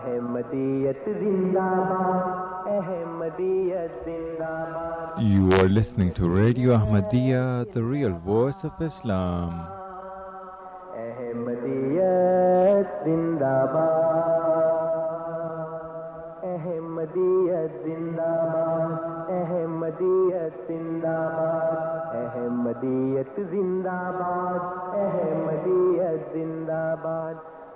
احمدیت زندہ باد احمدیت زندہ باد You are listening to Radio Ahmadiyya, the real voice of Islam. احمدیت زندہ باد احمدیت زندہ باد احمدیت زندہ باد احمدیت زندہ باد احمدیت زندہ باد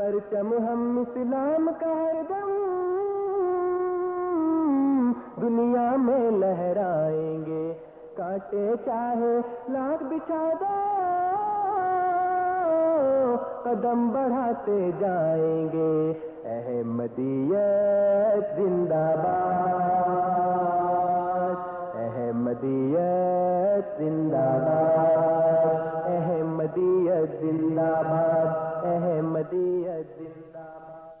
پرچم ہم اسلام کا ہر دم دنیا میں لہرائیں گے۔ کاٹے چاہے لاکھ بچھادا قدم بڑھاتے جائیں گے۔ احمدیت زندہ باد، احمدیت زندہ باد، احمدیت زندہ باد، احمدیت زندہ باد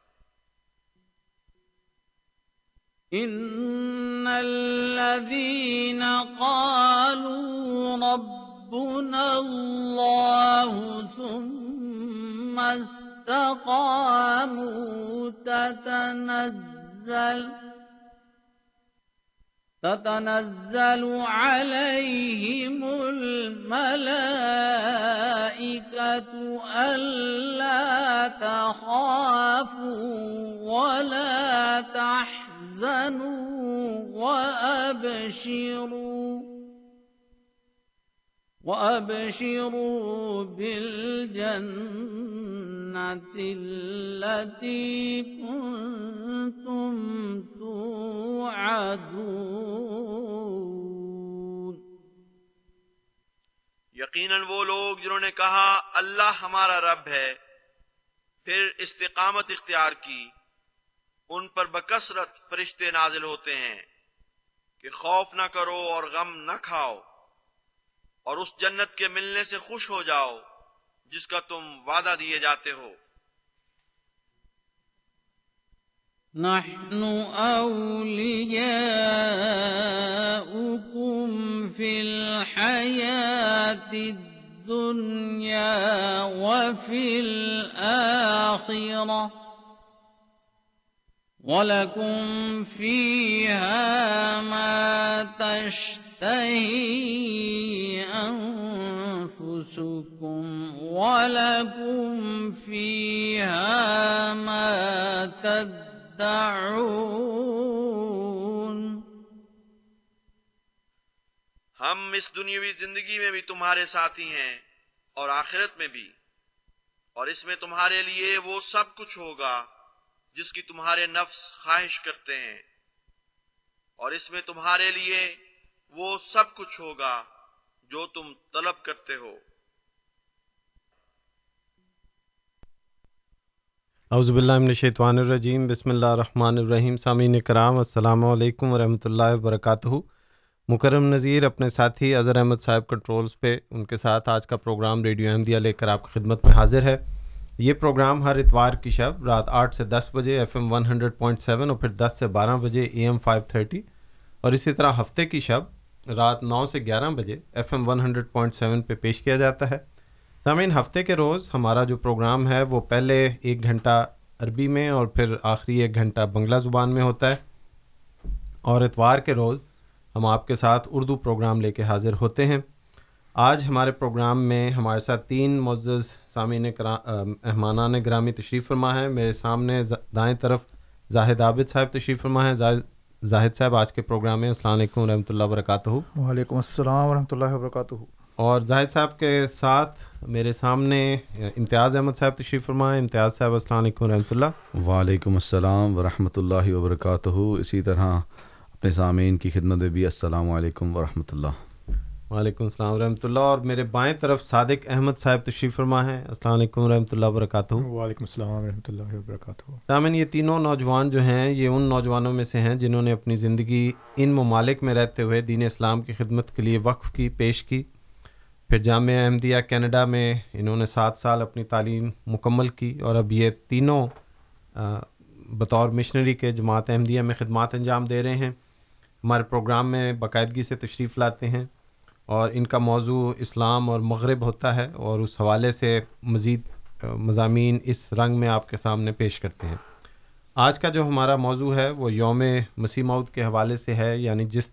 إن الذين قالوا ربنا الله ثم استقاموا تتنزل تتنزل عليهم الملائكة ألا تخافوا ولا تحزنوا وأبشروا وأبشروا بالجنة التي كنتم توعدون۔ یقیناً وہ لوگ جنہوں نے کہا اللہ ہمارا رب ہے، پھر استقامت اختیار کی۔ ان پر بکثرت فرشتے نازل ہوتے ہیں کہ خوف نہ کرو اور غم نہ کھاؤ اور اس جنت کے ملنے سے خوش ہو جاؤ جس کا تم وعدہ دیے جاتے ہو۔ نحن أولياؤكم في الحياة الدنيا وفي الآخرة ولكم فيها ما تشتهي أنفسكم ولكم فيها ما تدعون ہم اس دنیاوی زندگی میں بھی تمہارے ساتھی ہیں اور آخرت میں بھی اور اس میں تمہارے لیے وہ سب کچھ ہوگا۔ جس کی تمہارے نفس خواہش کرتے ہیں اور اس میں تمہارے لیے وہ سب کچھ ہوگا جو تم طلب کرتے ہو۔ اعوذ باللہ من الشیطان الرجیم۔ بسم اللہ الرحمن الرحیم۔ سامعین کرام، السلام علیکم ورحمۃ اللہ وبرکاتہ۔ مکرم نذیر اپنے ساتھی اظہر احمد صاحب کنٹرولز پہ، ان کے ساتھ آج کا پروگرام ریڈیو احمدیہ لے کر آپ کی خدمت میں حاضر ہے۔ یہ پروگرام ہر اتوار کی شب رات آٹھ سے دس بجے F M one hundred point seven اور پھر دس سے بارہ بجے اے ایم فائیو تھرٹی اور اسی طرح ہفتے کی شب رات نو سے گیارہ بجے F M one hundred point seven پہ پیش کیا جاتا ہے۔ سامعین، ہفتے کے روز ہمارا جو پروگرام ہے وہ پہلے ایک گھنٹہ عربی میں اور پھر آخری ایک گھنٹہ بنگلہ زبان میں ہوتا ہے۔ اور اتوار کے روز ہم آپ کے ساتھ اردو پروگرام لے کے حاضر ہوتے ہیں۔ آج ہمارے پروگرام میں ہمارے ساتھ تین معزز سامعین مہمانان گرامی تشریف فرما ہے میرے سامنے دائیں طرف زاہد عابد صاحب تشریف فرما ہے زاہد صاحب آج کے پروگرام میں السلام علیکم ورحمۃ اللہ وبرکاتہ۔ وعلیکم السلام ورحمۃ اللہ وبرکاتہ۔ اور زاہد صاحب کے ساتھ میرے سامنے امتیاز احمد صاحب تشریف فرما ہے امتیاز صاحب السلام علیکم ورحمۃ اللہ۔ وعلیکم السلام ورحمۃ اللہ وبرکاتہ۔ اسی طرح اپنے سامعین کی خدمت میں بھی السلام علیکم ورحمۃ اللہ۔ وعلیکم السلام ورحمۃ اللہ۔ اور میرے بائیں طرف صادق احمد صاحب تشریف فرما ہے السلام علیکم ورحمۃ اللہ وبرکاتہ۔ وعلیکم السلام ورحمۃ اللہ وبرکاتہ۔ سامن یہ تینوں نوجوان جو ہیں یہ ان نوجوانوں میں سے ہیں جنہوں نے اپنی زندگی ان ممالک میں رہتے ہوئے دین اسلام کی خدمت کے لیے وقف کی پیش کی۔ پھر جامعہ احمدیہ کینیڈا میں انہوں نے سات سال اپنی تعلیم مکمل کی۔ اور اب یہ تینوں بطور مشنری کے جماعت احمدیہ میں خدمات انجام دے رہے ہیں۔ ہمارے پروگرام میں باقاعدگی سے تشریف لاتے ہیں۔ اور ان کا موضوع اسلام اور مغرب ہوتا ہے اور اس حوالے سے مزید مضامین اس رنگ میں آپ کے سامنے پیش کرتے ہیں۔ آج کا جو ہمارا موضوع ہے وہ یوم مسیح مود کے حوالے سے ہے یعنی جس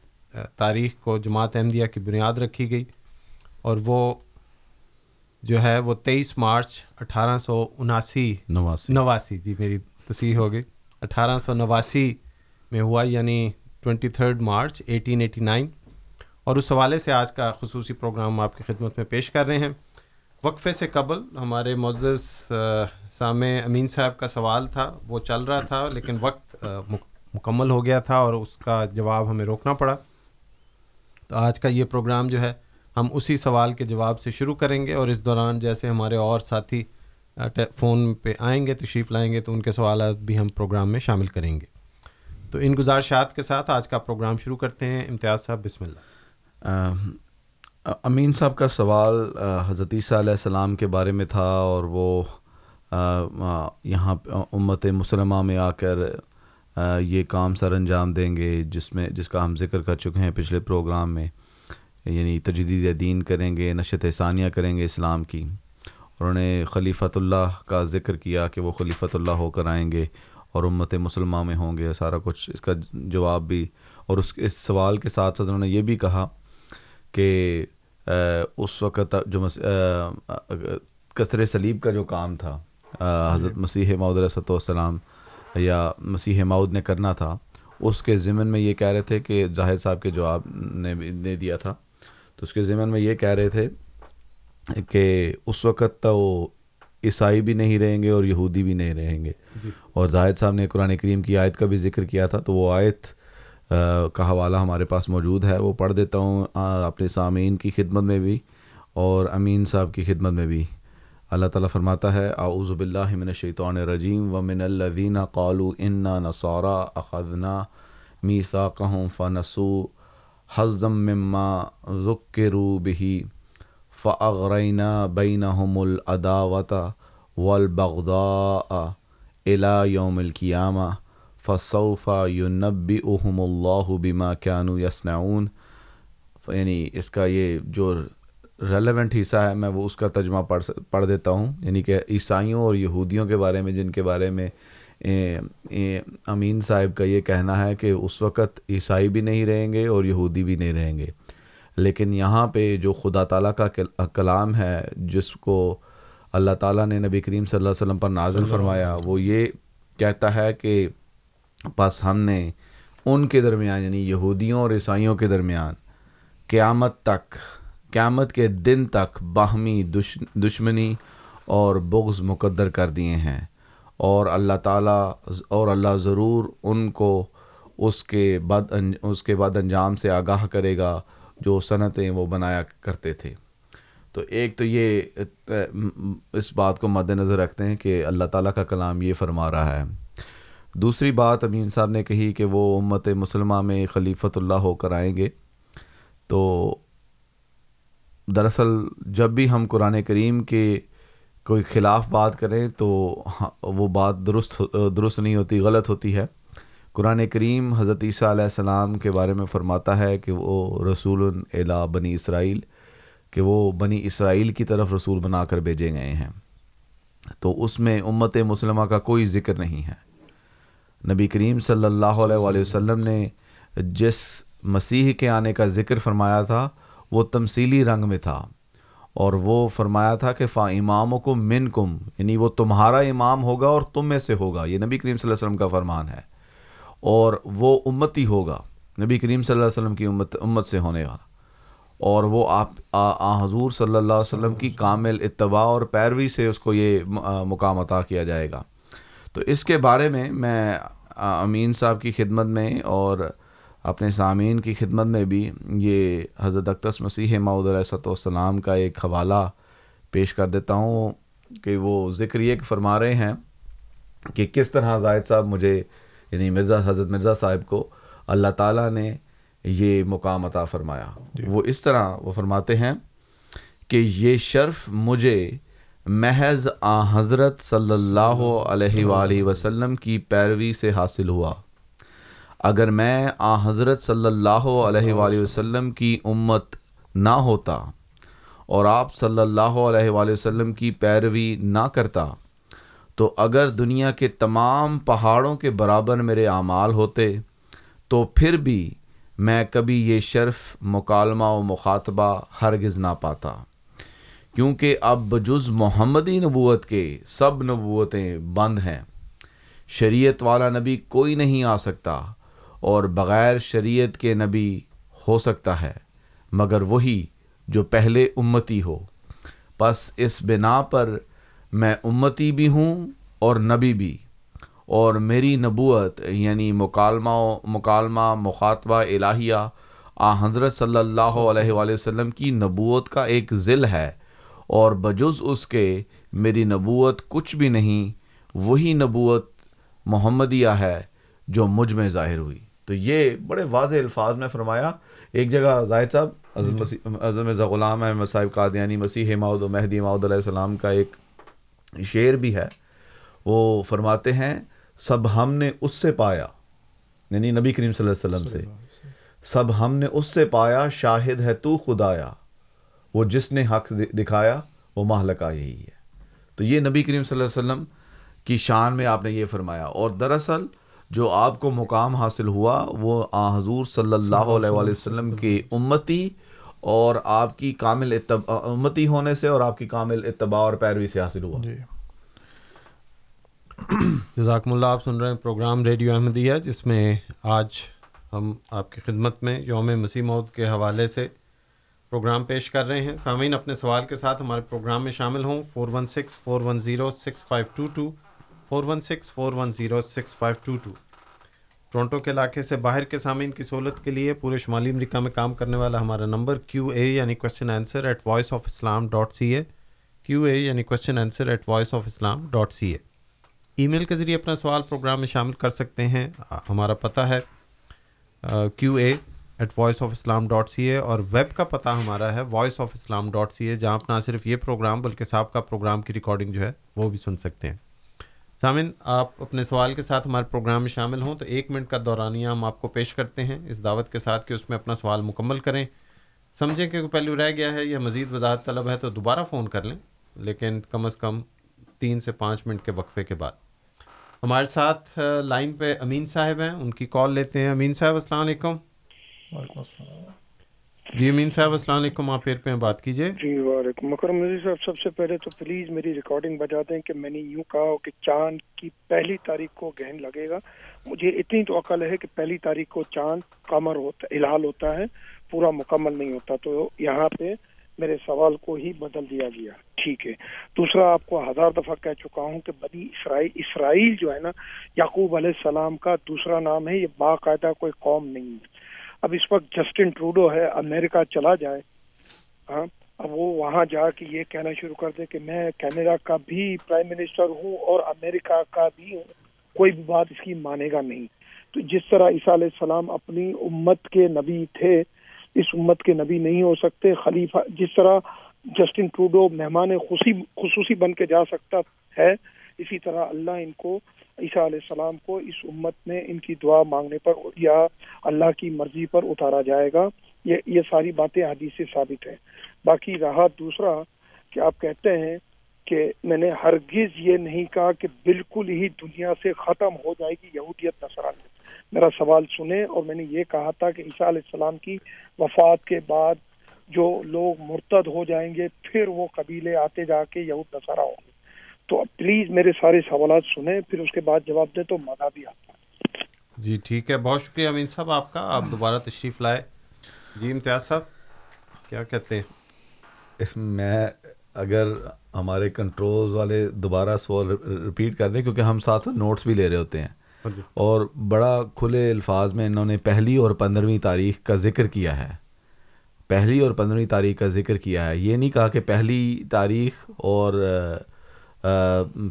تاریخ کو جماعت احمدیہ کی بنیاد رکھی گئی اور وہ جو ہے وہ تیئیس مارچ اٹھارہ سو اناسی نواسی۔ نواسی جی میری تصحیح ہو گئی۔ اٹھارہ سو نواسی میں ہوا یعنی twenty third March eighteen eighty nine. اور اس حوالے سے آج کا خصوصی پروگرام آپ کی خدمت میں پیش کر رہے ہیں۔ وقفے سے قبل ہمارے معزز سامع امین صاحب کا سوال تھا، وہ چل رہا تھا، لیکن وقت مکمل ہو گیا تھا اور اس کا جواب ہمیں روکنا پڑا۔ تو آج کا یہ پروگرام جو ہے، ہم اسی سوال کے جواب سے شروع کریں گے اور اس دوران جیسے ہمارے اور ساتھی فون پہ آئیں گے، تشریف لائیں گے، تو ان کے سوالات بھی ہم پروگرام میں شامل کریں گے۔ تو ان گزارشات کے ساتھ آج کا پروگرام شروع کرتے ہیں۔ امتیاز صاحب، بسم اللہ۔ امین صاحب کا سوال حضرت عیسیٰ علیہ السلام کے بارے میں تھا اور وہ یہاں امت مسلمہ میں آ کر یہ کام سر انجام دیں گے، جس میں، جس کا ہم ذکر کر چکے ہیں پچھلے پروگرام میں یعنی تجدید دین کریں گے، نشت ثانیہ کریں گے اسلام کی۔ انہوں نے خلیفۃ اللہ کا ذکر کیا کہ وہ خلیفۃ اللہ ہو کر آئیں گے اور امت مسلمہ میں ہوں گے، سارا کچھ اس کا جواب بھی، اور اس اس سوال کے ساتھ ساتھ انہوں نے یہ بھی کہا کہ اس وقت جو کثر سلیب کا جو کام تھا حضرت مسیح مود علیہ والسلام یا مسیح مود نے کرنا تھا اس کے ضمن میں یہ کہہ رہے تھے کہ زاہد صاحب کے جواب نے نے دیا تھا۔ تو اس کے ضمن میں یہ کہہ رہے تھے کہ اس وقت تو عیسائی بھی نہیں رہیں گے اور یہودی بھی نہیں رہیں گے۔ جی۔ اور زاہد صاحب نے قرآن کریم کی آیت کا بھی ذکر کیا تھا تو وہ آیت کا حوالہ ہمارے پاس موجود ہے، وہ پڑھ دیتا ہوں اپنے سامعین کی خدمت میں بھی اور امین صاحب کی خدمت میں بھی۔ اللہ تعالیٰ فرماتا ہے، اعوذ باللہ من الشیطان الرجیم و من الذین قالوا انا نصارا اخذنا میثاقهم فنسوا حزم مما ذکروا به فعغرینہ بینہم العداوت والبغضاء الى یوم القیامہ۔ فصوف یونبی احم اللہ بما کانو یسنعون یعنی اس کا یہ جو ریلیونٹ حصہ ہے، میں وہ اس کا ترجمہ پڑھ پڑھ دیتا ہوں۔ یعنی کہ عیسائیوں اور یہودیوں کے بارے میں، جن کے بارے میں، اے- اے- امین صاحب کا یہ کہنا ہے کہ اس وقت عیسائی بھی نہیں رہیں گے اور یہودی بھی نہیں رہیں گے۔ لیکن یہاں پہ جو خدا تعالیٰ کا کلام ہے، جس کو اللہ تعالیٰ نے نبی کریم صلی اللہ علیہ وسلم پر نازل فرمایا، وہ یہ کہتا ہے کہ بس ہم نے ان کے درمیان یعنی یہودیوں اور عیسائیوں کے درمیان قیامت تک، قیامت کے دن تک باہمی دش، دشمنی اور بغض مقدر کر دیے ہیں اور اللہ تعالیٰ اور اللہ ضرور ان کو اس کے بعد اس کے بعد انجام سے آگاہ کرے گا جو صنعتیں وہ بنایا کرتے تھے۔ تو ایک تو یہ اس بات کو مد نظر رکھتے ہیں کہ اللہ تعالیٰ کا کلام یہ فرما رہا ہے دوسری بات امین صاحب نے کہی کہ وہ امت مسلمہ میں خلیفۃ اللہ ہو کر آئیں گے، تو دراصل جب بھی ہم قرآن کریم کے کوئی خلاف بات کریں تو وہ بات درست درست نہیں ہوتی، غلط ہوتی ہے۔ قرآن کریم حضرت عیسیٰ علیہ السلام کے بارے میں فرماتا ہے کہ وہ رسول الا بنی اسرائیل، کہ وہ بنی اسرائیل کی طرف رسول بنا کر بھیجے گئے ہیں۔ تو اس میں امت مسلمہ کا کوئی ذکر نہیں ہے۔ نبی کریم صلی اللہ علیہ وآلہ وسلم نے جس مسیح کے آنے کا ذکر فرمایا تھا، وہ تمثیلی رنگ میں تھا۔ اور وہ فرمایا تھا کہ فا اماموں کو من کم یعنی وہ تمہارا امام ہوگا اور تم میں سے ہوگا۔ یہ نبی کریم صلی اللہ علیہ وسلم کا فرمان ہے۔ اور وہ امتی ہوگا۔ نبی کریم صلی اللہ علیہ وسلم کی امت امت سے ہونے والا۔ اور وہ آپ، آ آ، حضور صلی اللہ علیہ وسلم کی کامل اتباع اور پیروی سے اس کو یہ مقام عطا کیا جائے گا۔ تو اس کے بارے میں میں امین صاحب کی خدمت میں اور اپنے سامعین کی خدمت میں بھی یہ حضرت اقدس مسیح معود علیہ والسلام کا ایک حوالہ پیش کر دیتا ہوں کہ وہ ذکر یہ فرما رہے ہیں کہ کس طرح زاہد صاحب مجھے یعنی مرزا حضرت مرزا صاحب کو اللہ تعالیٰ نے یہ مقام عطا فرمایا۔ وہ اس طرح وہ فرماتے ہیں کہ یہ شرف مجھے محض آ حضرت صلی اللہ علیہ وآلہ وسلم کی پیروی سے حاصل ہوا۔ اگر میں آ حضرت صلی اللہ علیہ وآلہ وسلم کی امت نہ ہوتا اور آپ صلی اللہ علیہ وآلہ وسلم کی پیروی نہ کرتا، تو اگر دنیا کے تمام پہاڑوں کے برابر میرے اعمال ہوتے، تو پھر بھی میں کبھی یہ شرف، مکالمہ و مخاطبہ ہرگز نہ پاتا۔ کیونکہ اب بجز محمدی نبوت کے سب نبوتیں بند ہیں۔ شریعت والا نبی کوئی نہیں آ سکتا اور بغیر شریعت کے نبی ہو سکتا ہے، مگر وہی جو پہلے امتی ہو۔ بس اس بنا پر میں امتی بھی ہوں اور نبی بھی۔ اور میری نبوت یعنی مکالمہ مکالمہ مخاطبہ الہیہ آ حضرت صلی اللہ علیہ وآلہ وسلم کی نبوت کا ایک ذل ہے۔ اور بجز اس کے میری نبوت کچھ بھی نہیں وہی نبوت محمدیہ ہے جو مجھ میں ظاہر ہوئی۔ تو یہ بڑے واضح الفاظ میں فرمایا۔ ایک جگہ زاہد صاحب حضرت مرزا غلام احمد صاحب قادیانی مسیح ماؤد و مہدی ماؤد علیہ السلام کا ایک شعر بھی ہے۔ وہ فرماتے ہیں سب ہم نے اس سے پایا یعنی نبی کریم صلی اللہ علیہ وسلم سے سب ہم نے اس سے پایا شاہد ہے تو خدایا۔ وہ جس نے حق دکھایا، وہ مہلکہ یہی ہے۔ تو یہ نبی کریم صلی اللہ علیہ وسلم کی شان میں آپ نے یہ فرمایا۔ اور دراصل جو آپ کو مقام حاصل ہوا، وہ آ حضور صلی اللہ علیہ وآلہ وسلم کی امتی اور آپ کی کامل اتباع امتی ہونے سے اور آپ کی کامل اتباع اور پیروی سے حاصل ہوا۔ جی۔ جزاکم اللہ، آپ سن رہے ہیں پروگرام ریڈیو احمدیہ، جس میں آج ہم آپ کی خدمت میں یوم مسیح موت کے حوالے سے پروگرام پیش کر رہے ہیں۔ سامعین، اپنے سوال کے ساتھ ہمارے پروگرام میں شامل ہوں۔ Four one six, four one zero, six five two two. Four one six, four one zero, six five two two. Toronto کے علاقے سے باہر کے سامعین کی سہولت کے لیے پورے شمالی امریکہ میں کام کرنے والا ہمارا نمبر کیو اے یعنی question answer at voice of Islam dot C A. Q A یعنی question answer at voice of Islam dot C A. Email کے ذریعے اپنا سوال پروگرام میں شامل کر سکتے ہیں۔ ہمارا پتہ ہے۔ Q A at voice of Islam dot C A اور ویب کا پتہ ہمارا ہے voice of Islam dot C A جہاں آپ نہ صرف یہ پروگرام بلکہ صاحب کا پروگرام کی ریکارڈنگ جو ہے، وہ بھی سن سکتے ہیں۔ سامن، آپ اپنے سوال کے ساتھ ہمارے پروگرام میں شامل ہوں تو ایک منٹ کا دورانیہ ہم آپ کو پیش کرتے ہیں۔ اس دعوت کے ساتھ کہ اس میں اپنا سوال مکمل کریں۔ سمجھیں کہ کوئی پہلو رہ گیا ہے یا مزید وضاحت طلب ہے تو دوبارہ فون کر لیں، لیکن کم از کم تین سے پانچ منٹ کے وقفے کے بعد۔ ہمارے ساتھ لائن پہ امین صاحب ہیں، ان کی کال لیتے ہیں۔ امین صاحب، السلام علیکم۔ وعلیکم السلام۔ جی امین صاحب السلام علیکم۔ آپ پہ بات کیجیے جی وعلیکم۔ مکرم نظیر صاحب سب سے پہلے تو پلیز میری ریکارڈنگ بجا دیں کہ میں نے یوں کہا کہ چاند کی پہلی تاریخ کو گہن لگے گا۔ مجھے اتنی تو عقل ہے کہ پہلی تاریخ کو چاند کمر ہوتا الحال ہوتا ہے پورا مکمل نہیں ہوتا۔ تو یہاں پہ میرے سوال کو ہی بدل دیا گیا۔ ٹھیک ہے۔ دوسرا آپ کو ہزار دفعہ کہہ چکا ہوں کہ بنی اسرائیل اسرائیل جو ہے نا یعقوب علیہ السلام کا دوسرا نام ہے یہ باقاعدہ کوئی قوم نہیں ہے۔ اب اس وقت جسٹن ٹروڈو ہے، امریکہ چلا جائے ہاں اب وہ وہاں جا کے یہ کہنا شروع کر دے کہ میں کینیڈا کا بھی پرائم منسٹر ہوں اور امریکہ کا بھی ہوں، کوئی بھی بات اس کی مانے گا نہیں۔ تو جس طرح عیسیٰ علیہ السلام اپنی امت کے نبی تھے، اس امت کے نبی نہیں ہو سکتے، خلیفہ، جس طرح جسٹن ٹروڈو مہمان خصوصی بن کے جا سکتا ہے، اسی طرح اللہ ان کو عیسیٰ علیہ السلام کو اس امت میں ان کی دعا مانگنے پر یا اللہ کی مرضی پر اتارا جائے گا۔ یہ یہ ساری باتیں حدیث سے ثابت ہیں۔ باقی رہا دوسرا کہ آپ کہتے ہیں کہ میں نے ہرگز یہ نہیں کہا کہ بالکل ہی دنیا سے ختم ہو جائے گی یہودیت نصرانیت میرا سوال سنیں اور میں نے یہ کہا تھا کہ عیسیٰ علیہ السلام کی وفات کے بعد جو لوگ مرتد ہو جائیں گے، پھر وہ قبیلے آتے جا کے یہود نصارہ ہوں۔ تو پلیز میرے سارے سوالات سنیں پھر اس کے بعد جواب دیں تو مزہ بھی آتا ہے۔ جی ٹھیک ہے۔ بہت شکریہ امین صاحب آپ کا۔ آپ دوبارہ تشریف لائے۔ جی امتیاز صاحب کیا کہتے ہیں؟ میں اگر ہمارے کنٹرولز والے دوبارہ سوال رپیٹ کر دیں کیونکہ ہم ساتھ ساتھ نوٹس بھی لے رہے ہوتے ہیں۔ ہاں جی۔ اور بڑا کھلے الفاظ میں انہوں نے پہلی اور پندرہویں تاریخ کا ذکر کیا ہے۔ پہلی اور پندرہویں تاریخ کا ذکر کیا ہے۔ یہ نہیں کہا کہ پہلی تاریخ اور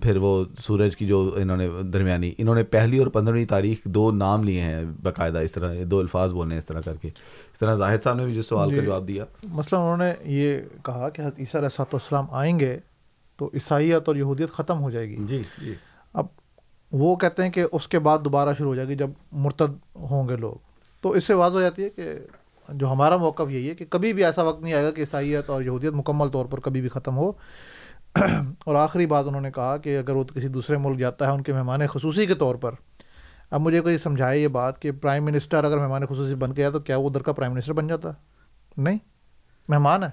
پھر وہ سورج کی جو انہوں نے درمیانی انہوں نے پہلی اور پندرہویں تاریخ دو نام لیے ہیں باقاعدہ اس طرح دو الفاظ بولنے ہیں اس طرح کر کے۔ اس طرح زاہد صاحب نے بھی جس سوال کا جی۔ جواب دیا۔ مثلا انہوں نے یہ کہا کہ حضرت عیسیٰ علیہ السلام آئیں گے تو عیسائیت اور یہودیت ختم ہو جائے گی۔ جی جی۔ اب وہ کہتے ہیں کہ اس کے بعد دوبارہ شروع ہو جائے گی جب مرتد ہوں گے لوگ۔ تو اس سے واضح ہو جاتی ہے کہ جو ہمارا موقف یہی ہے کہ کبھی بھی ایسا وقت نہیں آئے گا کہ عیسائیت اور یہودیت مکمل طور پر کبھی بھی ختم ہو۔ اور آخری بات انہوں نے کہا کہ اگر وہ کسی دوسرے ملک جاتا ہے ان کے مہمان خصوصی کے طور پر اب مجھے کوئی سمجھائے یہ بات کہ پرائم منسٹر اگر مہمان خصوصی بن گیا تو کیا وہ ادھر کا پرائم منسٹر بن جاتا؟ نہیں مہمان ہے۔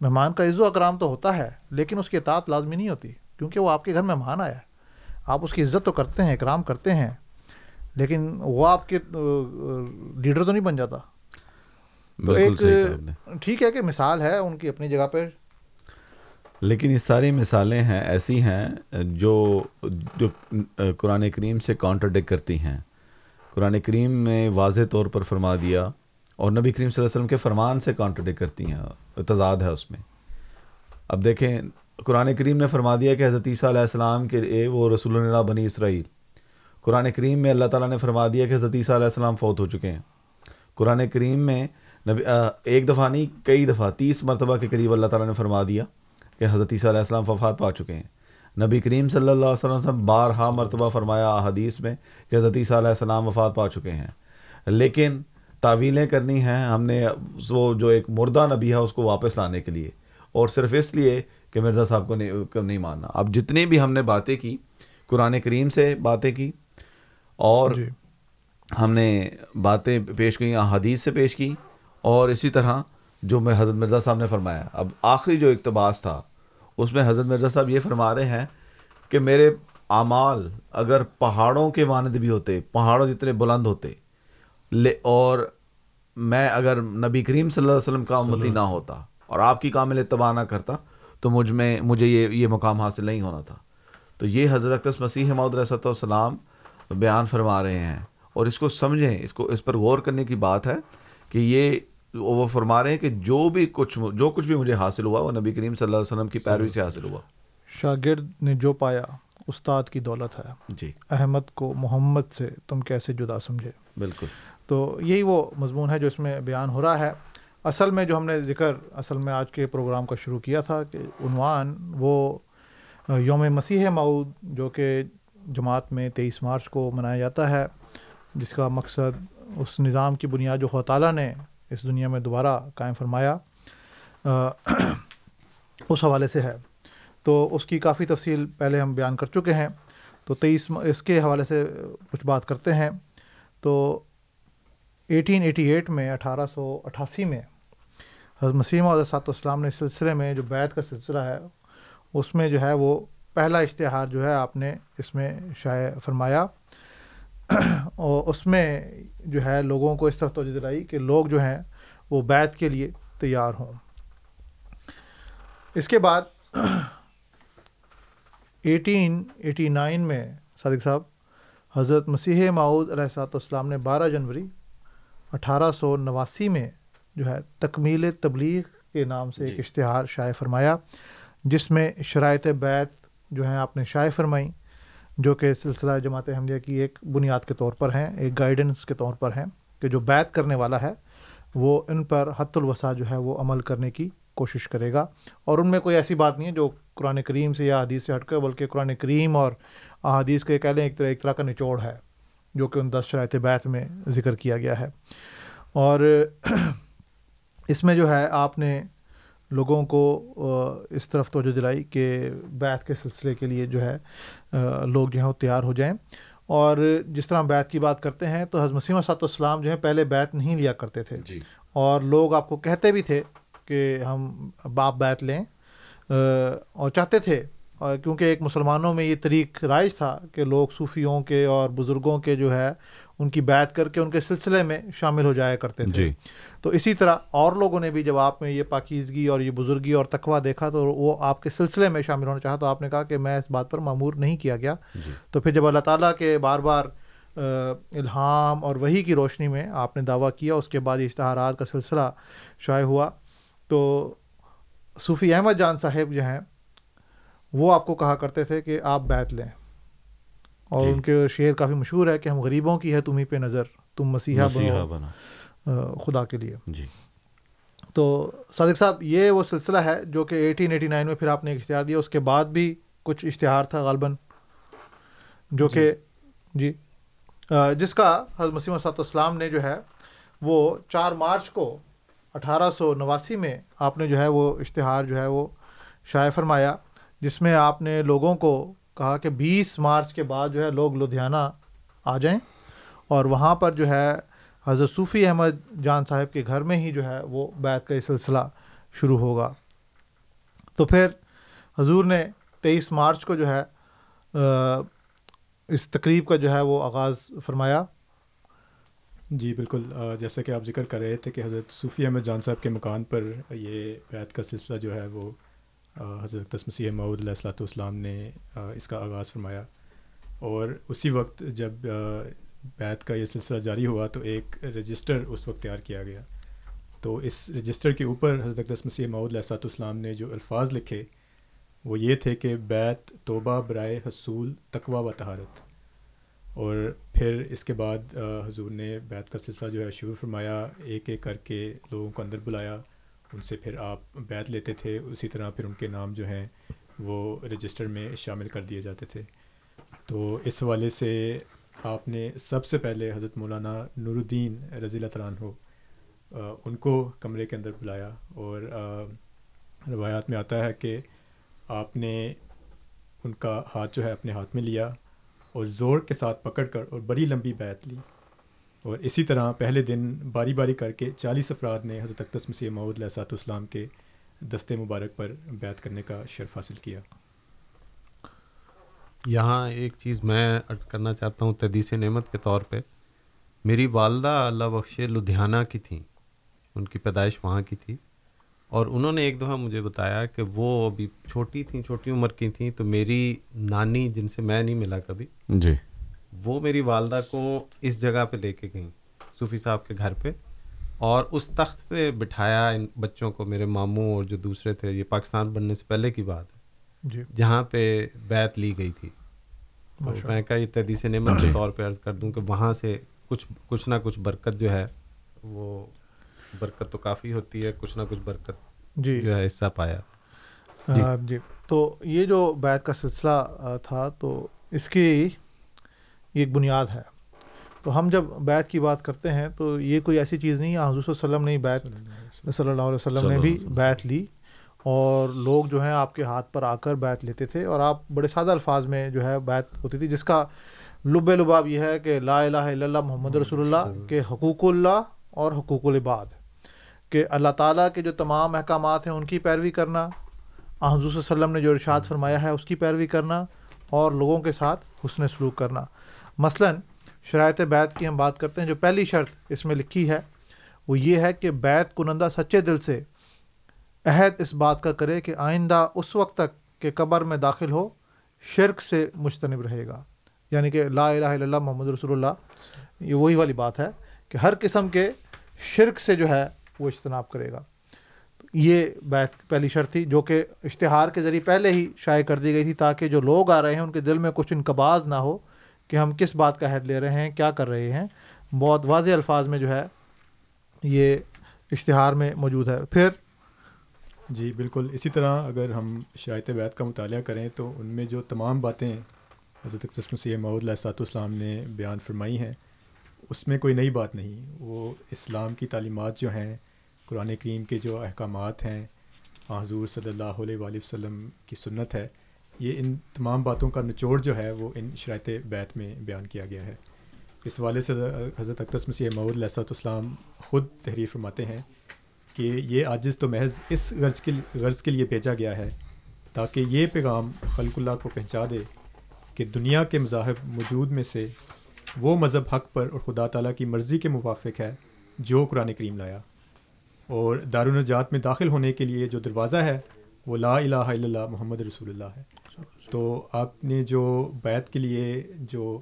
مہمان کا عزو اکرام تو ہوتا ہے لیکن اس کی اطاعت لازمی نہیں ہوتی کیونکہ وہ آپ کے گھر مہمان آیا ہے۔ آپ اس کی عزت تو کرتے ہیں اکرام کرتے ہیں لیکن وہ آپ کے لیڈر تو نہیں بن جاتا۔ تو ایک ٹھیک ہے کہ مثال ہے ان کی اپنی جگہ پہ لیکن یہ ساری مثالیں ہیں، ایسی ہیں جو جو قرآن کریم سے کانٹرڈکٹ کرتی ہیں۔ قرآن کریم میں واضح طور پر فرما دیا اور نبی کریم صلی اللہ علیہ وسلم کے فرمان سے کانٹرڈکٹ کرتی ہیں، تضاد ہے اس میں۔ اب دیکھیں، قرآن کریم نے فرما دیا کہ حضرت عیسیٰ علیہ السلام کے اے وہ رسول اللہ بنی اسرائیل۔ قرآن کریم میں اللہ تعالیٰ نے فرما دیا کہ حضرت عیسیٰ علیہ السلام فوت ہو چکے ہیں۔ قرآن کریم میں نبی ایک دفعہ نہیں، کئی دفعہ، تیس مرتبہ کے قریب اللہ تعالیٰ نے فرما دیا۔ کہ حضرت عیسیٰ علیہ السلام وفات پا چکے ہیں۔ نبی کریم صلی اللہ علیہ وسلم بارہا مرتبہ فرمایا حدیث میں کہ حضرت عیسیٰ علیہ السلام وفات پا چکے ہیں۔ لیکن تعویلیں کرنی ہیں ہم نے وہ جو ایک مردہ نبی ہے اس کو واپس لانے کے لیے۔ اور صرف اس لیے کہ مرزا صاحب کو نہیں ماننا۔ اب جتنی بھی ہم نے باتیں کی قرآن کریم سے باتیں کی اور جی۔ ہم نے باتیں پیش کی حدیث سے پیش کی اور اسی طرح جو میں حضرت مرزا صاحب نے فرمایا اب آخری جو اقتباس تھا اس میں حضرت مرزا صاحب یہ فرما رہے ہیں کہ میرے اعمال اگر پہاڑوں کے مانند بھی ہوتے پہاڑوں جتنے بلند ہوتے لے اور میں اگر نبی کریم صلی اللہ علیہ وسلم کا امتی نہ ہوتا اور آپ کی کامل اتباع نہ کرتا تو مجھ میں مجھے یہ یہ مقام حاصل نہیں ہونا تھا۔ تو یہ حضرت اقدس مسیح محدود رسط والسلام بیان فرما رہے ہیں۔ اور اس کو سمجھیں اس کو اس پر غور کرنے کی بات ہے کہ یہ وہ فرما رہے ہیں کہ جو بھی کچھ جو کچھ بھی مجھے حاصل ہوا وہ نبی کریم صلی اللہ علیہ وسلم کی پیروی سے حاصل ہوا۔ شاگرد نے جو پایا استاد کی دولت ہے۔ جی۔ احمد کو محمد سے تم کیسے جدا سمجھے؟ بالکل۔ تو یہی وہ مضمون ہے جو اس میں بیان ہو رہا ہے۔ اصل میں جو ہم نے ذکر اصل میں آج کے پروگرام کا شروع کیا تھا کہ عنوان وہ یوم مسیح معود جو کہ جماعت میں تیئیس مارچ کو منایا جاتا ہے جس کا مقصد اس نظام کی بنیاد جو تعالیٰ نے اس دنیا میں دوبارہ قائم فرمایا اس حوالے سے ہے۔ تو اس کی کافی تفصیل پہلے ہم بیان کر چکے ہیں۔ تو تیئیس اس کے حوالے سے کچھ بات کرتے ہیں۔ تو ایٹین ایٹی ایٹ میں، اٹھارہ سو اٹھاسی میں، حضرت مسیمہ علیہ صاحب السلام نے اس سلسلے میں جو بیت کا سلسلہ ہے، اس میں جو ہے وہ پہلا اشتہار جو ہے آپ نے اس میں شائع فرمایا۔ اور اس میں جو ہے لوگوں کو اس طرف توجہ دلائی کہ لوگ جو ہیں وہ بیت کے لیے تیار ہوں۔ اس کے بعد ایٹین ایٹی نائن میں صادق صاحب حضرت مسیح معود علیہ صاحب السلام نے بارہ جنوری اٹھارہ سو نواسی میں جو ہے تکمیل تبلیغ کے نام سے ایک اشتہار شائع فرمایا جس میں شرائط بیت جو ہیں آپ نے شائع فرمائیں جو کہ سلسلہ جماعت حملیہ کی ایک بنیاد کے طور پر ہیں، ایک گائیڈنس کے طور پر ہیں کہ جو بیت کرنے والا ہے، وہ ان پر حت الوسع جو ہے وہ عمل کرنے کی کوشش کرے گا۔ اور ان میں کوئی ایسی بات نہیں ہے جو قرآن کریم سے یا حدیث سے ہٹ کر، بلکہ قرآن کریم اور احادیث کے کہہ لیں ایک طرح ایک طرح کا نچوڑ ہے، جو کہ ان دس شرائط بیت میں ذکر کیا گیا ہے۔ اور اس میں جو ہے، آپ نے لوگوں کو اس طرف توجہ دلائی کہ بیت کے سلسلے کے لیے جو ہے لوگ جو ہیں وہ تیار ہو جائیں۔ اور جس طرح بیت کی بات کرتے ہیں تو حضرت مسیمہ صاحب السلام جو ہے پہلے بیت نہیں لیا کرتے تھے۔ جی۔ اور لوگ آپ کو کہتے بھی تھے کہ ہم باپ بیت لیں۔ اور چاہتے تھے اور کیونکہ ایک مسلمانوں میں یہ طریق رائج تھا کہ لوگ صوفیوں کے اور بزرگوں کے جو ہے ان کی بیت کر کے ان کے سلسلے میں شامل ہو جایا کرتے تھے۔ جی۔ تو اسی طرح اور لوگوں نے بھی جب آپ میں یہ پاکیزگی اور یہ بزرگی اور تقوا دیکھا تو وہ آپ کے سلسلے میں شامل ہونا چاہا تو آپ نے کہا کہ میں اس بات پر معمور نہیں کیا گیا۔ جی۔ تو پھر جب اللہ تعالیٰ کے بار بار الہام اور وہی کی روشنی میں آپ نے دعویٰ کیا اس کے بعد اشتہارات کا سلسلہ شائع ہوا۔ تو صوفی احمد جان صاحب جو ہیں وہ آپ کو کہا کرتے تھے کہ آپ بیت لیں۔ اور جی۔ ان کے شعر کافی مشہور ہے کہ ہم غریبوں کی ہے تمہیں پہ نظر تم مسیحا مسیحا بنو۔ بنا خدا کے لیے۔ جی۔ تو صادق صاحب یہ وہ سلسلہ ہے جو کہ ایٹین ایٹی نائن میں پھر آپ نے ایک اشتہار دیا اس کے بعد بھی کچھ اشتہار تھا غالباً۔ جو کہ جی۔ جس کا حضرت مسیم صاحب السلام نے جو ہے وہ چار مارچ کو اٹھارہ سو نواسی میں آپ نے جو ہے وہ اشتہار جو ہے وہ شائع فرمایا جس میں آپ نے لوگوں کو کہا کہ بیس مارچ کے بعد جو ہے لوگ لدھیانہ آ جائیں اور وہاں پر جو ہے حضرت صوفی احمد جان صاحب کے گھر میں ہی جو ہے وہ بیت کا یہ سلسلہ شروع ہوگا۔ تو پھر حضور نے تیئیس مارچ کو جو ہے اس تقریب کا جو ہے وہ آغاز فرمایا۔ جی بالکل۔ جیسا کہ آپ ذکر کر رہے تھے کہ حضرت صوفی احمد جان صاحب کے مکان پر یہ بیت کا سلسلہ جو ہے وہ حضرت مسیح معود علیہ السلاۃ والسلام نے اس کا آغاز فرمایا۔ اور اسی وقت جب بیت کا یہ سلسلہ جاری ہوا تو ایک رجسٹر اس وقت تیار کیا گیا۔ تو اس رجسٹر کے اوپر حضرت مسیح معود علیہ السلاۃ نے جو الفاظ لکھے وہ یہ تھے کہ بیت، توبہ، برائے حصول تقوا و تہارت اور پھر اس کے بعد حضور نے بیت کا سلسلہ جو ہے شروع فرمایا، ایک ایک کر کے لوگوں کو اندر بلایا۔ ان سے پھر آپ بیت لیتے تھے، اسی طرح پھر ان کے نام جو ہیں وہ رجسٹر میں شامل کر دیے جاتے تھے۔ تو اس حوالے سے آپ نے سب سے پہلے حضرت مولانا نور الدین رضی اللہ تعالیٰ عنہ ان کو کمرے کے اندر بلایا اور روایات میں آتا ہے کہ آپ نے ان کا ہاتھ جو ہے اپنے ہاتھ میں لیا اور زور کے ساتھ پکڑ کر اور بڑی لمبی بیت لی۔ اور اسی طرح پہلے دن باری باری کر کے چالیس افراد نے حضرت اقدس مسیح معود علیہ سات اسلام کے دستے مبارک پر بیت کرنے کا شرف حاصل کیا۔ یہاں ایک چیز میں عرض کرنا چاہتا ہوں تدیس نعمت کے طور پہ میری والدہ اللہ بخش لدھیانہ کی تھیں ان کی پیدائش وہاں کی تھی اور انہوں نے ایک دفعہ مجھے بتایا کہ وہ ابھی چھوٹی تھیں چھوٹی عمر کی تھیں تو میری نانی جن سے میں نہیں ملا کبھی جی۔ وہ میری والدہ کو اس جگہ پہ لے کے گئیں صوفی صاحب کے گھر پہ اور اس تخت پہ بٹھایا ان بچوں کو میرے ماموں اور جو دوسرے تھے یہ پاکستان بننے سے پہلے کی بات ہے۔ جی۔ جہاں پہ بیت لی گئی تھی۔ میں کہا یہ تدیس نعمت کے طور پہ عرض کر دوں کہ وہاں سے کچھ کچھ نہ کچھ برکت جو ہے وہ برکت تو کافی ہوتی ہے کچھ نہ کچھ برکت جی۔ جو ہے حصہ پایا۔ جی۔ جی۔ تو یہ جو بیت کا سلسلہ تھا تو اس کی ایک بنیاد ہے۔ تو ہم جب بیت کی بات کرتے ہیں تو یہ کوئی ایسی چیز نہیں ہے حضور صلی اللہ علیہ وسلم نے بیت صلی اللہ علیہ وسلم۔ نے بھی بیت لی۔ اور لوگ جو ہیں آپ کے ہاتھ پر آ کر بیت لیتے تھے اور آپ بڑے سادہ الفاظ میں جو ہے بیت ہوتی تھی جس کا لب لباب یہ ہے کہ لا الہ الا اللہ محمد رسول اللہ کے حقوق اللہ اور حقوق العباد۔ کہ اللہ تعالیٰ کے جو تمام احکامات ہیں ان کی پیروی کرنا حضور صلی اللہ علیہ وسلم نے جو ارشاد فرمایا ہے اس کی پیروی کرنا اور لوگوں کے ساتھ حسن سلوک کرنا۔ مثلا شرائط بیت کی ہم بات کرتے ہیں جو پہلی شرط اس میں لکھی ہے وہ یہ ہے کہ بیت کنندہ سچے دل سے عہد اس بات کا کرے کہ آئندہ اس وقت تک کہ قبر میں داخل ہو، شرک سے مجتنب رہے گا۔ یعنی کہ لا الہ الا اللہ محمد رسول اللہ، یہ وہی والی بات ہے کہ ہر قسم کے شرک سے جو ہے وہ اجتناب کرے گا۔ یہ بیت پہلی شرط تھی جو کہ اشتہار کے ذریعے پہلے ہی شائع کر دی گئی تھی تاکہ جو لوگ آ رہے ہیں ان کے دل میں کچھ انقباز نہ ہو کہ ہم کس بات کا عہد لے رہے ہیں، کیا کر رہے ہیں۔ بہت واضح الفاظ میں جو ہے یہ اشتہار میں موجود ہے۔ پھر جی بالکل۔ اسی طرح اگر ہم شرائط بیت کا مطالعہ کریں تو ان میں جو تمام باتیں حضرت مسیح محدود علیہ صاحب السلام نے بیان فرمائی ہیں، اس میں کوئی نئی بات نہیں۔ وہ اسلام کی تعلیمات جو ہیں، قرآن کریم کے جو احکامات ہیں حضور صلی اللہ علیہ وآلہ وسلم کی سنت ہے، یہ ان تمام باتوں کا نچوڑ جو ہے، وہ ان شرائط بیت میں بیان کیا گیا ہے۔ اس والے سے حضرت اقدس مسیح معود علیہ السلام خود تحریر فرماتے ہیں کہ یہ عاجز تو محض اس غرض کے غرض کے لیے بھیجا گیا ہے تاکہ یہ پیغام خلق اللہ کو پہنچا دے کہ دنیا کے مذاہب موجود میں سے وہ مذہب حق پر اور خدا تعالیٰ کی مرضی کے موافق ہے جو قرآن کریم لایا۔ اور دارالنجات میں داخل ہونے کے لیے جو دروازہ ہے وہ لا الہ الا اللہ محمد رسول اللہ ہے۔ تو آپ نے جو بیت کے لیے جو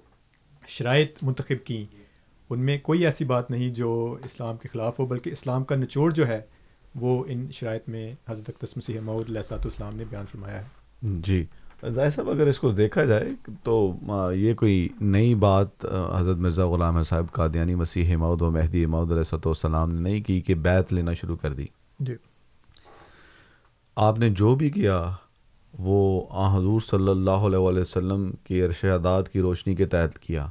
شرائط منتخب کیں ان میں کوئی ایسی بات نہیں جو اسلام کے خلاف ہو بلکہ اسلام کا نچوڑ جو ہے وہ ان شرائط میں حضرت مسیح معود علیہ صاحب اسلام نے بیان فرمایا ہے۔ جی۔ ظاہر صاحب اگر اس کو دیکھا جائے تو یہ کوئی نئی بات حضرت مرزا غلام صاحب قادیانی مسیح مود و مہدی مود علیہ والسلام نے نہیں کی کہ بیت لینا شروع کر دی۔ جی۔ آپ نے جو بھی کیا وہ آ حضور صلی اللہ علیہ وسلم کی ارشادات کی روشنی کے تحت کیا۔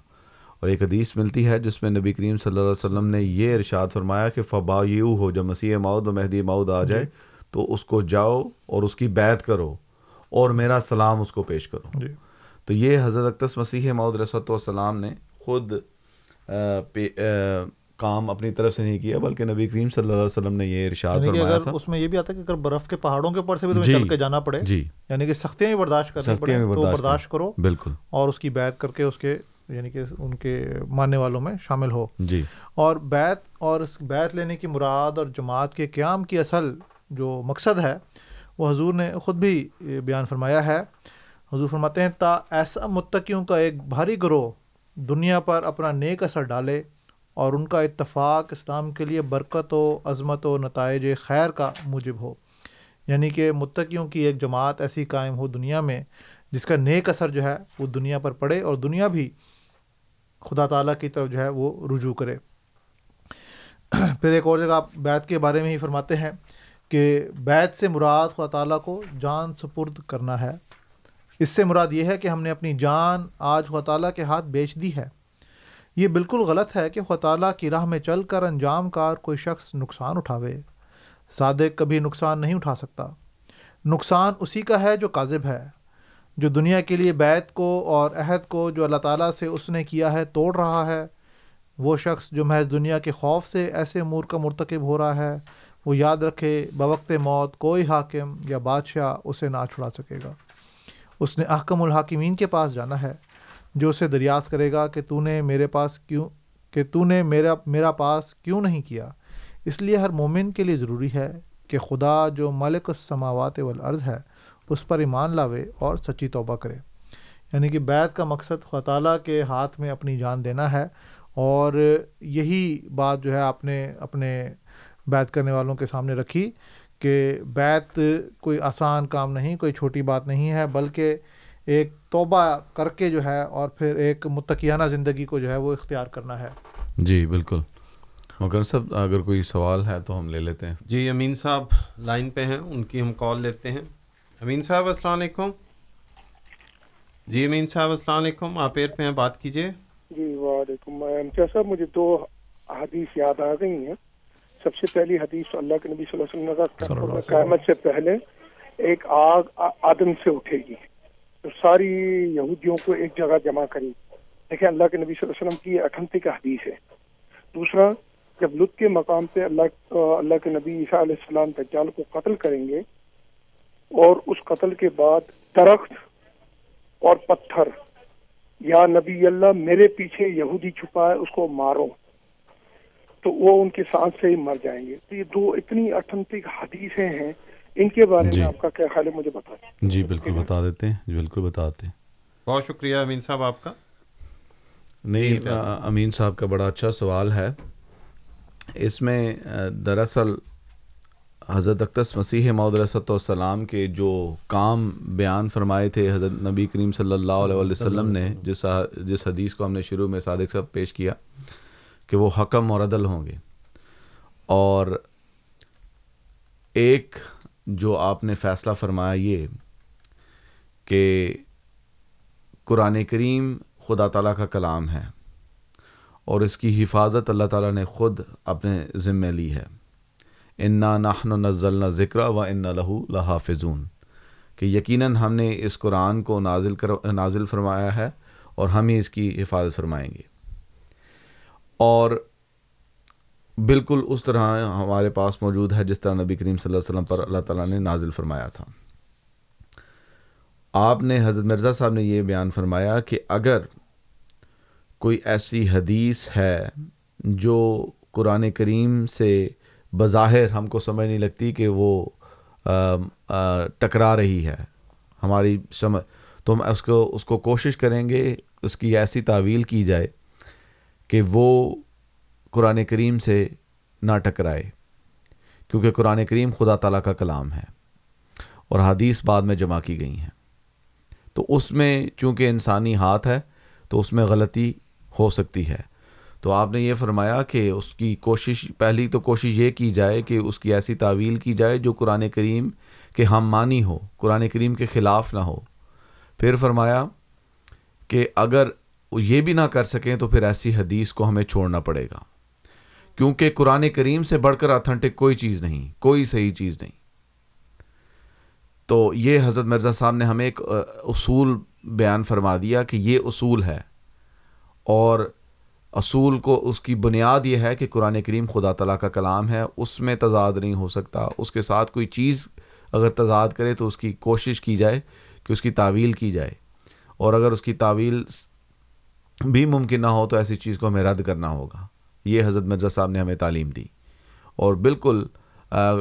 اور ایک حدیث ملتی ہے جس میں نبی کریم صلی اللہ علیہ وسلم نے یہ ارشاد فرمایا کہ فبا یو ہو جب مسیح مود و مہدی مود آ جائے تو اس کو جاؤ اور اس کی بیت کرو اور میرا سلام اس کو پیش کرو۔ جی۔ تو یہ حضرت اقتص مسیح معود رسۃ والسلام نے خود کام اپنی طرف سے نہیں کیا بلکہ نبی کریم صلی اللہ علیہ وسلم نے یہ ارشاد یعنی فرمایا تھا۔ اس میں یہ بھی آتا ہے کہ اگر برف کے پہاڑوں کے اوپر سے بھی تمہیں جی چل کے جانا پڑے جی۔ یعنی کہ سختیاں بھی برداشت کرنی پڑے تو برداشت برداشت کرو۔ بالکل۔ اور اس کی بیت کر کے اس کے یعنی کہ ان کے ماننے والوں میں شامل ہو۔ جی۔ اور بیت اور اس بیت لینے کی مراد اور جماعت کے قیام کی اصل جو مقصد ہے وہ حضور نے خود بھی بیان فرمایا ہے۔ حضور فرماتے ہیں تا ایسا متقیوں کا ایک بھاری گروہ دنیا پر اپنا نیک اثر ڈالے اور ان کا اتفاق اسلام کے لیے برکت و عظمت و نتائج خیر کا موجب ہو۔ یعنی کہ متقیوں کی ایک جماعت ایسی قائم ہو دنیا میں جس کا نیک اثر جو ہے وہ دنیا پر پڑے اور دنیا بھی خدا تعالیٰ کی طرف جو ہے وہ رجوع کرے۔ پھر ایک اور جگہ آپ بیت کے بارے میں ہی فرماتے ہیں کہ بیت سے مراد خدا تعالیٰ کو جان سپرد کرنا ہے۔ اس سے مراد یہ ہے کہ ہم نے اپنی جان آج خدا تعالیٰ کے ہاتھ بیچ دی ہے۔ یہ بالکل غلط ہے کہ خدا تعالیٰ کی راہ میں چل کر انجام کار کوئی شخص نقصان اٹھاوے۔ صادق کبھی نقصان نہیں اٹھا سکتا۔ نقصان اسی کا ہے جو کاذب ہے۔ جو دنیا کے لیے بیت کو اور عہد کو جو اللہ تعالیٰ سے اس نے کیا ہے، توڑ رہا ہے، وہ شخص جو محض دنیا کے خوف سے ایسے امور کا مرتکب ہو رہا ہے، وہ یاد رکھے بوقت موت کوئی حاکم یا بادشاہ اسے نہ چھڑا سکے گا۔ اس نے احکم الحاکمین کے پاس جانا ہے، جو اسے دریافت کرے گا کہ تو نے میرے پاس کیوں، کہ تو نے میرا میرا پاس کیوں نہیں کیا۔ اس لیے ہر مومن کے لیے ضروری ہے کہ خدا جو ملک السماوات والارض ہے اس پر ایمان لاوے اور سچی توبہ کرے۔ یعنی کہ بیت کا مقصد خدا تعالیٰ کے ہاتھ میں اپنی جان دینا ہے اور یہی بات جو ہے آپ نے اپنے بیت کرنے والوں کے سامنے رکھی کہ بیت کوئی آسان کام نہیں کوئی چھوٹی بات نہیں ہے بلکہ ایک توبہ کر کے جو ہے اور پھر ایک متقیانہ زندگی کو جو ہے وہ اختیار کرنا ہے۔ جی بالکل۔ مگر صاحب اگر کوئی سوال ہے تو ہم لے لیتے ہیں۔ جی امین صاحب لائن پہ ہیں ان کی ہم کال لیتے ہیں۔ امین صاحب السلام علیکم۔ جی امین صاحب السلام علیکم۔ آپ ایر پہ ہیں بات کیجیے جی وعلیکم۔ امتیاز صاحب مجھے دو حدیث یاد آ گئی ہیں۔ سب سے پہلی حدیث اللہ کے نبی صلی اللہ علیہ وسلم کا قیامت سے پہلے ایک آگ آدم سے اٹھے گی۔ تو ساری یہودیوں کو ایک جگہ جمع کرے گی دیکھیں اللہ کے نبی صلی اللہ علیہ وسلم کی اٹھنتک حدیث ہے۔ دوسرا جب لط کے مقام پہ اللہ اللہ کے نبی عیسیٰ علیہ السلام دجال کو قتل کریں گے اور اس قتل کے بعد درخت اور پتھر یا نبی اللہ میرے پیچھے یہودی چھپا ہے اس کو مارو تو وہ ان کے سانس سے ہی مر جائیں گے۔ یہ دو اتنی اٹھنتک حدیثیں ہیں ان کے بارے جی۔ میں آپ کا کیا خیال ہے؟ مجھے بتا دیں جی بالکل بتا دیتے ہیں۔ جی بالکل بتاتے ہیں۔ بہت شکریہ امین صاحب آپ کا۔ نہیں آ، امین صاحب کا بڑا اچھا سوال ہے۔ اس میں دراصل حضرت اقدس مسیح معود والسلام کے جو کام بیان فرمائے تھے حضرت نبی کریم صلی اللہ علیہ وسلم نے جس جس حدیث کو ہم نے شروع میں صادق صاحب پیش کیا کہ وہ حکم اور عدل ہوں گے۔ اور ایک جو آپ نے فیصلہ فرمایا یہ کہ قرآن کریم خدا تعالیٰ کا کلام ہے اور اس کی حفاظت اللہ تعالیٰ نے خود اپنے ذمے لی ہے۔ انا نحن نزلنا ذکر و ان لہو لحافظون۔ کہ یقیناً ہم نے اس قرآن کو نازل کر نازل فرمایا ہے اور ہم ہی اس کی حفاظت فرمائیں گے۔ اور بالکل اس طرح ہمارے پاس موجود ہے جس طرح نبی کریم صلی اللہ علیہ وسلم پر اللہ تعالیٰ نے نازل فرمایا تھا۔ آپ نے حضرت مرزا صاحب نے یہ بیان فرمایا کہ اگر کوئی ایسی حدیث ہے جو قرآن کریم سے بظاہر ہم کو سمجھ نہیں لگتی کہ وہ ٹکرا رہی ہے۔ ہماری سمجھ، تو ہم اس کو اس کو کوشش کریں گے، اس کی ایسی تعویل کی جائے کہ وہ قرآن کریم سے نہ ٹکرائے، کیونکہ قرآن کریم خدا تعالیٰ کا کلام ہے اور حدیث بعد میں جمع کی گئی ہیں۔ تو اس میں چونکہ انسانی ہاتھ ہے، تو اس میں غلطی ہو سکتی ہے۔ تو آپ نے یہ فرمایا کہ اس کی کوشش، پہلی تو کوشش یہ کی جائے کہ اس کی ایسی تعویل کی جائے جو قرآن کریم کے ہم مانی ہو، قرآن کریم کے خلاف نہ ہو۔ پھر فرمایا کہ اگر یہ بھی نہ کر سکیں تو پھر ایسی حدیث کو ہمیں چھوڑنا پڑے گا۔ کیونکہ قرآن کریم سے بڑھ کر اتھنٹک کوئی چیز نہیں، کوئی صحیح چیز نہیں۔ تو یہ حضرت مرزا صاحب نے ہمیں ایک اصول بیان فرما دیا کہ یہ اصول ہے اور اصول کو اس کی بنیاد یہ ہے کہ قرآن کریم خدا تعالیٰ کا کلام ہے اس میں تضاد نہیں ہو سکتا۔ اس کے ساتھ کوئی چیز اگر تضاد کرے تو اس کی کوشش کی جائے کہ اس کی تعویل کی جائے۔ اور اگر اس کی تعویل بھی ممکن نہ ہو تو ایسی چیز کو ہمیں رد کرنا ہوگا۔ یہ حضرت مرزا صاحب نے ہمیں تعلیم دی۔ اور بالکل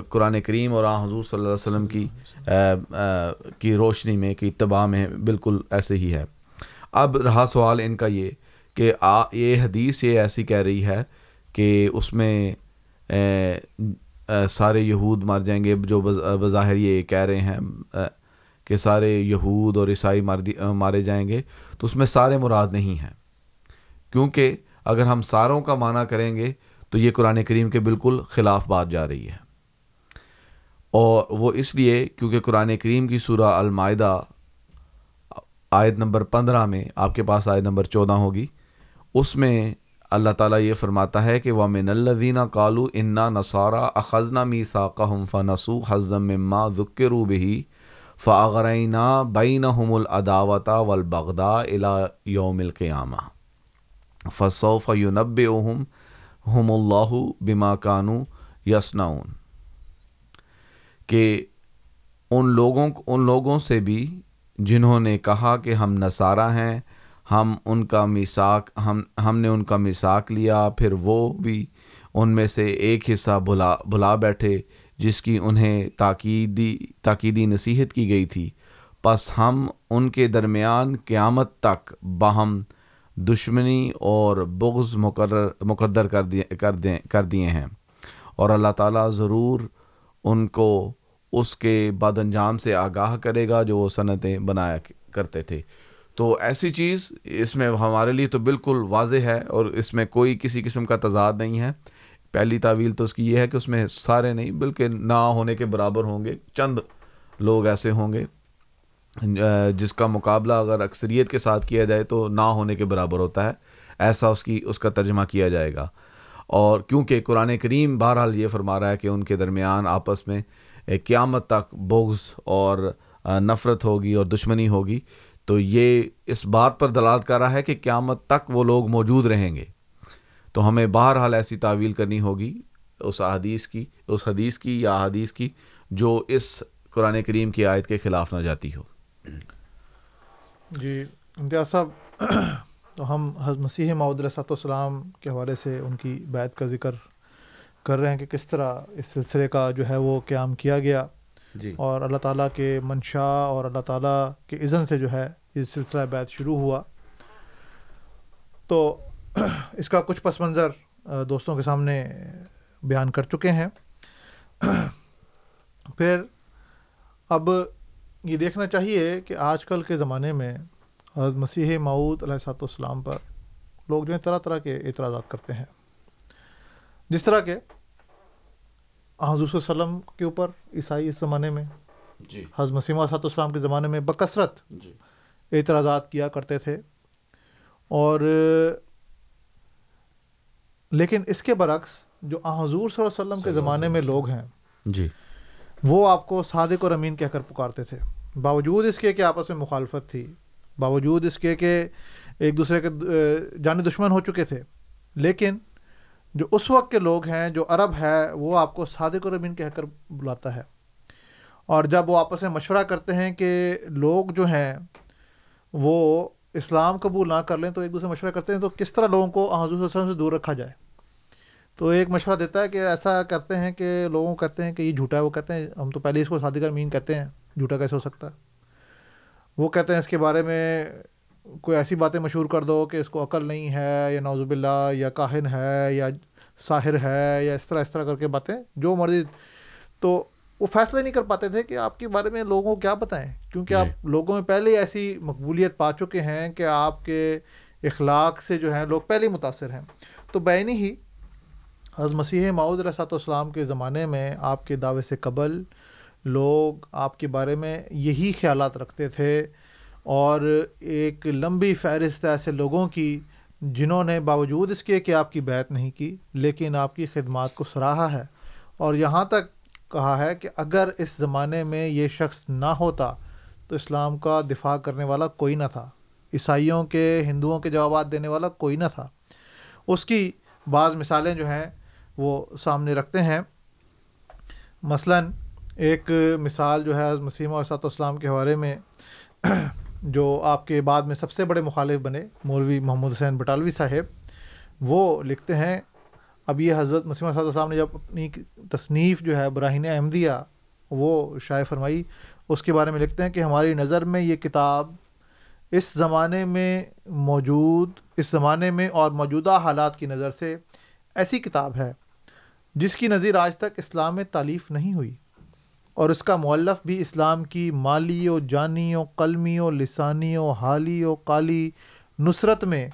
قرآن کریم اور آن حضور صلی اللہ علیہ وسلم کی آ، آ، کی روشنی میں کی اتباع میں بالکل ایسے ہی ہے۔ اب رہا سوال ان کا یہ کہ آ یہ حدیث یہ ایسی کہہ رہی ہے کہ اس میں اے، اے، سارے یہود مر جائیں گے جو بظاہر یہ کہہ رہے ہیں کہ سارے یہود اور عیسائی مار دی- مارے جائیں گے تو اس میں سارے مراد نہیں ہیں۔ کیونکہ اگر ہم ساروں کا معنی کریں گے تو یہ قرآن کریم کے بالکل خلاف بات جا رہی ہے۔ اور وہ اس لیے کیونکہ قرآن کریم کی سورہ المائدہ آیت نمبر پندرہ میں آپ کے پاس آیت نمبر چودہ ہوگی اس میں اللہ تعالیٰ یہ فرماتا ہے کہ وَمِنَ الَّذِينَ قَالُوا إِنَّا نَصَارَى أَخَذْنَا مِيثَاقَهُمْ فَنَسُوا حَظًّا مِّمَّا ذُكِّرُوا بِهِ فَأَغْرَيْنَا بَيْنَهُمُ الْعَدَاوَةَ وَالْبَغْضَاءَ إِلَى يَوْمِ الْقِيَامَةِ فَسَوْفَ يُنَبِّئُهُمْ هُمُ اللَّهُ بِمَا كَانُوا يَصْنَعُونَ کہ ان لوگوں ان لوگوں سے بھی جنہوں نے کہا کہ ہم نصارہ ہیں ہم ان کا میثاق، ہم ہم نے ان کا میثاق لیا، پھر وہ بھی ان میں سے ایک حصہ بھلا بھلا بیٹھے، جس کی انہیں تاکیدی تاکیدی نصیحت کی گئی تھی۔ پس ہم ان کے درمیان قیامت تک باہم دشمنی اور بغض مقرر، مقدر کر دیے کر دیں کر دیے ہیں۔ اور اللہ تعالیٰ ضرور ان کو اس کے بد انجام سے آگاہ کرے گا جو وہ صنعتیں بنایا کرتے تھے۔ تو ایسی چیز اس میں ہمارے لیے تو بالکل واضح ہے اور اس میں کوئی کسی قسم کا تضاد نہیں ہے۔ پہلی تعویل تو اس کی یہ ہے کہ اس میں سارے نہیں، بلکہ نہ ہونے کے برابر ہوں گے، چند لوگ ایسے ہوں گے جس کا مقابلہ اگر اکثریت کے ساتھ کیا جائے تو نہ ہونے کے برابر ہوتا ہے۔ ایسا اس کی، اس کا ترجمہ کیا جائے گا۔ اور کیونکہ قرآن کریم بہرحال یہ فرما رہا ہے کہ ان کے درمیان آپس میں قیامت تک بغض اور نفرت ہوگی اور دشمنی ہوگی تو یہ اس بات پر دلالت کر رہا ہے کہ قیامت تک وہ لوگ موجود رہیں گے۔ تو ہمیں بہرحال ایسی تعویل کرنی ہوگی اس حدیث کی، اس حدیث کی یا حدیث کی جو اس قرآن کریم کی آیت کے خلاف نہ جاتی ہو۔ جی امتیاز صاحب، تو ہم حضرت مسیح معود علیہ السلام کے حوالے سے ان کی بیت کا ذکر کر رہے ہیں کہ کس طرح اس سلسلے کا جو ہے وہ قیام کیا گیا۔ جی۔ اور اللہ تعالیٰ کے منشا اور اللہ تعالیٰ کے اذن سے جو ہے یہ سلسلہ بیت شروع ہوا۔ تو اس کا کچھ پس منظر دوستوں کے سامنے بیان کر چکے ہیں۔ پھر اب یہ دیکھنا چاہیے کہ آج کل کے زمانے میں حضرت مسیح معود علیہ سات والسلام پر لوگ جو ہیں طرح طرح کے اعتراضات کرتے ہیں۔ جس طرح کے حضور صلی اللہ علیہ وسلم کے اوپر عیسائی اس زمانے میں جی۔ حضرت مسیمہ صاحب السلام کے زمانے میں بکثرت جی۔ اعتراضات کیا کرتے تھے۔ اور لیکن اس کے برعکس جو حضور صلی اللہ علیہ وسلم کے زمانے میں لوگ ہیں جی۔ وہ آپ کو صادق اور امین کہہ کر پکارتے تھے۔ باوجود اس کے کہ آپس میں مخالفت تھی باوجود اس کے کہ ایک دوسرے کے جان دشمن ہو چکے تھے لیکن جو اس وقت کے لوگ ہیں جو عرب ہے وہ آپ کو صادق اور امین کہہ کر بلاتا ہے۔ اور جب وہ آپس میں مشورہ کرتے ہیں کہ لوگ جو ہیں، وہ اسلام قبول نہ کر لیں تو ایک دوسرے مشورہ کرتے ہیں، تو کس طرح لوگوں کو حضور صلی اللہ علیہ وسلم سے دور رکھا جائے؟ تو ایک مشورہ دیتا ہے کہ ایسا کرتے ہیں کہ لوگوں کہتے ہیں کہ یہ جھوٹا ہے، وہ کہتے ہیں، ہم تو پہلے اس کو صادق امین کہتے ہیں، جھوٹا کیسے ہو سکتا ہے؟ وہ کہتے ہیں اس کے بارے میں کوئی ایسی باتیں مشہور کر دو کہ اس کو عقل نہیں ہے یا نوزب اللہ یا کاہن ہے یا ساحر ہے یا اس طرح اس طرح کر کے باتیں جو مرضی تو وہ فیصلہ نہیں کر پاتے تھے کہ آپ کے بارے میں لوگوں کو کیا بتائیں کیونکہ آپ جی۔ لوگوں میں پہلے ایسی مقبولیت پا چکے ہیں کہ آپ کے اخلاق سے جو ہیں لوگ پہلے ہی متاثر ہیں تو بینی ہی حضرت مسیح معود علیہ صاحب السلام کے زمانے میں آپ کے دعوے سے قبل لوگ آپ کے بارے میں یہی خیالات رکھتے تھے اور ایک لمبی فہرست ایسے لوگوں کی جنہوں نے باوجود اس کے کہ آپ کی بیت نہیں کی، لیکن آپ کی خدمات کو سراہا ہے۔ اور یہاں تک کہا ہے کہ اگر اس زمانے میں یہ شخص نہ ہوتا تو اسلام کا دفاع کرنے والا کوئی نہ تھا۔ عیسائیوں کے، ہندوؤں کے جوابات دینے والا کوئی نہ تھا۔ اس کی بعض مثالیں جو ہیں وہ سامنے رکھتے ہیں۔ مثلاً ایک مثال جو ہے مسیمہ وسط اسلام کے حوالے میں جو آپ کے بعد میں سب سے بڑے مخالف بنے مولوی محمد حسین بٹالوی صاحب، وہ لکھتے ہیں، اب یہ حضرت مسیمہ صاحب السلام نے جب اپنی تصنیف جو ہے براہین احمدیہ، وہ شائع فرمائی، اس کے بارے میں لکھتے ہیں کہ ہماری نظر میں یہ کتاب اس زمانے میں موجود، اس زمانے میں اور موجودہ حالات کی نظر سے ایسی کتاب ہے جس کی نظیر آج تک اسلام میں تعلیف نہیں ہوئی۔ اور اس کا مولف بھی اسلام کی مالی و جانی و قلمی و لسانی و حالی و قالی نصرت میں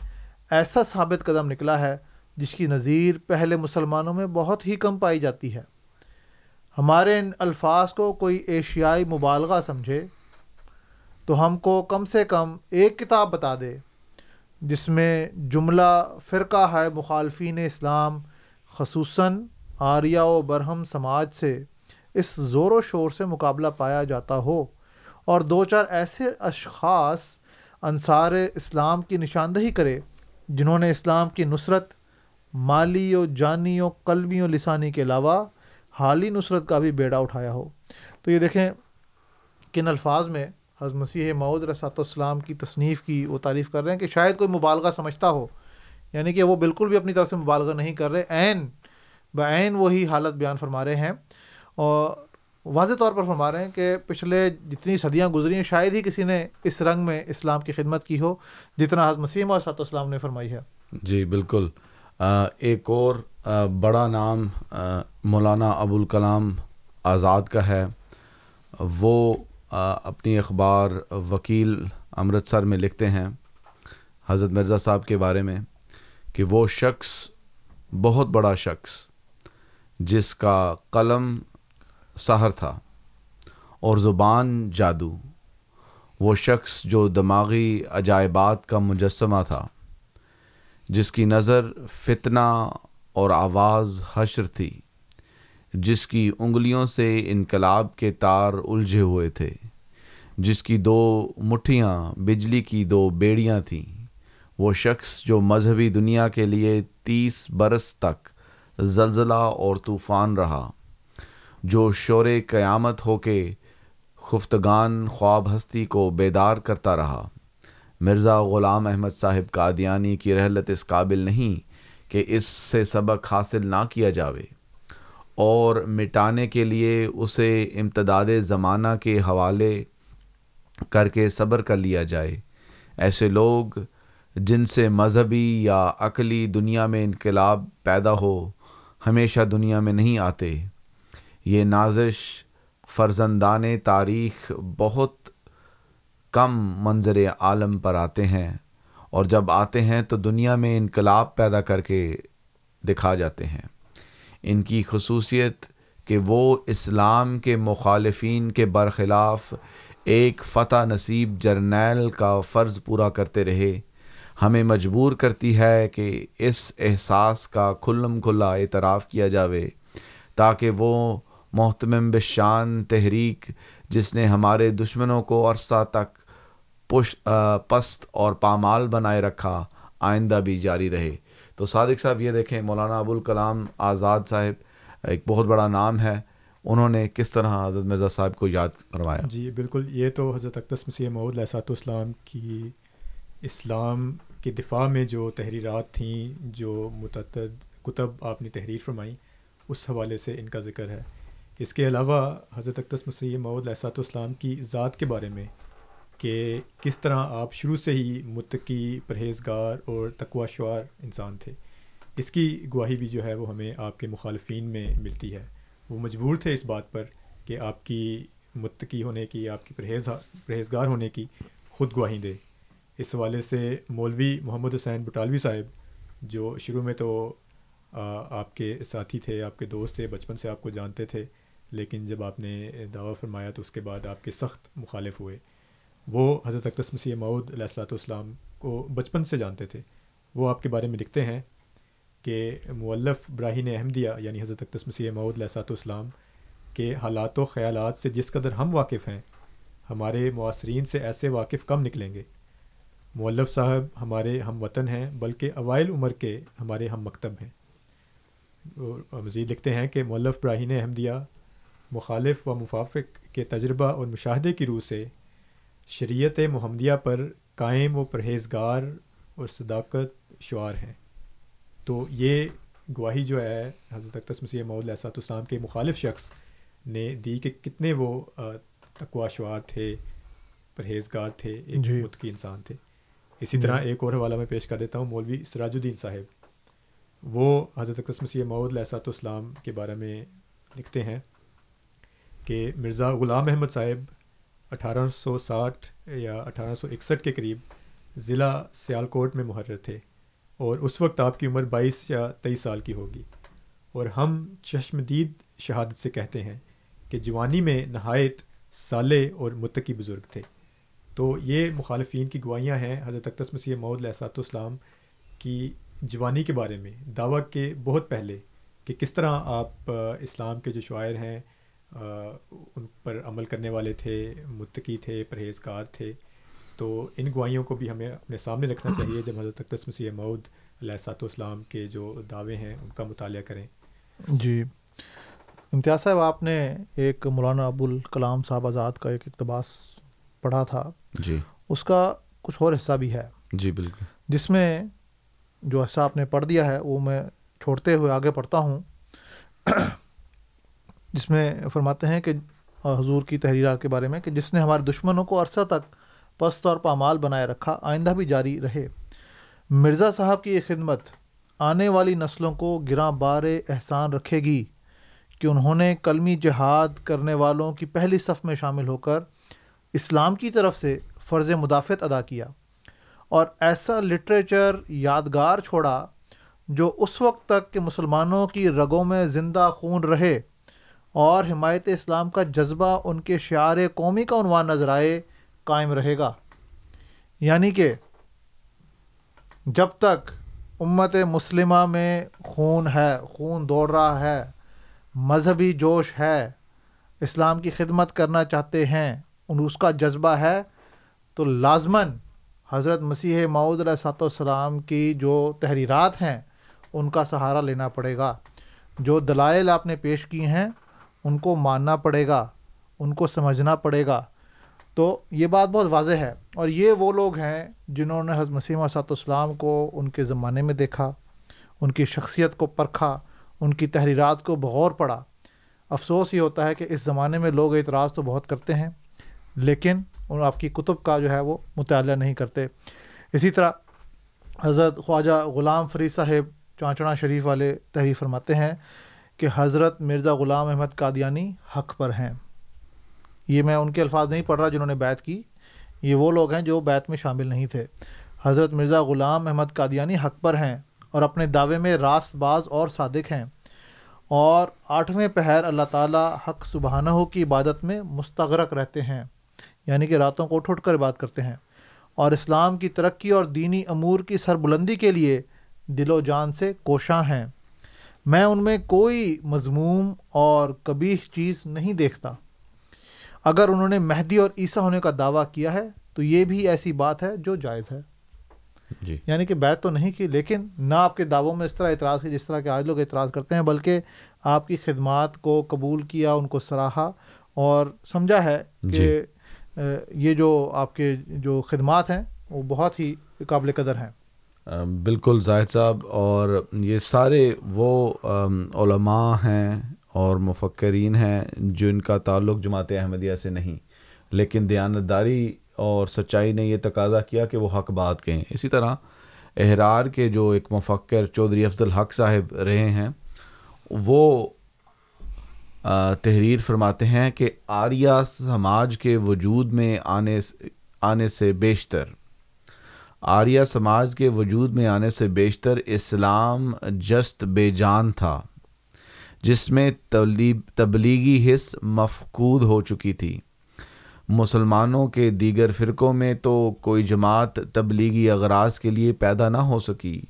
ایسا ثابت قدم نکلا ہے جس کی نظیر پہلے مسلمانوں میں بہت ہی کم پائی جاتی ہے۔ ہمارے ان الفاظ کو کوئی ایشیائی مبالغہ سمجھے تو ہم کو کم سے کم ایک کتاب بتا دے جس میں جملہ فرقہ ہے مخالفین اسلام، خصوصاً آریہ و برہم سماج سے۔ اس زور و شور سے مقابلہ پایا جاتا ہو اور دو چار ایسے اشخاص انصار اسلام کی نشاندہی کرے جنہوں نے اسلام کی نصرت مالی و جانی و قلبی و لسانی کے علاوہ حالی نصرت کا بھی بیڑا اٹھایا ہو۔ تو یہ دیکھیں کن الفاظ میں حضرت مسیح معود رسات السلام کی تصنیف کی وہ تعریف کر رہے ہیں کہ شاید کوئی مبالغہ سمجھتا ہو یعنی کہ وہ بالکل بھی اپنی طرف سے مبالغہ نہیں کر رہے، عین، بعین وہی حالت بیان فرما رہے ہیں۔ اور واضح طور پر فرما رہے ہیں کہ پچھلے جتنی صدیاں گزری ہیں، شاید ہی کسی نے اس رنگ میں اسلام کی خدمت کی ہو، جتنا حضرت مسیم اور سات اسلام نے فرمائی ہے۔ جی بالکل۔ ایک اور بڑا نام مولانا ابوالکلام آزاد کا ہے۔ وہ اپنی اخبار وکیل امرتسر میں لکھتے ہیں، حضرت مرزا صاحب کے بارے میں، کہ وہ شخص بہت بڑا شخص، جس کا قلم سحر تھا اور زبان جادو۔ وہ شخص جو دماغی عجائبات کا مجسمہ تھا، جس کی نظر فتنہ اور آواز حشر تھی، جس کی انگلیوں سے انقلاب کے تار الجھے ہوئے تھے، جس کی دو مٹھیاں بجلی کی دو بیڑیاں تھیں۔ وہ شخص جو مذہبی دنیا کے لیے تیس برس تک زلزلہ اور طوفان رہا۔ جو شور قیامت ہو کے خفتگان خواب ہستی کو بیدار کرتا رہا۔ مرزا غلام احمد صاحب قادیانی کی رحلت اس قابل نہیں کہ اس سے سبق حاصل نہ کیا جاوے۔ اور مٹانے کے لیے اسے امتداد زمانہ کے حوالے کر کے صبر کر لیا جائے۔ ایسے لوگ جن سے مذہبی یا عقلی دنیا میں انقلاب پیدا ہو، ہمیشہ دنیا میں نہیں آتے۔ یہ نازش فرزندان تاریخ بہت کم منظر عالم پر آتے ہیں اور جب آتے ہیں تو دنیا میں انقلاب پیدا کر کے دکھا جاتے ہیں۔ ان کی خصوصیت کہ وہ اسلام کے مخالفین کے برخلاف ایک فتح نصیب جرنیل کا فرض پورا کرتے رہے۔ ہمیں مجبور کرتی ہے کہ اس احساس کا کھلم کھلا اعتراف کیا جاوے تاکہ وہ محتمم بشان تحریک، جس نے ہمارے دشمنوں کو عرصہ تک پش پست اور پامال بنائے رکھا، آئندہ بھی جاری رہے۔ تو صادق صاحب، یہ دیکھیں، مولانا ابوالکلام آزاد صاحب ایک بہت بڑا نام ہے۔ انہوں نے کس طرح حضرت مرزا صاحب کو یاد کروایا؟ جی بالکل۔ یہ تو حضرت اقدس مسیح محدود لسات اسلام کی اسلام کے دفاع میں جو تحریرات تھیں، جو متعدد کتب آپ نے تحریر فرمائیں اس حوالے سے ان کا ذکر ہے۔ اس کے علاوہ حضرت اقدس مسیح معود احساط اسلام کی ذات کے بارے میں کہ کس طرح آپ شروع سے ہی متقی، پرہیزگار اور تقوا شعار انسان تھے۔ اس کی گواہی بھی جو ہے وہ ہمیں آپ کے مخالفین میں ملتی ہے۔ وہ مجبور تھے اس بات پر کہ آپ کی متقی ہونے کی، آپ کی پرہیز پرہیزگار ہونے کی خود گواہی دے۔ اس حوالے سے مولوی محمد حسین بٹالوی صاحب، جو شروع میں تو آپ کے ساتھی تھے، آپ کے دوست تھے، بچپن سے آپ کو جانتے تھے لیکن جب آپ نے دعویٰ فرمایا تو اس کے بعد آپ کے سخت مخالف ہوئے۔ وہ حضرت اقدس مسیح معود علیہ السلاۃ والسلام کو بچپن سے جانتے تھے۔ وہ آپ کے بارے میں لکھتے ہیں کہ مولف براہین احمدیہ یعنی حضرت اقدس مسیح معود علیہ السلاۃ والسلام کے حالات و خیالات سے جس قدر ہم واقف ہیں، ہمارے معاصرین سے ایسے واقف کم نکلیں گے۔ مولف صاحب ہمارے ہم وطن ہیں، بلکہ اوائل عمر کے ہمارے ہم مکتب ہیں۔ مزید لکھتے ہیں کہ مولف براہین احمدیہ مخالف و مفافق کے تجربہ اور مشاہدے کی روح سے شریعت محمدیہ پر قائم و پرہیزگار اور صداقت شعار ہیں۔ تو یہ گواہی جو ہے حضرت اقتص مسیح محدود احساط اسلام کے مخالف شخص نے دی کہ کتنے وہ تقوا شعار تھے پرہیزگار تھے ایک جی۔ کی انسان تھے۔ اسی طرح ایک اور حوالہ میں پیش کر دیتا ہوں مولوی سراج الدین صاحب۔ وہ حضرت اقتص مسیح محدود احساط اسلام کے بارے میں لکھتے ہیں کہ مرزا غلام احمد صاحب اٹھارہ سو ساٹھ یا اٹھارہ سو اکسٹھ کے قریب ضلع سیالکوٹ میں محرر تھے اور اس وقت آپ کی عمر بائیس یا تیئیس سال کی ہوگی۔ اور ہم چشمدید شہادت سے کہتے ہیں کہ جوانی میں نہایت سالے اور متقی بزرگ تھے۔ تو یہ مخالفین کی گوائیاں ہیں حضرت اقتص مسیح محدود لہسات اسلام کی جوانی کے بارے میں۔ دعویٰ کے بہت پہلے کہ کس طرح آپ اسلام کے جو شاعر ہیں ان پر عمل کرنے والے تھے متقی تھے پرہیزگار تھے۔ تو ان گوائیوں کو بھی ہمیں اپنے سامنے رکھنا چاہیے جب حضرت اقدس مسیح مود علیہ سات اسلام کے جو دعوے ہیں ان کا مطالعہ کریں۔ جی۔ امتیاز صاحب آپ نے ایک مولانا ابوالکلام صاحب آزاد کا ایک اقتباس پڑھا تھا۔ جی۔ اس کا کچھ اور حصہ بھی ہے۔ جی بالکل۔ جس میں جو حصہ آپ نے پڑھ دیا ہے وہ میں چھوڑتے ہوئے آگے پڑھتا ہوں۔ جس میں فرماتے ہیں کہ حضور کی تحریرات کے بارے میں کہ جس نے ہمارے دشمنوں کو عرصہ تک پست اور پامال بنائے رکھا، آئندہ بھی جاری رہے۔ مرزا صاحب کی یہ خدمت آنے والی نسلوں کو گراں بار احسان رکھے گی کہ انہوں نے کلمی جہاد کرنے والوں کی پہلی صف میں شامل ہو کر اسلام کی طرف سے فرض مدافعت ادا کیا اور ایسا لٹریچر یادگار چھوڑا جو اس وقت تک کہ مسلمانوں کی رگوں میں زندہ خون رہے۔ اور حمایت اسلام کا جذبہ ان کے شعار قومی کا عنوان نظر آئے، قائم رہے گا۔ یعنی کہ جب تک امت مسلمہ میں خون ہے، خون دوڑ رہا ہے، مذہبی جوش ہے، اسلام کی خدمت کرنا چاہتے ہیں، ان اس کا جذبہ ہے، تو لازماً حضرت مسیح معود علیہ صاحب السلام کی جو تحریرات ہیں، ان کا سہارا لینا پڑے گا۔ جو دلائل آپ نے پیش کی ہیں ان کو ماننا پڑے گا، ان کو سمجھنا پڑے گا۔ تو یہ بات بہت واضح ہے۔ اور یہ وہ لوگ ہیں جنہوں نے حضرت مسیمہ صاحب السلام کو ان کے زمانے میں دیکھا، ان کی شخصیت کو پرکھا، ان کی تحریرات کو بغور پڑھا۔ افسوس یہ ہوتا ہے کہ اس زمانے میں لوگ اعتراض تو بہت کرتے ہیں، لیکن ان آپ کی کتب کا جو ہے وہ مطالعہ نہیں کرتے۔ اسی طرح حضرت خواجہ غلام فرید صاحب چانچڑا شریف والے تحریر فرماتے ہیں کہ حضرت مرزا غلام احمد قادیانی حق پر ہیں۔ یہ میں ان کے الفاظ نہیں پڑھ رہا جنہوں نے بیت کی۔ یہ وہ لوگ ہیں جو بیت میں شامل نہیں تھے۔ حضرت مرزا غلام احمد قادیانی حق پر ہیں اور اپنے دعوے میں راست باز اور صادق ہیں۔ اور آٹھویں پہر اللہ تعالیٰ حق سبحانہ ہو کی عبادت میں مستغرق رہتے ہیں۔ یعنی کہ راتوں کو اٹھ اٹھ کر عبادت کرتے ہیں۔ اور اسلام کی ترقی اور دینی امور کی سربلندی کے لیے دل و جان سے کوشاں ہیں۔ میں ان میں کوئی مضموم اور کبھی چیز نہیں دیکھتا۔ اگر انہوں نے مہدی اور عیسیٰ ہونے کا دعویٰ کیا ہے تو یہ بھی ایسی بات ہے جو جائز ہے۔ جی۔ یعنی کہ بیت تو نہیں کی لیکن نہ آپ کے دعووں میں اس طرح اعتراض کی جس طرح کے آج لوگ اعتراض کرتے ہیں بلکہ آپ کی خدمات کو قبول کیا ان کو سراہا اور سمجھا ہے کہ جی۔ یہ جو آپ کے جو خدمات ہیں وہ بہت ہی قابل قدر ہیں۔ بالکل زاہد صاحب، اور یہ سارے وہ علماء ہیں اور مفکرین ہیں جن کا تعلق جماعت احمدیہ سے نہیں، لیکن دیانتداری اور سچائی نے یہ تقاضا کیا کہ وہ حق بات کہیں۔ اسی طرح احرار کے جو ایک مفکر چودھری افضل حق صاحب رہے ہیں، وہ تحریر فرماتے ہیں کہ آریہ سماج کے وجود میں آنے آنے سے بیشتر آریہ سماج کے وجود میں آنے سے بیشتر اسلام جست بے جان تھا، جس میں تبلیغی حص مفقود ہو چکی تھی۔ مسلمانوں کے دیگر فرقوں میں تو کوئی جماعت تبلیغی اغراض کے لیے پیدا نہ ہو سکی۔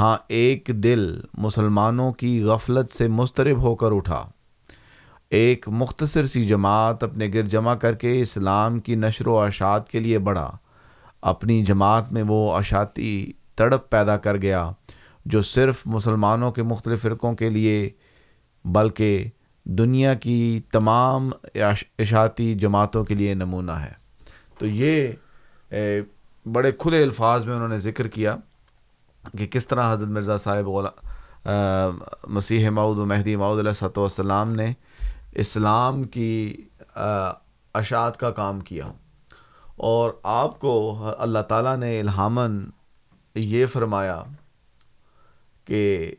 ہاں ایک دل مسلمانوں کی غفلت سے مسترب ہو کر اٹھا۔ ایک مختصر سی جماعت اپنے گر جمع کر کے اسلام کی نشر و اشاعت کے لیے بڑھا۔ اپنی جماعت میں وہ اشاعتی تڑپ پیدا کر گیا جو صرف مسلمانوں کے مختلف فرقوں کے لیے، بلکہ دنیا کی تمام اشاعتی جماعتوں کے لیے نمونہ ہے۔ تو یہ بڑے کھلے الفاظ میں انہوں نے ذکر کیا کہ کس طرح حضرت مرزا صاحب غلام مسیح مود و مہدی مود علیہ صلاح والسلام نے اسلام کی اشاعت کا کام کیا۔ اور آپ کو اللہ تعالیٰ نے الہامن یہ فرمایا کہ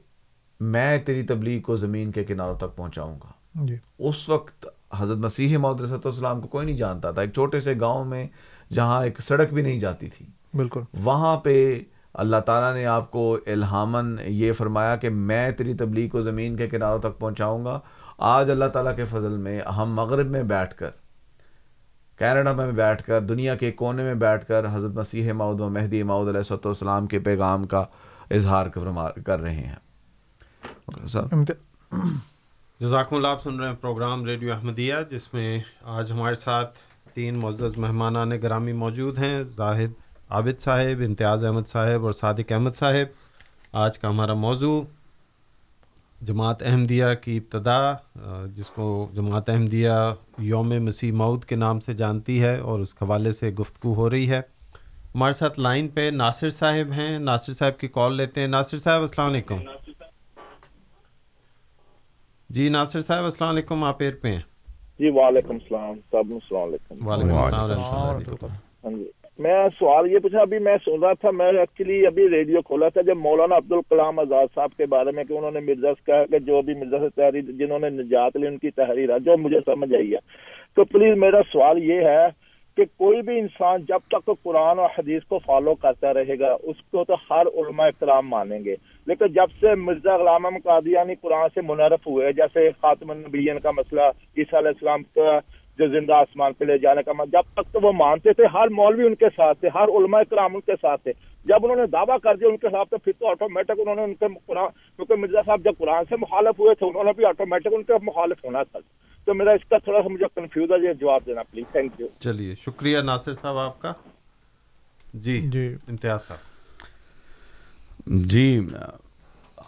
میں تیری تبلیغ کو زمین کے کناروں تک پہنچاؤں گا۔ جی۔ اس وقت حضرت مسیح محدود السلام کو کوئی نہیں جانتا تھا۔ ایک چھوٹے سے گاؤں میں جہاں ایک سڑک بھی نہیں جاتی تھی۔ بالکل۔ وہاں پہ اللہ تعالیٰ نے آپ کو الہامن یہ فرمایا کہ میں تیری تبلیغ کو زمین کے کناروں تک پہنچاؤں گا۔ آج اللہ تعالیٰ کے فضل میں ہم مغرب میں بیٹھ کر کینیڈا میں بیٹھ کر دنیا کے کونے میں بیٹھ کر حضرت مسیح ماؤد و مہدی ماؤد علیہ السلام کے پیغام کا اظہار کر رہے ہیں۔ جزاکم اللہ آپ سن رہے ہیں پروگرام ریڈیو احمدیہ جس میں آج ہمارے ساتھ تین معزز مہمانان گرامی موجود ہیں زاہد عابد صاحب امتیاز احمد صاحب اور صادق احمد صاحب۔ آج کا ہمارا موضوع جماعت احمدیہ کی ابتدا جس کو جماعت احمدیہ یوم مسیح مود کے نام سے جانتی ہے اور اس حوالے سے گفتگو ہو رہی ہے۔ ہمارے ساتھ لائن پہ ناصر صاحب ہیں۔ ناصر صاحب کی کال لیتے ہیں۔ ناصر صاحب السلام علیکم۔ جی ناصر صاحب السلام علیکم۔ آپ ایر پہ ہیں۔ جی وعلیکم السلام۔ صاحب السلام علیکم۔ وعلیکم السلام۔ میں سوال یہ پوچھا، ابھی میں سن رہا تھا، میں ایکچولی ابھی ریڈیو کھولا تھا جب مولانا عبد الکلام آزاد صاحب کے بارے میں کہ انہوں نے مرزا سے کہا کہ جو بھی مرزا سے تحریر، جنہوں نے نجات لی، ان کی تحریر ہے جو مجھے سمجھ آئی ہے۔ تو پلیز میرا سوال یہ ہے کہ کوئی بھی انسان جب تک قرآن اور حدیث کو فالو کرتا رہے گا، اس کو تو ہر علماء اکرام مانیں گے۔ لیکن جب سے مرزا غلام قادیانی قرآن سے منرف ہوئے، جیسے خاتم النبیین کا مسئلہ، عیسیٰ علیہ السلام کا جو زندہ آسمان پہ لے جانے کا جب تک تو وہ مانتے تھے ہر مولوی ان کے ساتھ تھے ہر علماء کرام ان کے ساتھ تھے۔ جب انہوں نے دعویٰ کر دیا ان کے خلاف تو پھر تو آٹومیٹک انہوں نے ان کے قرآن کیونکہ مرزا صاحب جب قرآن سے مخالف ہوئے تھے انہوں نے بھی آٹومیٹک ان کے مخالف ہونا تھا۔ تو میرا اس کا تھوڑا سا مجھے کنفیوز ہے یہ جواب دینا پلیز تھینک یو چلیے شکریہ ناصر صاحب آپ کا۔ جی جی۔ امتیاز صاحب۔ جی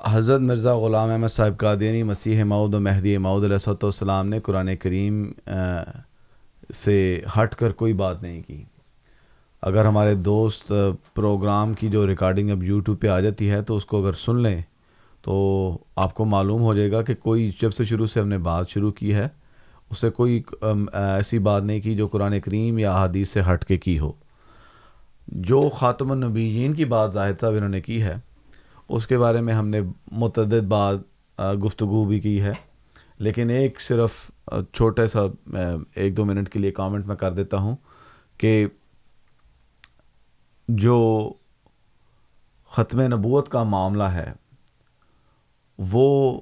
حضرت مرزا غلام احمد صاحب قادیانی مسیح ماؤد و مہدی ماؤد علیہ صلاۃ والسلام نے قرآن کریم سے ہٹ کر کوئی بات نہیں کی۔ اگر ہمارے دوست پروگرام کی جو ریکارڈنگ اب یوٹیوب پہ آ جاتی ہے تو اس کو اگر سن لیں تو آپ کو معلوم ہو جائے گا کہ کوئی جب سے شروع سے ہم نے بات شروع کی ہے، اس سے کوئی ایسی بات نہیں کی جو قرآن کریم یا حدیث سے ہٹ کے کی ہو۔ جو خاتم النبیین کی بات زاہد صاحب انہوں نے کی ہے اس کے بارے میں ہم نے متعدد بات گفتگو بھی کی ہے۔ لیکن ایک صرف آ، چھوٹے سا ایک دو منٹ کے لیے کامنٹ میں کر دیتا ہوں کہ جو ختم نبوت کا معاملہ ہے وہ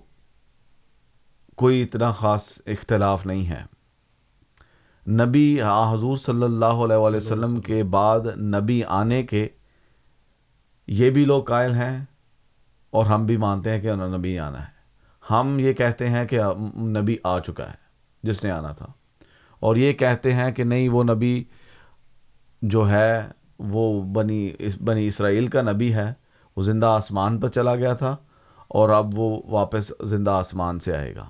کوئی اتنا خاص اختلاف نہیں ہے۔ نبی حضور صلی اللہ علیہ وآلہ وسلم کے بعد نبی آنے کے یہ بھی لوگ قائل ہیں اور ہم بھی مانتے ہیں کہ انہوں نبی آنا ہے۔ ہم یہ کہتے ہیں کہ نبی آ چکا ہے، جس نے آنا تھا۔ اور یہ کہتے ہیں کہ نہیں، وہ نبی جو ہے، وہ بنی اس، بنی اسرائیل کا نبی ہے۔ وہ زندہ آسمان پر چلا گیا تھا اور اب وہ واپس زندہ آسمان سے آئے گا۔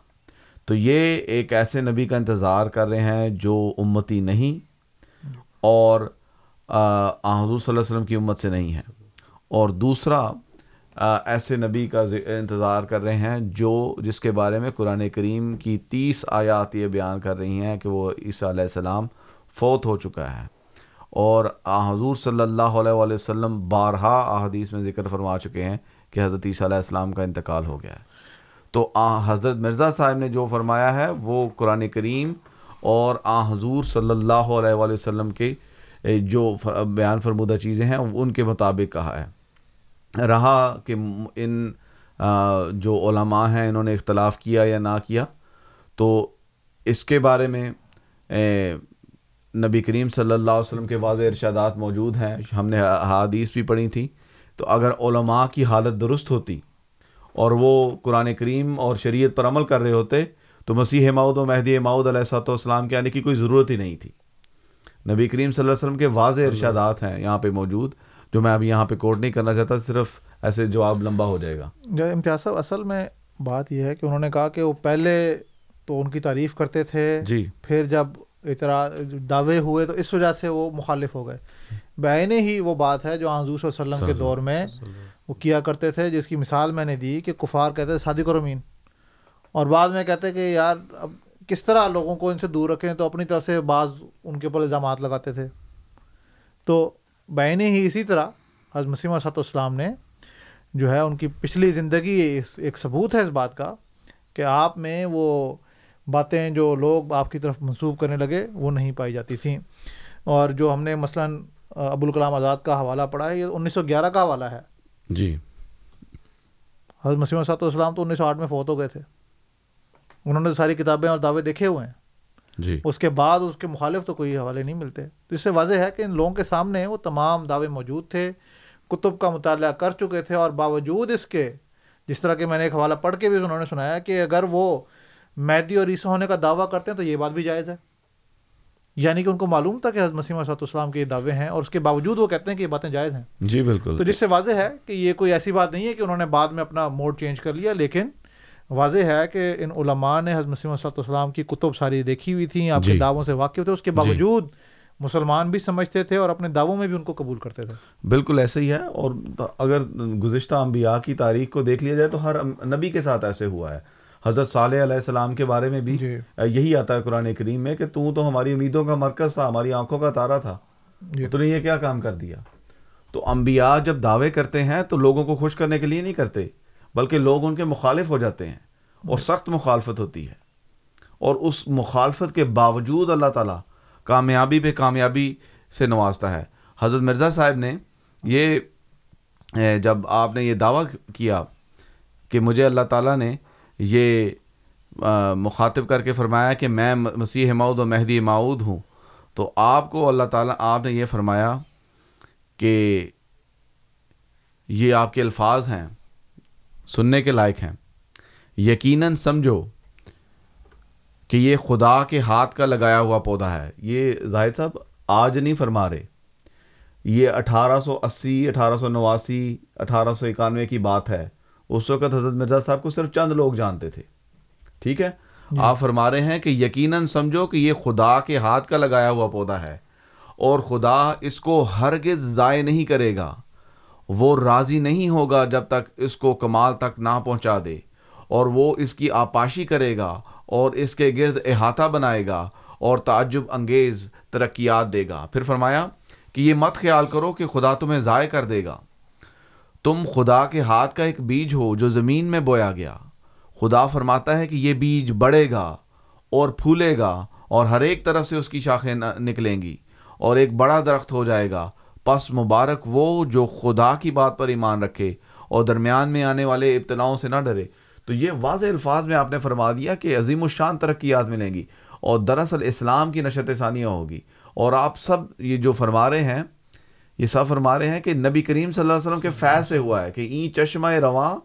تو یہ ایک ایسے نبی کا انتظار کر رہے ہیں جو امتی نہیں اور حضور صلی اللہ علیہ وسلم کی امت سے نہیں ہے۔ اور دوسرا ایسے نبی کا انتظار کر رہے ہیں جو، جس کے بارے میں قرآن کریم کی تیس آیات یہ بیان کر رہی ہیں کہ وہ عیسیٰ علیہ السلام فوت ہو چکا ہے۔ اور آ، حضور صلی اللہ علیہ وآلہ وسلم بارہا احادیث میں ذکر فرما چکے ہیں کہ حضرت عیسیٰ علیہ السلام کا انتقال ہو گیا ہے۔ تو آ، حضرت مرزا صاحب نے جو فرمایا ہے وہ قرآن کریم اور آ، حضور صلی اللہ علیہ وآلہ وسلم کے جو بیان فرمودہ چیزیں ہیں، ان کے مطابق کہا ہے۔ رہا کہ ان جو علماء ہیں انہوں نے اختلاف کیا یا نہ کیا، تو اس کے بارے میں نبی کریم صلی اللہ علیہ وسلم کے واضح ارشادات موجود ہیں، ہم نے حادیث بھی پڑھی تھی۔ تو اگر علماء کی حالت درست ہوتی اور وہ قرآن کریم اور شریعت پر عمل کر رہے ہوتے، تو مسیح ماؤد و مہدی ماؤد علیہ صاحب والسلام کے آنے کی کوئی ضرورت ہی نہیں تھی۔ نبی کریم صلی اللہ علیہ وسلم کے واضح ارشادات ہیں یہاں پہ موجود۔ جو میں اب یہاں پہ کوٹ نہیں کرنا چاہتا صرف ایسے جواب لمبا ہو جائے گا۔ جو امتیاز صاحب اصل میں بات یہ ہے کہ انہوں نے کہا کہ وہ پہلے تو ان کی تعریف کرتے تھے جی۔ پھر جب اعتراض دعوے ہوئے تو اس وجہ سے وہ مخالف ہو گئے۔ بعین ہی وہ بات ہے جو حضور صلی اللہ علیہ وسلم کے دور میں وہ کیا کرتے تھے جس کی مثال میں نے دی کہ کفار کہتے تھے صادق و امین۔ اور بعد میں کہتے کہ یار اب کس طرح لوگوں کو ان سے دور رکھیں تو اپنی طرف سے بعض ان کے اوپر الزامات لگاتے تھے۔ تو بعین ہی اسی طرح حضرت مسیمہ صاحب اسلام نے جو ہے ان کی پچھلی زندگی ایک ثبوت ہے اس بات کا کہ آپ میں وہ باتیں جو لوگ آپ کی طرف منسوب کرنے لگے وہ نہیں پائی جاتی تھیں۔ اور جو ہم نے مثلاً ابوالکلام آزاد کا حوالہ پڑھا ہے یہ انیس سو گیارہ کا حوالہ ہے۔ جی۔ حضرت مسیم صاحب اسلام تو انیس سو آٹھ میں فوت ہو گئے تھے۔ انہوں نے ساری کتابیں اور دعوے دیکھے ہوئے ہیں۔ جی۔ اس کے بعد اس کے مخالف تو کوئی حوالے نہیں ملتے۔ تو اس سے واضح ہے کہ ان لوگوں کے سامنے وہ تمام دعوے موجود تھے کتب کا مطالعہ کر چکے تھے اور باوجود اس کے جس طرح کہ میں نے ایک حوالہ پڑھ کے بھی انہوں نے سنایا کہ اگر وہ مہدی اور عیسیٰ ہونے کا دعویٰ کرتے ہیں تو یہ بات بھی جائز ہے۔ یعنی کہ ان کو معلوم تھا کہ حضرت مسیمہ صاحب اسلام کے یہ دعوے ہیں اور اس کے باوجود وہ کہتے ہیں کہ یہ باتیں جائز ہیں۔ جی بالکل۔ تو جس سے واضح ہے کہ یہ کوئی ایسی بات نہیں ہے کہ انہوں نے بعد میں اپنا موڈ چینج کر لیا لیکن واضح ہے کہ ان علماء نے حضرت مسیم صلی السلام کی کتب ساری دیکھی ہوئی تھیں آپ کے جی۔ دعووں سے واقف تھے اس کے باوجود مسلمان بھی سمجھتے تھے اور اپنے دعووں میں بھی ان کو قبول کرتے تھے۔ بالکل ایسے ہی ہے۔ اور اگر گزشتہ انبیاء کی تاریخ کو دیکھ لیا جائے تو ہر نبی کے ساتھ ایسے ہوا ہے۔ حضرت صالح علیہ السلام کے بارے میں بھی جی۔ یہی آتا ہے قرآن کریم میں کہ تو تو ہماری امیدوں کا مرکز تھا ہماری آنکھوں کا تارا تھا۔ جی۔ تو نے یہ کیا کام کر دیا؟ تو انبیاء جب دعوے کرتے ہیں تو لوگوں کو خوش کرنے کے لیے نہیں کرتے۔ بلکہ لوگ ان کے مخالف ہو جاتے ہیں اور سخت مخالفت ہوتی ہے اور اس مخالفت کے باوجود اللہ تعالیٰ کامیابی پہ کامیابی سے نوازتا ہے۔ حضرت مرزا صاحب نے یہ جب آپ نے یہ دعویٰ کیا کہ مجھے اللہ تعالیٰ نے یہ مخاطب کر کے فرمایا کہ میں مسیح مود و مہدی معود ہوں تو آپ کو اللہ تعالیٰ آپ نے یہ فرمایا کہ یہ آپ کے الفاظ ہیں۔ سننے کے لائق ہیں۔ یقیناً سمجھو کہ یہ خدا کے ہاتھ کا لگایا ہوا پودا ہے۔ یہ زاہد صاحب آج نہیں فرما رہے۔ یہ اٹھارہ سو اسی اٹھارہ سو نواسی اٹھارہ سو اکانوے کی بات ہے۔ اس وقت حضرت مرزا صاحب کو صرف چند لوگ جانتے تھے۔ ٹھیک ہے؟ آپ فرما رہے ہیں کہ یقیناً سمجھو کہ یہ خدا کے ہاتھ کا لگایا ہوا پودا ہے۔ اور خدا اس کو ہرگز ضائع نہیں کرے گا۔ وہ راضی نہیں ہوگا جب تک اس کو کمال تک نہ پہنچا دے، اور وہ اس کی آپاشی کرے گا اور اس کے گرد احاطہ بنائے گا اور تعجب انگیز ترقیات دے گا۔ پھر فرمایا کہ یہ مت خیال کرو کہ خدا تمہیں ضائع کر دے گا۔ تم خدا کے ہاتھ کا ایک بیج ہو جو زمین میں بویا گیا۔ خدا فرماتا ہے کہ یہ بیج بڑھے گا اور پھولے گا اور ہر ایک طرف سے اس کی شاخیں نکلیں گی اور ایک بڑا درخت ہو جائے گا۔ پس مبارک وہ جو خدا کی بات پر ایمان رکھے اور درمیان میں آنے والے ابتلاؤں سے نہ ڈرے۔ تو یہ واضح الفاظ میں آپ نے فرما دیا کہ عظیم الشان ترقیات ملیں گی اور دراصل اسلام کی نشت ثانیہ ہوگی۔ اور آپ سب یہ جو فرما رہے ہیں، یہ سب فرما رہے ہیں کہ نبی کریم صلی اللہ علیہ وسلم کے فیض سے ہوا ہے کہ این چشمہ رواں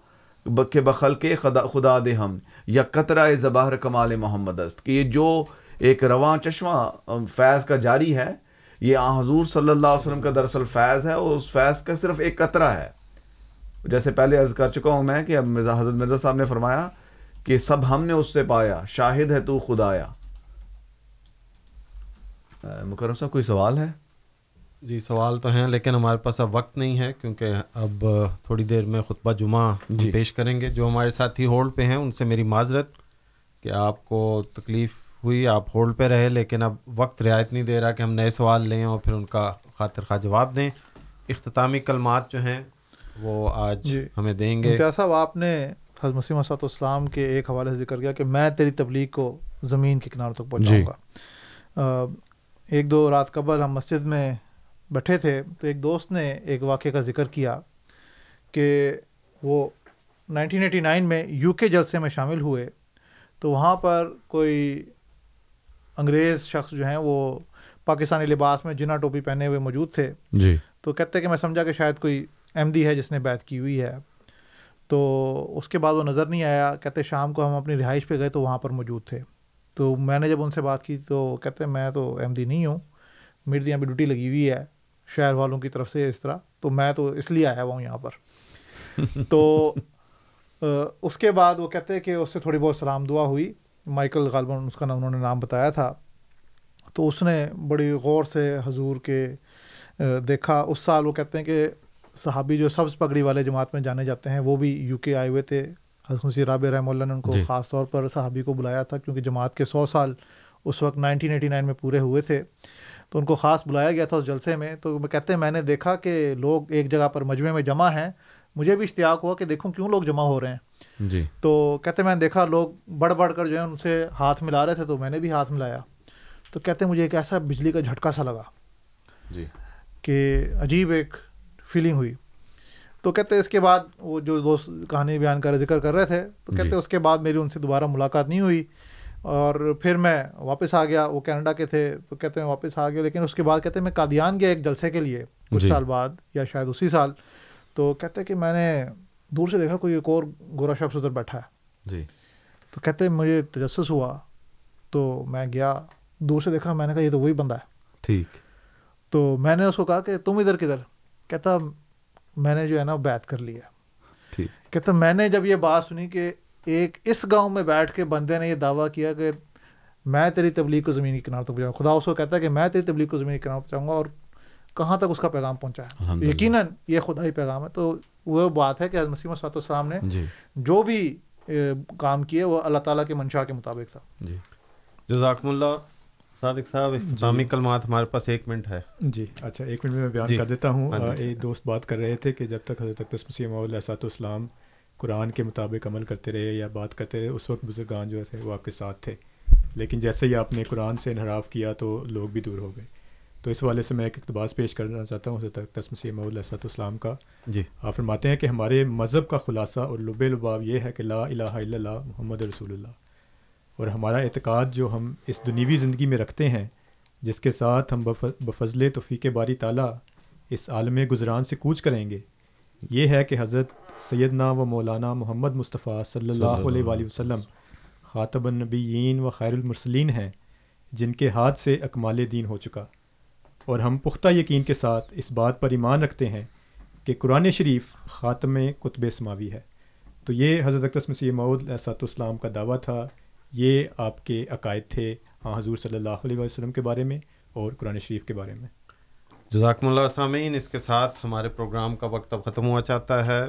کے بخل کے خدا خدا دے ہم، یا قطرہ زباہر کمال محمد است۔ کہ یہ جو ایک رواں چشمہ فیض کا جاری ہے یہ آ حضور صلی اللہ علیہ وسلم کا دراصل فیض ہے اور اس فیض کا صرف ایک قطرہ ہے۔ جیسے پہلے عرض کر چکا ہوں میں کہ اب مرزا حضرت مرزا صاحب نے فرمایا کہ سب ہم نے اس سے پایا شاہد ہے تو خدایا۔ مکرم صاحب کوئی سوال ہے؟ جی سوال تو ہیں لیکن ہمارے پاس اب وقت نہیں ہے کیونکہ اب تھوڑی دیر میں خطبہ جمعہ جی۔ پیش کریں گے۔ جو ہمارے ساتھی ہولڈ پہ ہیں ان سے میری معذرت کہ آپ کو تکلیف ہوئی آپ ہولڈ پہ رہے لیکن اب وقت رعایت نہیں دے رہا کہ ہم نئے سوال لیں اور پھر ان کا خاطر خواہ جواب دیں۔ اختتامی کلمات جو ہیں وہ آج جی۔ ہمیں دیں گے۔ صاحب آپ نے حضرت مسیم مسعت اسلام کے ایک حوالے سے ذکر کیا کہ میں تیری تبلیغ کو زمین کے کناروں تک پہنچاؤں جی۔ گا۔ ایک دو رات قبل ہم مسجد میں بیٹھے تھے تو ایک دوست نے ایک واقعے کا ذکر کیا کہ وہ نائنٹین ایٹی نائن میں یو کے جلسے میں شامل ہوئے تو وہاں پر کوئی انگریز شخص جو ہیں وہ پاکستانی لباس میں جنا ٹوپی پہنے ہوئے موجود تھے۔ جی۔ تو کہتے کہ میں سمجھا کہ شاید کوئی ایم ڈی ہے جس نے بیت کی ہوئی ہے۔ تو اس کے بعد وہ نظر نہیں آیا۔ کہتے شام کو ہم اپنی رہائش پہ گئے تو وہاں پر موجود تھے۔ تو میں نے جب ان سے بات کی تو کہتے میں تو ایم ڈی نہیں ہوں۔ میری یہاں پہ ڈیوٹی لگی ہوئی ہے شہر والوں کی طرف سے اس طرح۔ تو میں تو اس لیے آیا ہوا ہوں یہاں پر۔ تو اس کے بعد وہ کہتے ہیں کہ اس سے تھوڑی بہت سلام دعا ہوئی۔ مائیکل غالباً اس کا نام انہوں نے نام بتایا تھا تو اس نے بڑی غور سے حضور کے دیکھا۔ اس سال وہ کہتے ہیں کہ صحابی جو سبز پگڑی والے جماعت میں جانے جاتے ہیں وہ بھی یو کے آئے ہوئے تھے۔ حضرت راب رحمہ اللہ نے ان کو جی۔ خاص طور پر صحابی کو بلایا تھا کیونکہ جماعت کے سو سال اس وقت نائنٹین ایٹی نائن میں پورے ہوئے تھے۔ تو ان کو خاص بلایا گیا تھا اس جلسے میں۔ تو کہتے ہیں میں نے دیکھا کہ لوگ ایک جگہ پر مجمع میں جمع ہیں۔ مجھے بھی اشتیاق ہوا کہ دیکھوں کیوں لوگ جمع ہو رہے ہیں۔ جی۔ تو کہتے میں نے دیکھا لوگ بڑھ بڑھ کر جو ہے ان سے ہاتھ ملا رہے تھے تو میں نے بھی ہاتھ ملایا۔ تو کہتے مجھے ایک ایسا بجلی کا جھٹکا سا لگا جی۔ کہ عجیب ایک فیلنگ ہوئی۔ تو کہتے اس کے بعد وہ جو دوست کہانی بیان کر ذکر کر رہے تھے تو کہتے جی. اس کے بعد میری ان سے دوبارہ ملاقات نہیں ہوئی۔ اور پھر میں واپس آ گیا وہ کینیڈا کے تھے تو کہتے ہیں واپس آ گیا۔ لیکن اس کے بعد کہتے ہیں میں قادیان گیا ایک جلسے کے لیے کچھ جی. سال بعد یا شاید اسی سال۔ تو کہتے کہ میں نے دور سے دیکھا کوئی ایک اور گورا شخص ادھر بیٹھا ہے۔ جی۔ تو کہتے مجھے تجسس ہوا تو میں گیا دور سے دیکھا میں نے کہا یہ تو وہی بندہ ہے۔ ٹھیک۔ تو میں نے اس کو کہا کہ تم ادھر کدھر؟ کہتا میں نے جو ہے نا بیت کر لیا کہتا میں نے جب یہ بات سنی کہ ایک اس گاؤں میں بیٹھ کے بندے نے یہ دعویٰ کیا کہ میں تیری تبلیغ کو زمین کی کنار تک پہنچاؤں خدا اس کو کہتا ہے کہ میں تیری تبلیغ کو زمین کی کنار پہنچاؤں گا اور کہاں تک اس کا پیغام پہنچا ہے؟ یقیناً یہ خدا ہی پیغام ہے۔ تو وہ بات ہے کہ مسیم صاحب السلام نے جی۔ جو بھی کام کیے وہ اللہ تعالیٰ کے منشا کے مطابق تھا۔ جی۔ جزاکم اللہ۔ صادق صاحب اختتامی کلمات ہمارے پاس ایک منٹ ہے۔ جی۔ اچھا ایک منٹ میں بیان جی. کر دیتا ہوں۔ ہاں جی. ایک دوست بات کر رہے تھے کہ جب تک حضرت اقدس مسیم علیہ صاحب السلام قرآن کے مطابق عمل کرتے رہے یا بات کرتے رہے اس وقت بزرگان جو تھے وہ آپ کے ساتھ تھے۔ لیکن جیسے ہی آپ نے قرآن سے انحراف کیا تو لوگ بھی دور ہو گئے۔ تو اس والے سے میں ایک اقتباس پیش کرنا چاہتا ہوں حضرت اقدس مسیم علیہ صاحب السلام کا۔ جی۔ آپ فرماتے ہیں کہ ہمارے مذہب کا خلاصہ اور لب لباب یہ ہے کہ لا الہ الا اللہ محمد رسول اللہ۔ اور ہمارا اعتقاد جو ہم اس دنیوی زندگی میں رکھتے ہیں جس کے ساتھ ہم بفضل توفیق باری تعالیٰ اس عالم گزران سے کوچ کریں گے یہ ہے کہ حضرت سیدنا و مولانا محمد مصطفیٰ صلی اللہ علیہ وآلہ وسلم خاطب النبیین و خیر المرسلین ہیں جن کے ہاتھ سے اکمال دین ہو چکا۔ اور ہم پختہ یقین کے ساتھ اس بات پر ایمان رکھتے ہیں کہ قرآن شریف خاتم قطب سماوی ہے۔ تو یہ حضرت اقدس مسیح معود اسات اسلام کا دعویٰ تھا۔ یہ آپ کے عقائد تھے۔ ہاں حضور صلی اللہ علیہ وسلم کے بارے میں اور قرآن شریف کے بارے میں۔ جزاکم اللہ سامعین، اس کے ساتھ ہمارے پروگرام کا وقت اب ختم ہوا چاہتا ہے۔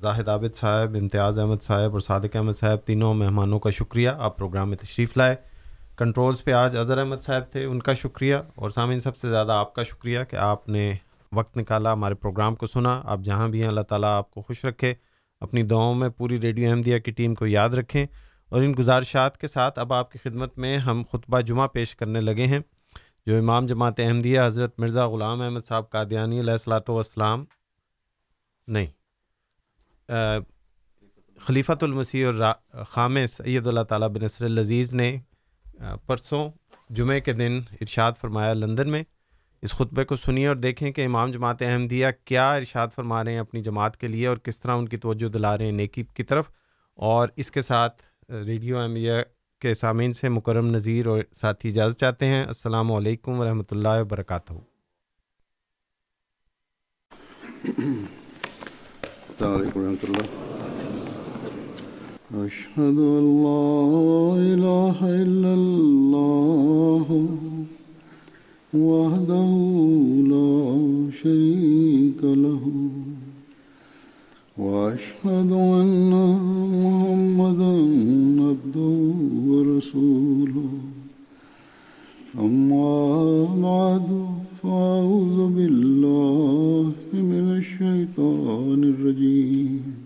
زاہد عابد صاحب، امتیاز احمد صاحب اور صادق احمد صاحب، تینوں مہمانوں کا شکریہ۔ آپ پروگرام میں تشریف لائے۔ کنٹرولز پہ آج اظہر احمد صاحب تھے، ان کا شکریہ۔ اور سامعین، سب سے زیادہ آپ کا شکریہ کہ آپ نے وقت نکالا ہمارے پروگرام کو سنا۔ آپ جہاں بھی ہیں، اللہ تعالیٰ آپ کو خوش رکھے۔ اپنی دعاؤں میں پوری ریڈیو احمدیہ کی ٹیم کو یاد رکھیں۔ اور ان گزارشات کے ساتھ اب آپ کی خدمت میں ہم خطبہ جمعہ پیش کرنے لگے ہیں، جو امام جماعت احمدیہ حضرت مرزا غلام احمد صاحب قادیانی علیہ السلاۃ والسلام، نہیں خلیفۃ المسیح اور خام سید اللہ تعالیٰ بنصر العزیز نے پرسوں جمعے کے دن ارشاد فرمایا، لندن میں اس خطبے کو سنیے اور دیکھیں کہ امام جماعت احمدیہ کیا ارشاد فرما رہے ہیں اپنی جماعت کے لیے اور کس طرح ان کی توجہ دلا رہے ہیں نیکی کی طرف اور اس کے ساتھ ریڈیو احمدیہ کے سامعین سے مکرم نذیر اور ساتھی اجازت چاہتے ہیں۔ السلام علیکم ورحمۃ اللہ وبرکاتہ۔ السلام علیکم ورحمۃ اللہ۔ أشهد أن لا إله إلا الله وحده لا شريك له وأشهد أن محمدا عبده ورسوله. أما بعد، فأعوذ بالله من الشيطان الرجيم.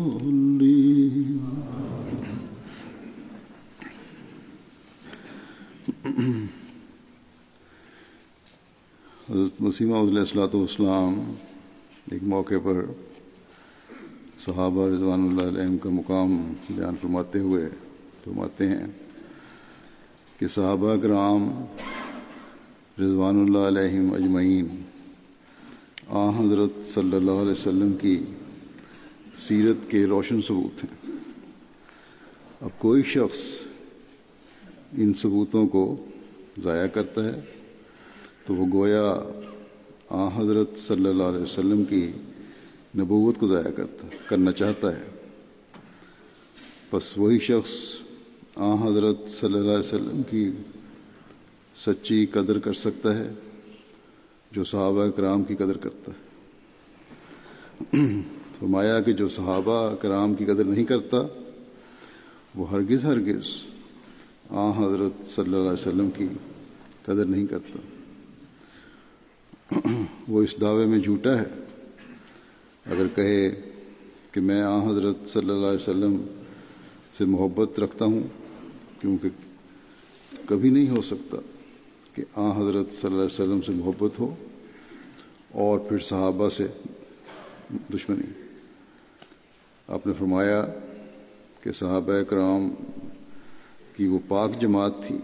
حضرت مسیمہ علیہ السلاۃ والسلام ایک موقع پر صحابہ رضوان اللہ علیہ کا مقام بیان فرماتے ہوئے فرماتے ہیں کہ صحابہ کرام رضوان اللہ علیہم اجمعین آ حضرت صلی اللہ علیہ وسلم کی سیرت کے روشن ثبوت ہیں۔ اب کوئی شخص ان ثبوتوں کو ضائع کرتا ہے، تو وہ گویا آ حضرت صلی اللہ علیہ وسلم کی نبوت کو ضائع کرتا، کرنا چاہتا ہے۔ بس وہی شخص آ حضرت صلی اللہ علیہ وسلم کی سچی قدر کر سکتا ہے، جو صحابہ کرام کی قدر کرتا ہے۔ فرمایا کہ جو صحابہ کرام کی قدر نہیں کرتا، وہ ہرگز ہرگز آ حضرت صلی اللہ علیہ وسلم کی قدر نہیں کرتا۔ وہ اس دعوے میں جھوٹا ہے۔ اگر کہے کہ میں آ حضرت صلی اللہ علیہ وسلم سے محبت رکھتا ہوں، کیونکہ کبھی نہیں ہو سکتا کہ آ حضرت صلی اللہ علیہ وسلم سے محبت ہو اور پھر صحابہ سے دشمنی۔ آپ نے فرمایا کہ صحابہ کرام کی وہ پاک جماعت تھی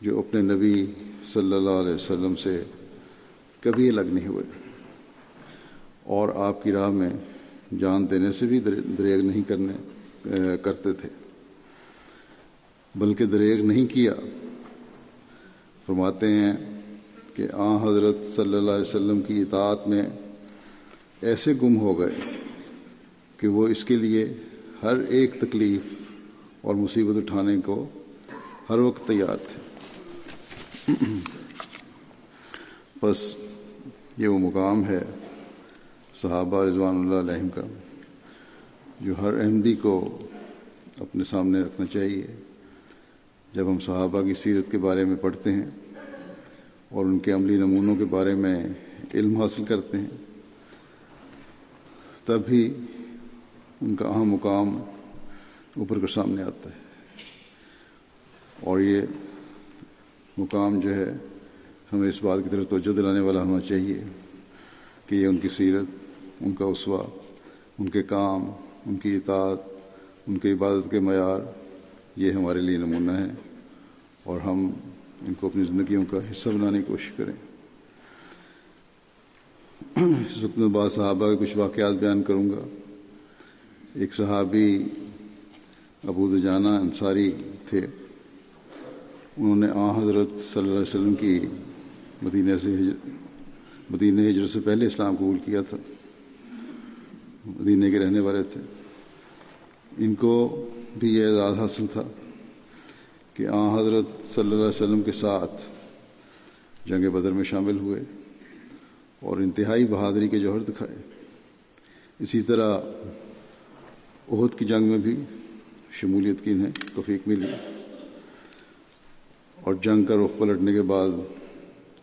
جو اپنے نبی صلی اللہ علیہ وسلم سے کبھی الگ نہیں ہوئے۔ اور آپ کی راہ میں جان دینے سے بھی دریغ نہیں کرنے کرتے تھے۔ بلکہ دریغ نہیں کیا۔ فرماتے ہیں کہ آ حضرت صلی اللہ علیہ وسلم کی اطاعت میں ایسے گم ہو گئے کہ وہ اس کے لیے ہر ایک تکلیف اور مصیبت اٹھانے کو ہر وقت تیار تھے۔ بس یہ وہ مقام ہے صحابہ رضوان اللہ علیہ کا جو ہر احمدی کو اپنے سامنے رکھنا چاہیے۔ جب ہم صحابہ کی سیرت کے بارے میں پڑھتے ہیں اور ان کے عملی نمونوں کے بارے میں علم حاصل کرتے ہیں، تب ہی ان کا اہم مقام اوپر کر سامنے آتا ہے۔ اور یہ مقام جو ہے، ہمیں اس بات کی طرف توجہ دلانے والا ہونا چاہیے کہ یہ ان کی سیرت، ان کا اسوا، ان کے کام، ان کی اطاعت، ان کی عبادت کے معیار، یہ ہمارے لیے نمونہ ہے اور ہم ان کو اپنی زندگیوں کا حصہ بنانے کی کوشش کریں۔ اس بعض صحابہ کے کچھ واقعات بیان کروں گا۔ ایک صحابی ابو دجانہ انصاری تھے۔ انہوں نے آ حضرت صلی اللہ علیہ وسلم کی مدینہ سے مدینہ ہجرت سے پہلے اسلام قبول کیا تھا۔ مدینہ کے رہنے والے تھے۔ ان کو بھی یہ اعزاز حاصل تھا کہ آ حضرت صلی اللہ علیہ وسلم کے ساتھ جنگ بدر میں شامل ہوئے اور انتہائی بہادری کے جوہر دکھائے۔ اسی طرح عہد کی جنگ میں بھی شمولیت کی انہیں توفیق ملی۔ اور جنگ کا رخ پلٹنے کے بعد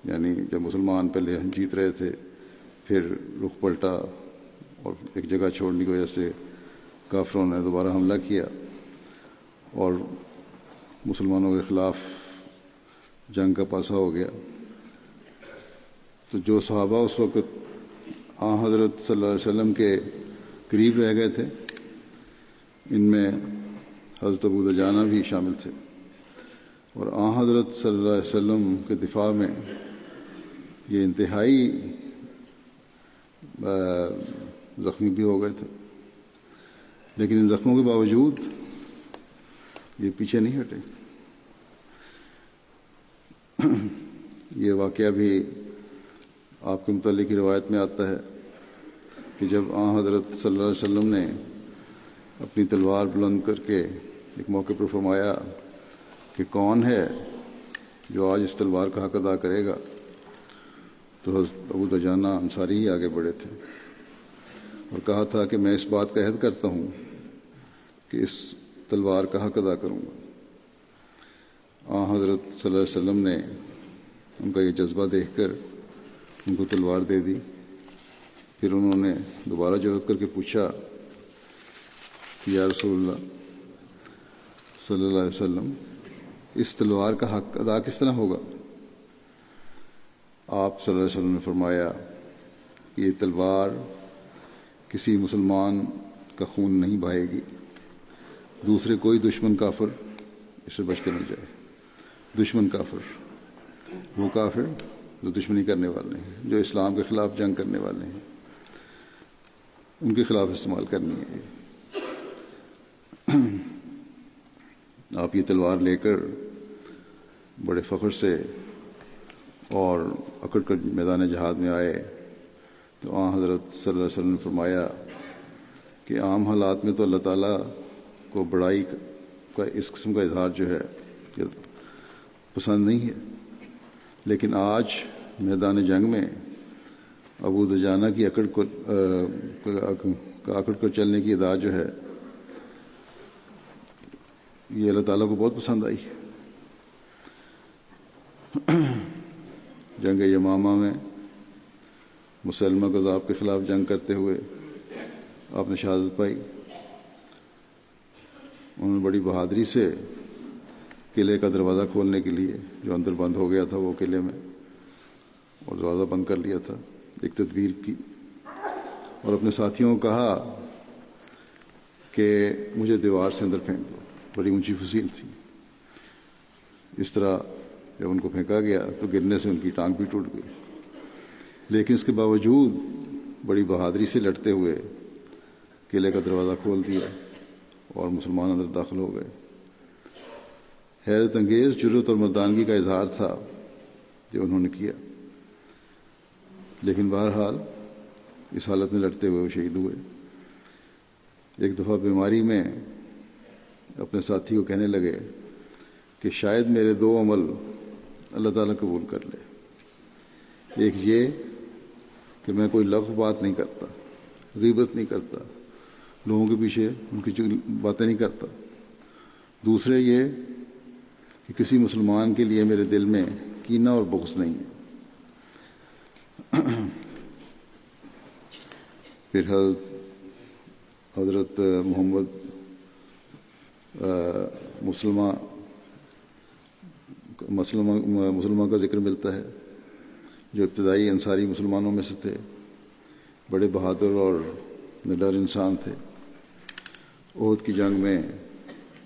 یعنی جب مسلمان پہلے جیت رہے تھے، پھر رخ پلٹا اور ایک جگہ چھوڑنے کی وجہ سے کافروں نے دوبارہ حملہ کیا۔ اور مسلمانوں کے خلاف جنگ کا پاسا ہو گیا۔ تو جو صحابہ اس وقت آ حضرت صلی اللہ علیہ وسلم کے قریب رہ گئے تھے، ان میں حضرت ابو دجانہ بھی شامل تھے۔ اور آ حضرت صلی اللہ علیہ وسلم کے دفاع میں یہ انتہائی زخمی بھی ہو گئے تھے۔ لیکن ان زخموں کے باوجود یہ پیچھے نہیں ہٹے۔ یہ واقعہ بھی آپ کے متعلق کی روایت میں آتا ہے کہ جب آ حضرت صلی اللہ علیہ وسلم نے اپنی تلوار بلند کر کے ایک موقع پر فرمایا کہ کون ہے جو آج اس تلوار کا حق ادا کرے گا؟ تو حضرت ابو دجانہ انصاری ہی آگے بڑھے تھے اور کہا تھا کہ میں اس بات کا عہد کرتا ہوں کہ اس تلوار کا حق ادا کروں گا۔ آ، حضرت صلی اللہ علیہ وسلم نے ان کا یہ جذبہ دیکھ کر ان کو تلوار دے دی۔ پھر انہوں نے دوبارہ ضرورت کر کے پوچھا کہ یا رسول اللہ صلی اللہ علیہ وسلم، اس تلوار کا حق ادا کس طرح ہوگا؟ آپ صلی اللہ علیہ وسلم نے فرمایا کہ یہ تلوار کسی مسلمان کا خون نہیں بہائے گی۔ دوسرے کوئی دشمن کافر اس سے بچ کے نہیں جائے۔ دشمن کافر، وہ کافر جو دشمنی کرنے والے ہیں، جو اسلام کے خلاف جنگ کرنے والے ہیں۔ ان کے خلاف استعمال کرنی ہے۔ آپ یہ تلوار لے کر بڑے فخر سے اور اکڑ کر میدان جہاد میں آئے تو آ حضرت صلی اللہ علیہ وسلم نے فرمایا کہ عام حالات میں تو اللہ تعالیٰ کو بڑائی کا اس قسم کا اظہار جو ہے پسند نہیں ہے۔ لیکن آج میدان جنگ میں ابو دجانہ کی اکڑ کو اکڑ کر چلنے کی ادا جو ہے یہ اللہ تعالیٰ کو بہت پسند آئی جنگ یمامہ میں مسلمہ گذاب کے خلاف جنگ کرتے ہوئے آپ نے شہادت پائی انہوں نے بڑی بہادری سے قلعے کا دروازہ کھولنے کے لیے جو اندر بند ہو گیا تھا وہ قلعے میں اور دروازہ بند کر لیا تھا ایک تدبیر کی اور اپنے ساتھیوں کو کہا کہ مجھے دیوار سے اندر پھینک دو بڑی اونچی فصیل تھی۔ اس طرح جب ان کو پھینکا گیا تو گرنے سے ان کی ٹانگ بھی ٹوٹ گئی۔ لیکن اس کے باوجود بڑی بہادری سے لڑتے ہوئے قلعے کا دروازہ کھول دیا اور مسلمان اندر داخل ہو گئے۔ حیرت انگیز جرت اور مردانگی کا اظہار تھا جو انہوں نے کیا۔ لیکن بہرحال اس حالت میں لڑتے ہوئے وہ شہید ہوئے۔ ایک دفعہ بیماری میں اپنے ساتھی کو کہنے لگے کہ شاید میرے دو عمل اللہ تعالیٰ قبول کر لے۔ ایک یہ کہ میں کوئی لفظ بات نہیں کرتا، غیبت نہیں کرتا، لوگوں کے پیچھے ان کی باتیں نہیں کرتا۔ دوسرے یہ کہ کسی مسلمان کے لیے میرے دل میں کینہ اور بغض نہیں ہے۔ پھر حضرت حضرت محمد مسلمہ مسلمہ مسلمہ کا ذکر ملتا ہے، جو ابتدائی انصاری مسلمانوں میں سے تھے، بڑے بہادر اور نڈر انسان تھے۔ عہد کی جنگ میں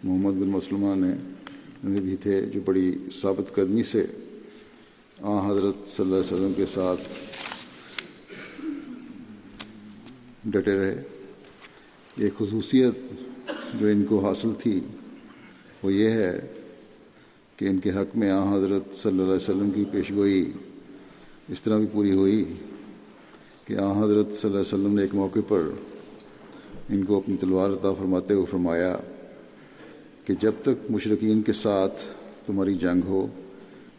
محمد بن مسلمہ نے بھی تھے جو بڑی ثابت قدمی سے آ حضرت صلی اللہ علیہ وسلم کے ساتھ ڈٹے رہے۔ ایک خصوصیت جو ان کو حاصل تھی، وہ یہ ہے کہ ان کے حق میں آ حضرت صلی اللہ علیہ وسلم کی پیشگوئی اس طرح بھی پوری ہوئی کہ آ حضرت صلی اللہ علیہ وسلم نے ایک موقع پر ان کو اپنی تلوار عطا فرماتے ہوئے فرمایا کہ جب تک مشرقین کے ساتھ تمہاری جنگ ہو،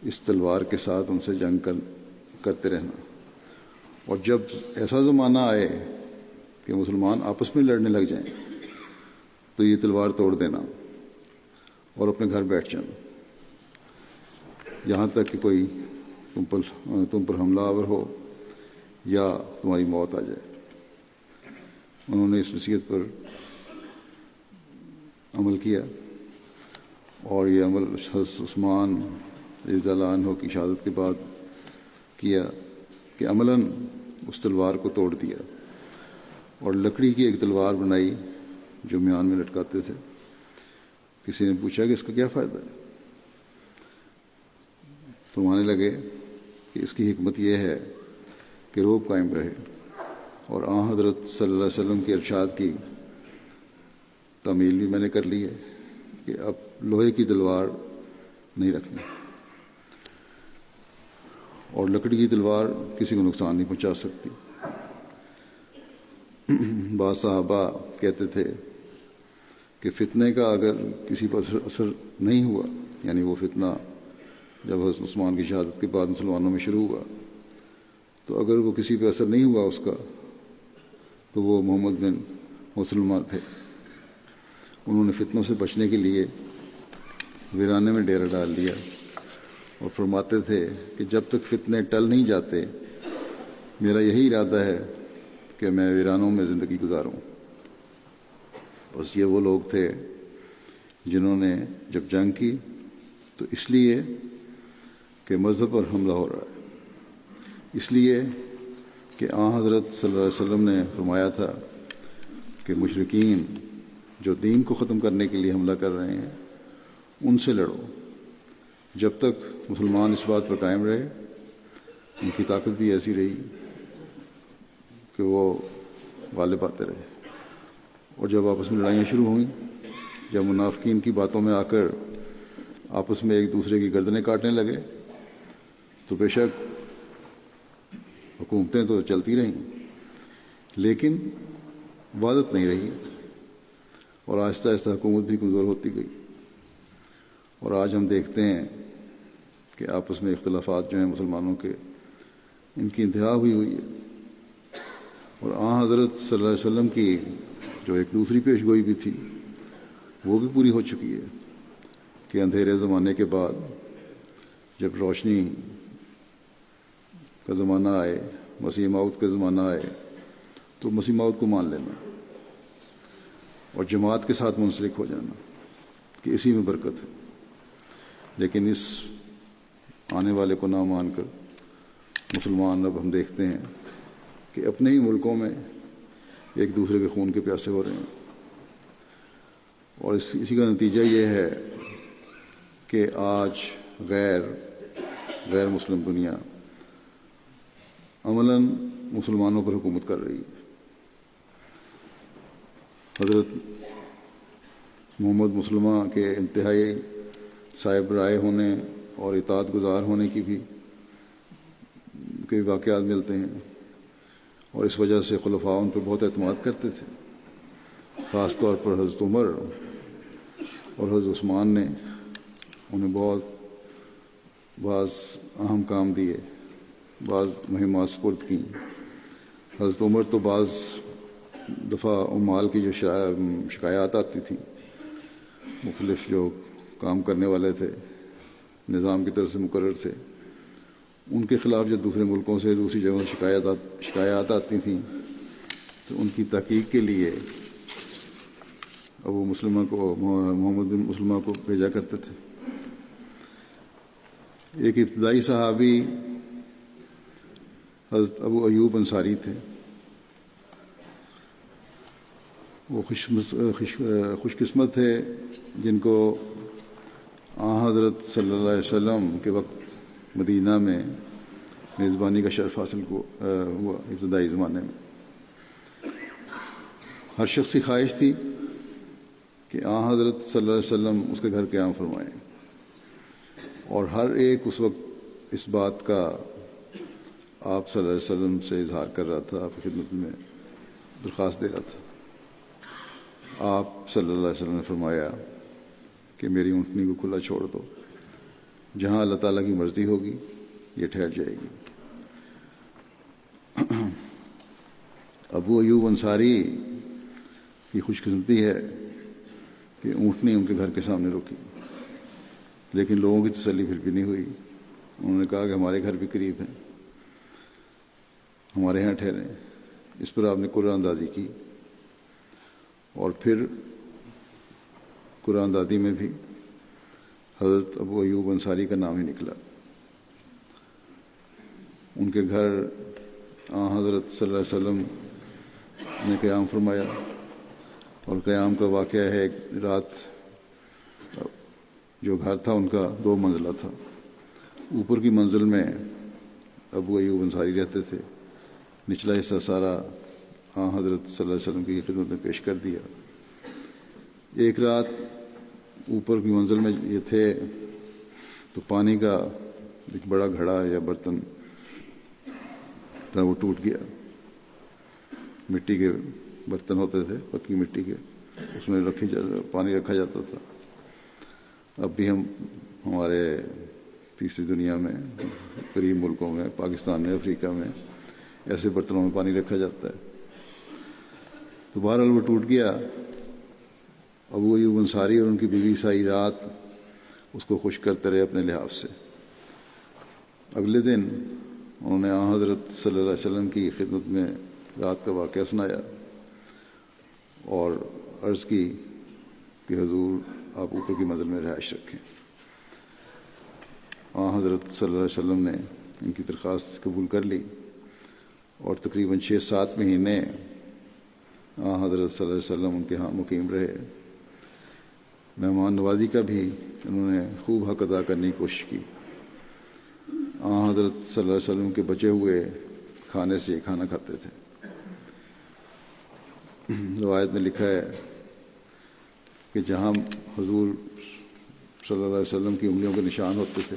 اس تلوار کے ساتھ ان سے جنگ کر، کرتے رہنا۔ اور جب ایسا زمانہ آئے کہ مسلمان آپس میں لڑنے لگ جائیں تو یہ تلوار توڑ دینا اور اپنے گھر بیٹھ جانا۔ یہاں تک کہ کوئی تم پر تم پر حملہ آور ہو یا تمہاری موت آ جائے۔ انہوں نے اس نصیحت پر عمل کیا اور یہ عمل حضرت عثمان رضی اللہ عنہ کی شہادت کے بعد کیا کہ عملاً اس تلوار کو توڑ دیا اور لکڑی کی ایک تلوار بنائی۔ جو میان میں لٹکاتے تھے۔ کسی نے پوچھا کہ اس کا کیا فائدہ ہے؟ فرمانے لگے کہ اس کی حکمت یہ ہے کہ روب قائم رہے۔ اور آ حضرت صلی اللہ علیہ وسلم کے ارشاد کی۔ تعمیل بھی میں نے کر لی ہے کہ اب لوہے کی تلوار نہیں رکھنی۔ اور لکڑی کی تلوار کسی کو نقصان نہیں پہنچا سکتی۔ بعض صحابہ کہتے تھے کہ فتنے کا اگر کسی پر اثر نہیں ہوا یعنی وہ فتنہ جب حضرت عثمان کی شہادت کے بعد مسلمانوں میں شروع ہوا، تو اگر وہ کسی پہ اثر نہیں ہوا اس کا، تو وہ محمد بن مسلمان تھے۔ انہوں نے فتنوں سے بچنے کے لیے ویرانے میں ڈیرا ڈال دیا اور فرماتے تھے کہ جب تک فتنے ٹل نہیں جاتے، میرا یہی ارادہ ہے کہ میں ویرانوں میں زندگی گزاروں۔ بس یہ وہ لوگ تھے جنہوں نے جب جنگ کی، تو اس لیے کہ مذہب پر حملہ ہو رہا ہے۔ اس لیے کہ آ حضرت صلی اللہ علیہ وسلم نے فرمایا تھا کہ مشرقین جو دین کو ختم کرنے کے لیے حملہ کر رہے ہیں، ان سے لڑو۔ جب تک مسلمان اس بات پر قائم رہے، ان کی طاقت بھی ایسی رہی کہ وہ غالب آتے رہے۔ اور جب آپس میں لڑائیاں شروع ہوئیں، جب منافقین کی باتوں میں آ کر آپس میں ایک دوسرے کی گردنیں کاٹنے لگے، تو بے شک حکومتیں تو چلتی رہیں، لیکن وادت نہیں رہی اور آہستہ آہستہ حکومت بھی کمزور ہوتی گئی۔ اور آج ہم دیکھتے ہیں کہ آپس میں اختلافات جو ہیں مسلمانوں کے، ان کی انتہا ہوئی ہوئی ہے۔ اور آ حضرت صلی اللہ علیہ وسلم کی جو ایک دوسری پیش گوئی بھی تھی، وہ بھی پوری ہو چکی ہے کہ اندھیرے زمانے کے بعد جب روشنی کا زمانہ آئے، مسیح موت کا زمانہ آئے، تو مسیح موت کو مان لینا اور جماعت کے ساتھ منسلک ہو جانا کہ اسی میں برکت ہے۔ لیکن اس آنے والے کو نہ مان کر مسلمان اب ہم دیکھتے ہیں کہ اپنے ہی ملکوں میں ایک دوسرے کے خون کے پیاسے ہو رہے ہیں۔ اور اس اسی کا نتیجہ یہ ہے کہ آج غیر غیر مسلم دنیا عملاً مسلمانوں پر حکومت کر رہی ہے۔ حضرت محمد مسلمہ کے انتہائی صاحب رائے ہونے اور اطاعت گزار ہونے کی بھی کے واقعات ملتے ہیں۔ اور اس وجہ سے خلفاء ان پہ بہت اعتماد کرتے تھے، خاص طور پر حضرت عمر اور حضرت عثمان نے انہیں بہت بعض اہم کام دیے، بعض مہمات سپرد کی۔ حضرت عمر تو بعض دفعہ مال کی جو شکایات آتی تھیں، مختلف جو کام کرنے والے تھے، نظام کی طرف سے مقرر تھے۔ ان کے خلاف جو دوسرے ملکوں سے دوسری جگہوں سے شکایات شکایات آتی تھیں، تو ان کی تحقیق کے لیے ابو مسلمہ کو، محمد بن مسلمہ کو بھیجا کرتے تھے۔ ایک ابتدائی صحابی حضرت ابو ایوب انصاری تھے۔ وہ خوش خوش قسمت تھے، جن کو آ حضرت صلی اللہ علیہ وسلم کے وقت مدینہ میں میزبانی کا شرف حاصل ہوا ابتدائی زمانے میں۔ ہر شخص کی خواہش تھی کہ آ، حضرت صلی اللہ علیہ وسلم اس کے گھر قیام فرمائیں۔ اور ہر ایک اس وقت اس بات کا آپ صلی اللہ علیہ وسلم سے اظہار کر رہا تھا، آپ کی خدمت میں درخواست دے رہا تھا۔ آپ صلی اللہ علیہ وسلم نے فرمایا کہ میری اونٹنی کو کھلا چھوڑ دو۔ جہاں اللہ تعالیٰ کی مرضی ہوگی، یہ ٹھہر جائے گی۔ ابو ایوب انصاری کی خوش قسمتی ہے کہ اونٹنی ان کے گھر کے سامنے روکی، لیکن لوگوں کی تسلی پھر بھی نہیں ہوئی۔ انہوں نے کہا کہ ہمارے گھر بھی قریب ہیں، ہمارے یہاں ٹھہرے۔ اس پر آپ نے قرآن اندازی کی۔ اور پھر قرآن دادی میں بھی حضرت ابو ایوب انصاری کا نام ہی نکلا۔ ان کے گھر حضرت صلی اللہ علیہ وسلم نے قیام فرمایا۔ اور قیام کا واقعہ ہے، ایک رات جو گھر تھا، ان کا دو منزلہ تھا۔ اوپر کی منزل میں ابو ایوب انصاری رہتے تھے۔ نچلا حصہ سارا ہاں حضرت صلی اللہ علیہ وسلم کی خدمت میں پیش کر دیا۔ ایک رات اوپر کی منزل میں یہ تھے، تو پانی کا ایک بڑا گھڑا یا برتن تھا، وہ ٹوٹ گیا۔ مٹی کے برتن ہوتے تھے، پکی مٹی کے۔ اس میں رکھی پانی رکھا جاتا تھا۔ اب بھی ہم، ہمارے تیسری دنیا میں، قریب ملکوں میں، پاکستان میں، افریقہ میں، ایسے برتنوں میں پانی رکھا جاتا ہے۔ تو بہرحال وہ ٹوٹ گیا۔ ابو ایوب انصاری اور ان کی بیوی سائی رات اس کو خوش کرتے رہے اپنے لحاظ سے۔ اگلے دن انہوں نے حضرت صلی اللہ علیہ وسلم کی خدمت میں رات کا واقعہ سنایا اور عرض کی کہ حضور آپ اوپر کی مدد میں رہائش رکھیں۔ آ حضرت صلی اللہ علیہ وسلم نے ان کی درخواست قبول کر لی اور تقریباً چھ سات مہینے آ حضرت صلی اللہ علیہ وسلم ان کے ہاں مقیم رہے۔ مہمان نوازی کا بھی انہوں نے خوب حق ادا کرنے کی کوشش کی۔ آ حضرت صلی اللہ علیہ وسلم کے بچے ہوئے کھانے سے کھانا کھاتے تھے۔ روایت میں لکھا ہے کہ جہاں حضور صلی اللہ علیہ وسلم کی انگلیوں کے نشان ہوتے تھے،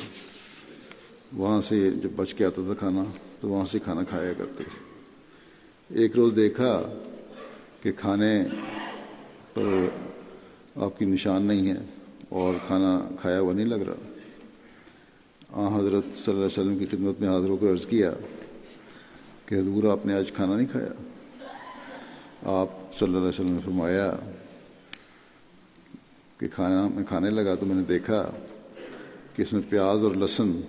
وہاں سے جب بچ کے آتا تھا کھانا، تو وہاں سے کھانا کھایا کرتے تھے۔ ایک روز دیکھا کہ کھانے پر آپ کی نشان نہیں ہے اور کھانا کھایا ہوا نہیں لگ رہا۔ آ، حضرت صلی اللہ علیہ وسلم کی خدمت میں حاضر ہو کر عرض کیا کہ حضور، آپ نے آج کھانا نہیں کھایا۔ آپ صلی اللہ علیہ وسلم نے فرمایا کہ کھانا میں کھانے لگا تو میں نے دیکھا کہ اس میں پیاز اور لہسن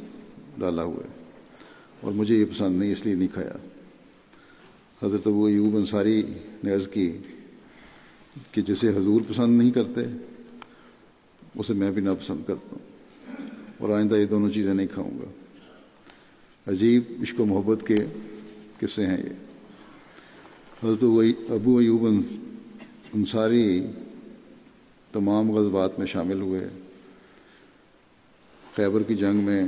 ڈالا ہوا ہے اور مجھے یہ پسند نہیں، اس لیے نہیں کھایا۔ حضرت ابو ایوب انصاری نے عرض کی کہ جسے حضور پسند نہیں کرتے، اسے میں بھی ناپسند کرتا ہوں اور آئندہ یہ دونوں چیزیں نہیں کھاؤں گا۔ عجیب عشق و محبت کے قصے ہیں یہ۔ حضرت ابو ایوب انصاری تمام غذبات میں شامل ہوئے۔ خیبر کی جنگ میں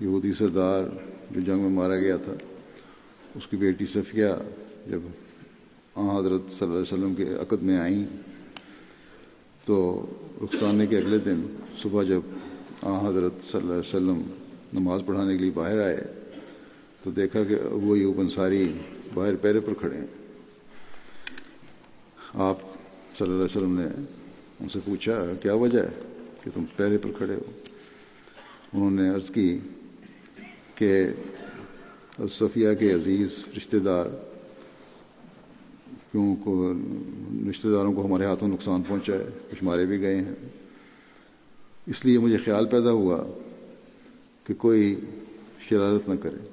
یہودی سردار جو جنگ میں مارا گیا تھا، اس کی بیٹی صفیہ جب حضرت صلی اللہ علیہ وسلم کے عقد میں آئیں۔ تو رخسانے کے اگلے دن صبح جب آ حضرت صلی اللہ علیہ وسلم نماز پڑھانے کے لیے باہر آئے، تو دیکھا کہ ابو ایوب انصاری باہر پیرے پر کھڑے ہیں۔ آپ صلی اللہ علیہ وسلم نے ان سے پوچھا، کیا وجہ ہے کہ تم پیرے پر کھڑے ہو؟ انہوں نے عرض کی کہ صفیہ کے عزیز رشتہ دار کیوں کو، رشتہ داروں کو ہمارے ہاتھوں نقصان پہنچا ہے، کچھ مارے بھی گئے ہیں۔ اس لیے مجھے خیال پیدا ہوا کہ کوئی شرارت نہ کرے،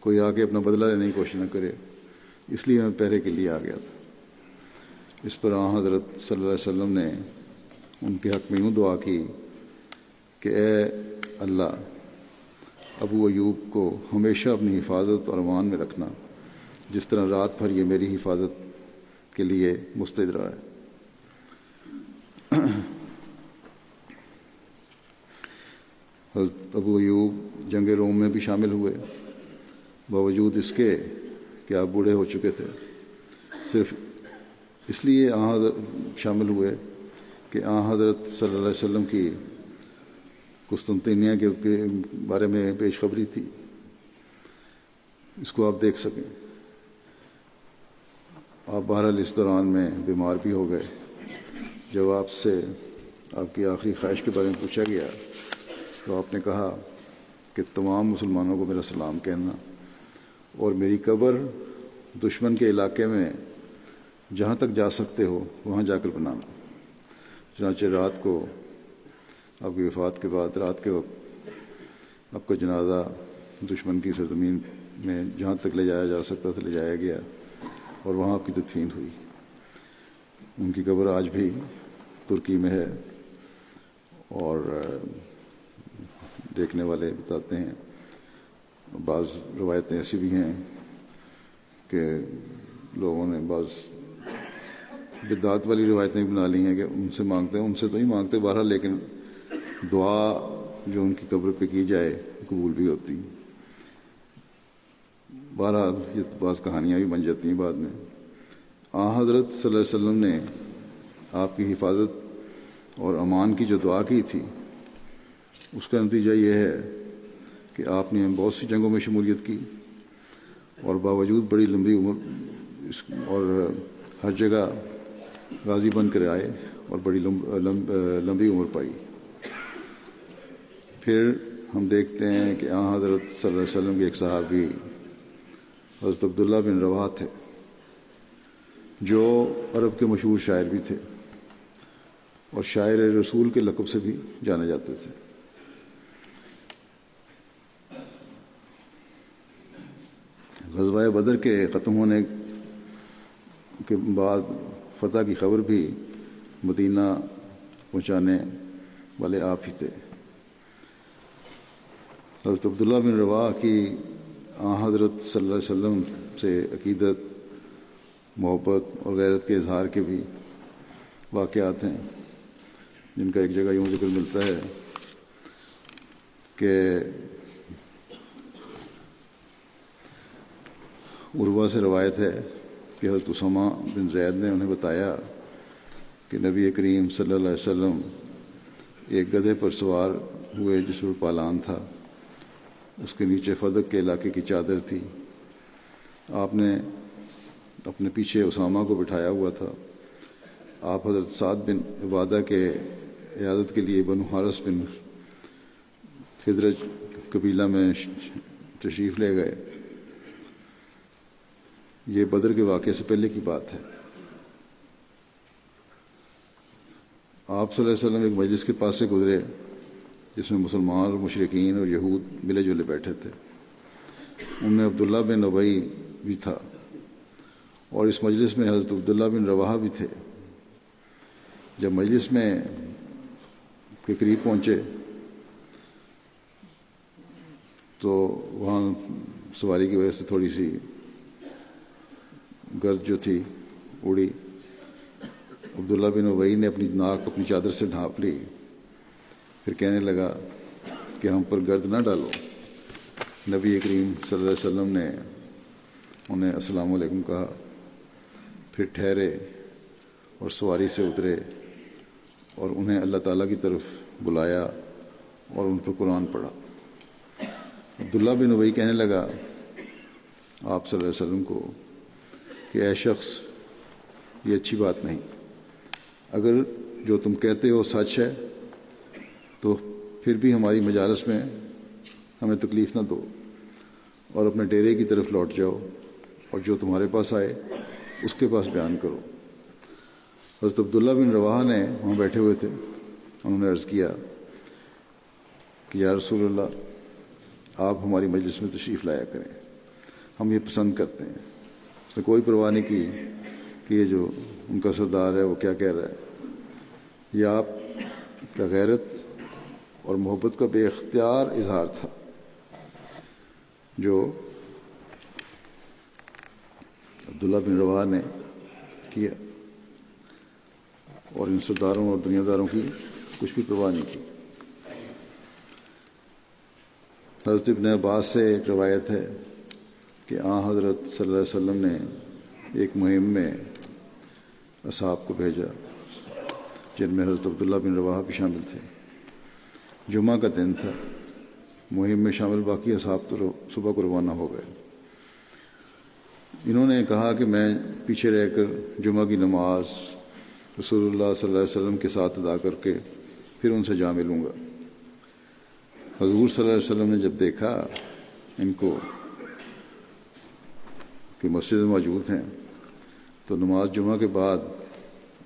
کوئی آ کے اپنا بدلہ لینے کی کوشش نہ کرے۔ اس لیے میں پہرے کے لیے آ گیا تھا۔ اس پر آن حضرت صلی اللہ علیہ وسلم نے ان کے حق میں یوں دعا کی کہ اے اللہ، ابو ایوب کو ہمیشہ اپنی حفاظت اور امان میں رکھنا۔ جس طرح رات بھر یہ میری حفاظت کے لیے مستد رہا ہے۔ حضرت ابو ایوب جنگ روم میں بھی شامل ہوئے۔ باوجود اس کے کہ آپ بوڑھے ہو چکے تھے۔ صرف اس لیے آ شامل ہوئے کہ آ حضرت صلی اللہ علیہ وسلم کی قسطنطینیہ کے بارے میں پیش خبری تھی۔ اس کو آپ دیکھ سکیں۔ آپ بہرحال اس دوران میں بیمار بھی ہو گئے۔ جب آپ سے آپ کی آخری خواہش کے بارے میں پوچھا گیا تو آپ نے کہا کہ تمام مسلمانوں کو میرا سلام کہنا اور میری قبر دشمن کے علاقے میں جہاں تک جا سکتے ہو وہاں جا کر بنانا۔ چنانچہ رات کو آپ کی وفات کے بعد، رات کے وقت آپ کا جنازہ دشمن کی سرزمین میں جہاں تک لے جایا جا سکتا تھا لے جایا گیا۔ اور وہاں آپ کی تدفین ہوئی۔ ان کی قبر آج بھی ترکی میں ہے اور دیکھنے والے بتاتے ہیں۔ بعض روایتیں ایسی بھی ہیں کہ لوگوں نے بعض بدعات والی روایتیں بنا لی ہیں کہ ان سے مانگتے ہیں، ان سے تو نہیں مانگتے بہرحال، لیکن دعا جو ان کی قبر پہ کی جائے قبول بھی ہوتی۔ بہرحال یہ بعض کہانیاں بھی بن جاتی ہیں بعد میں۔ آ، حضرت صلی اللہ علیہ وسلم نے آپ کی حفاظت اور امان کی جو دعا کی تھی، اس کا نتیجہ یہ ہے کہ آپ نے بہت سی جنگوں میں شمولیت کی اور باوجود بڑی لمبی عمر اس اور ہر جگہ غازی بن کر آئے اور بڑی لمبی عمر پائی۔ پھر ہم دیکھتے ہیں کہ آ، حضرت صلی اللہ علیہ وسلم کے ایک صحابی حضرت عبداللہ بن روا تھے، جو عرب کے مشہور شاعر بھی تھے اور شاعر رسول کے لقب سے بھی جانے جاتے تھے۔ غزوہ بدر کے ختم ہونے کے بعد فتح کی خبر بھی مدینہ پہنچانے والے آپ ہی تھے۔ حضرت عبداللہ بن روا کی حضرت صلی اللہ علیہ وسلم سے عقیدت، محبت اور غیرت کے اظہار کے بھی واقعات ہیں، جن کا ایک جگہ یوں ذکر ملتا ہے کہ عروا سے روایت ہے کہ حضرت اسامہ بن زید نے انہیں بتایا کہ نبی کریم صلی اللہ علیہ وسلم ایک گدھے پر سوار ہوئے جس پر پالان تھا۔ اس کے نیچے فدق کے علاقے کی چادر تھی۔ آپ نے اپنے پیچھے اسامہ کو بٹھایا ہوا تھا۔ آپ حضرت سعد بن عبادہ کے عیادت کے لیے بنو حارث بن خدرج قبیلہ میں تشریف لے گئے۔ یہ بدر کے واقعے سے پہلے کی بات ہے۔ آپ صلی اللہ علیہ وسلم ایک مجلس کے پاس سے گزرے۔ جس میں مسلمان اور مشرقین اور یہود ملے جلے بیٹھے تھے۔ ان میں عبداللہ بن ابئی بھی تھا اور اس مجلس میں حضرت عبداللہ بن روا بھی تھے۔ جب مجلس میں کے قریب پہنچے تو وہاں سواری کی وجہ سے تھوڑی سی گرد جو تھی اڑی۔ عبداللہ بن ابئی نے اپنی ناک اپنی چادر سے ڈھانپ لی۔ پھر کہنے لگا کہ ہم پر گرد نہ ڈالو۔ نبی کریم صلی اللہ علیہ وسلم نے انہیں السلام علیکم کہا۔ پھر ٹھہرے اور سواری سے اترے اور انہیں اللہ تعالیٰ کی طرف بلایا اور ان پر قرآن پڑھا۔ عبداللہ بن ابئی کہنے لگا آپ صلی اللہ علیہ وسلم کو کہ اے شخص، یہ اچھی بات نہیں۔ اگر جو تم کہتے ہو سچ ہے پھر بھی ہماری مجالس میں ہمیں تکلیف نہ دو اور اپنے ڈیرے کی طرف لوٹ جاؤ اور جو تمہارے پاس آئے اس کے پاس بیان کرو۔ حضرت عبداللہ بن روا نے وہاں بیٹھے ہوئے تھے۔ انہوں نے عرض کیا کہ یا رسول اللہ، آپ ہماری مجلس میں تشریف لایا کریں۔ ہم یہ پسند کرتے ہیں۔ اس نے کوئی پرواہ نہیں کی کہ یہ جو ان کا سردار ہے وہ کیا کہہ رہا ہے۔ یہ آپ کا غیرت اور محبت کا بے اختیار اظہار تھا۔ جو عبداللہ بن روا نے کیا اور ان سرداروں اور دنیا داروں کی کچھ بھی پرواہ نہیں کی۔ حضرت ابن عباس سے ایک روایت ہے کہ آ حضرت صلی اللہ علیہ وسلم نے ایک مہم میں اصحاب کو بھیجا، جن میں حضرت عبداللہ بن روا بھی شامل تھے۔ جمعہ کا دن تھا۔ مہم میں شامل باقی اصحاب تو صبح کو روانہ ہو گئے۔ انہوں نے کہا کہ میں پیچھے رہ کر جمعہ کی نماز رسول اللہ صلی اللہ علیہ وسلم کے ساتھ ادا کر کے پھر ان سے جا ملوں گا۔ حضور صلی اللہ علیہ وسلم نے جب دیکھا ان کو کہ مسجد موجود ہیں، تو نماز جمعہ کے بعد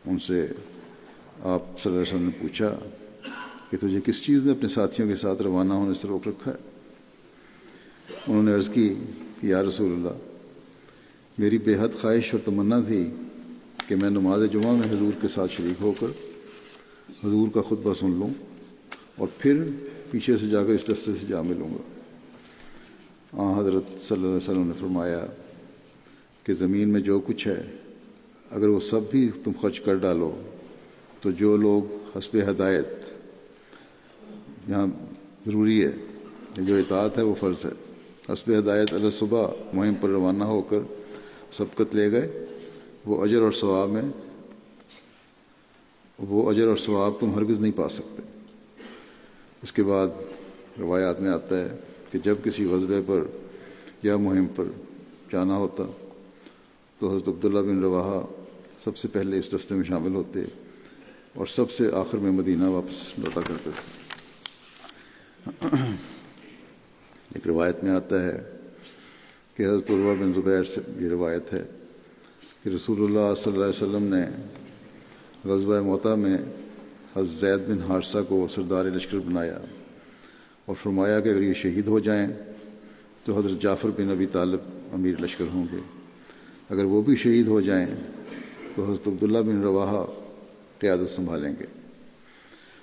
ان سے آپ صلی اللہ علیہ وسلم نے پوچھا کہ تجھے کس چیز نے اپنے ساتھیوں کے ساتھ روانہ ہونے سے روک رکھا ہے؟ انہوں نے عرض کی کہ یا رسول اللہ، میری بے حد خواہش اور تمنا تھی کہ میں نماز جمعہ میں حضور کے ساتھ شریک ہو کر حضور کا خطبہ سن لوں اور پھر پیچھے سے جا کر اس رستے سے جا ملوں گا۔ آ حضرت صلی اللہ علیہ وسلم نے فرمایا کہ زمین میں جو کچھ ہے، اگر وہ سب بھی تم خرچ کر ڈالو، تو جو لوگ حسب ہدایت یہاں ضروری ہے جو اطاعت ہے وہ فرض ہے۔ حسب ہدایت علیہ صبح مہم پر روانہ ہو کر سبقت لے گئے، وہ اجر اور ثواب میں، وہ اجر اور ثواب تم ہرگز نہیں پا سکتے۔ اس کے بعد روایات میں آتا ہے کہ جب کسی غزبے پر یا مہم پر جانا ہوتا تو حضرت عبداللہ بن روا سب سے پہلے اس رستے میں شامل ہوتے اور سب سے آخر میں مدینہ واپس لوٹا کرتے تھے۔ ایک روایت میں آتا ہے کہ حضرت عربہ بن زبیر سے یہ روایت ہے کہ رسول اللہ صلی اللہ علیہ وسلم نے غزبۂ موتا میں حضرت زید بن حادثہ کو سردار لشکر بنایا اور فرمایا کہ اگر یہ شہید ہو جائیں تو حضرت جعفر بن ابی طالب امیر لشکر ہوں گے۔ اگر وہ بھی شہید ہو جائیں تو حضرت عبداللہ بن روا قیادت سنبھالیں گے۔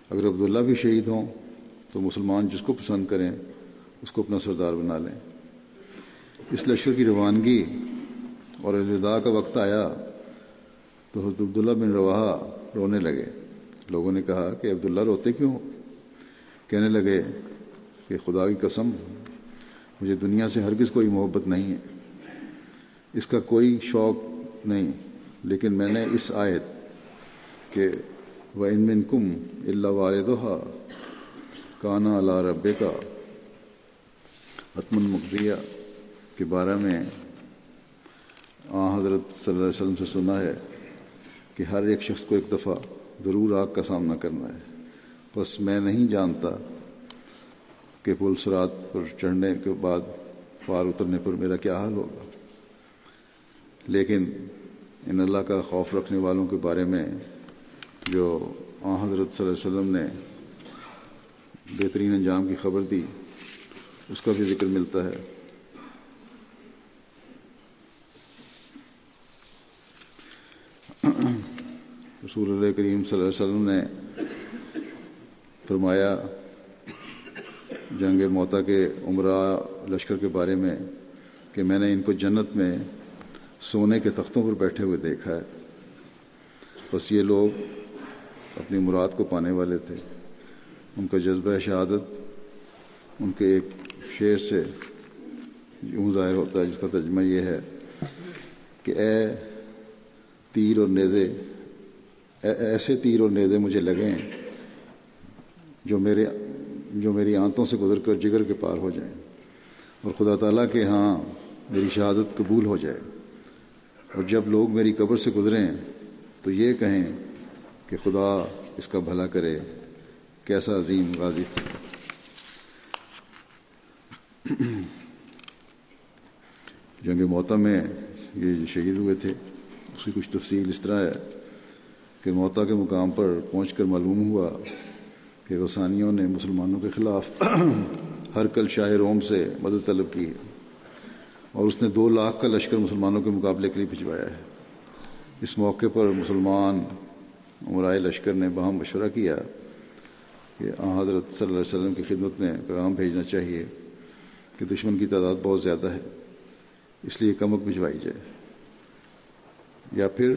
اگر عبداللہ بھی شہید ہوں تو مسلمان جس کو پسند کریں، اس کو اپنا سردار بنا لیں۔ اس لشکر کی روانگی اور الوداع کا وقت آیا تو حضرت عبداللہ بن روا رونے لگے۔ لوگوں نے کہا کہ عبداللہ روتے کیوں؟ کہنے لگے کہ خدا کی قسم، مجھے دنیا سے ہرگز کوئی محبت نہیں ہے۔ اس کا کوئی شوق نہیں، لیکن میں نے اس آیت کہ و ان من کم اللہ والدہ کانا اللہ رب کا حتم المقضیہ کے بارے میں آ حضرت صلی اللہ علیہ وسلم سے سنا ہے کہ ہر ایک شخص کو ایک دفعہ ضرور آگ کا سامنا کرنا ہے۔ بس میں نہیں جانتا کہ پل سرات پر چڑھنے کے بعد پار اترنے پر میرا کیا حال ہوگا۔ لیکن ان اللہ کا خوف رکھنے والوں کے بارے میں جو آ حضرت صلی اللہ علیہ وسلم نے بہترین انجام کی خبر دی، اس کا بھی ذکر ملتا ہے۔ رسول اللہ کریم صلی اللہ علیہ وسلم نے فرمایا، جنگ موتا کے عمرہ لشکر کے بارے میں کہ میں نے ان کو جنت میں سونے کے تختوں پر بیٹھے ہوئے دیکھا ہے۔ بس یہ لوگ اپنی مراد کو پانے والے تھے۔ ان کا جذبہ شہادت، ان کے ایک شعر سے یوں ظاہر ہوتا ہے، جس کا ترجمہ یہ ہے کہ اے تیر اور نیزے ایسے تیر اور نیزے مجھے لگیں جو میرے، جو میری آنتوں سے گزر کر جگر کے پار ہو جائیں۔ اور خدا تعالیٰ کے ہاں میری شہادت قبول ہو جائے۔ اور جب لوگ میری قبر سے گزریں تو یہ کہیں کہ خدا اس کا بھلا کرے۔ کیسا عظیم غازی تھا جنگ موتا میں یہ شہید ہوئے تھے، اس کی کچھ تفصیل اس طرح ہے کہ موتا کے مقام پر پہنچ کر معلوم ہوا کہ غسانیوں نے مسلمانوں کے خلاف ہر کل شاہ روم سے مدد طلب کی ہے اور اس نے دو لاکھ کا لشکر مسلمانوں کے مقابلے کے لیے بھجوایا ہے۔ اس موقع پر مسلمان عمرائے لشکر نے باہم مشورہ کیا کہ آ حضرت صلی اللہ علیہ وسلم کی خدمت میں پیغام بھیجنا چاہیے کہ دشمن کی تعداد بہت زیادہ ہے، اس لیے کمک بھجوائی جائے۔ یا پھر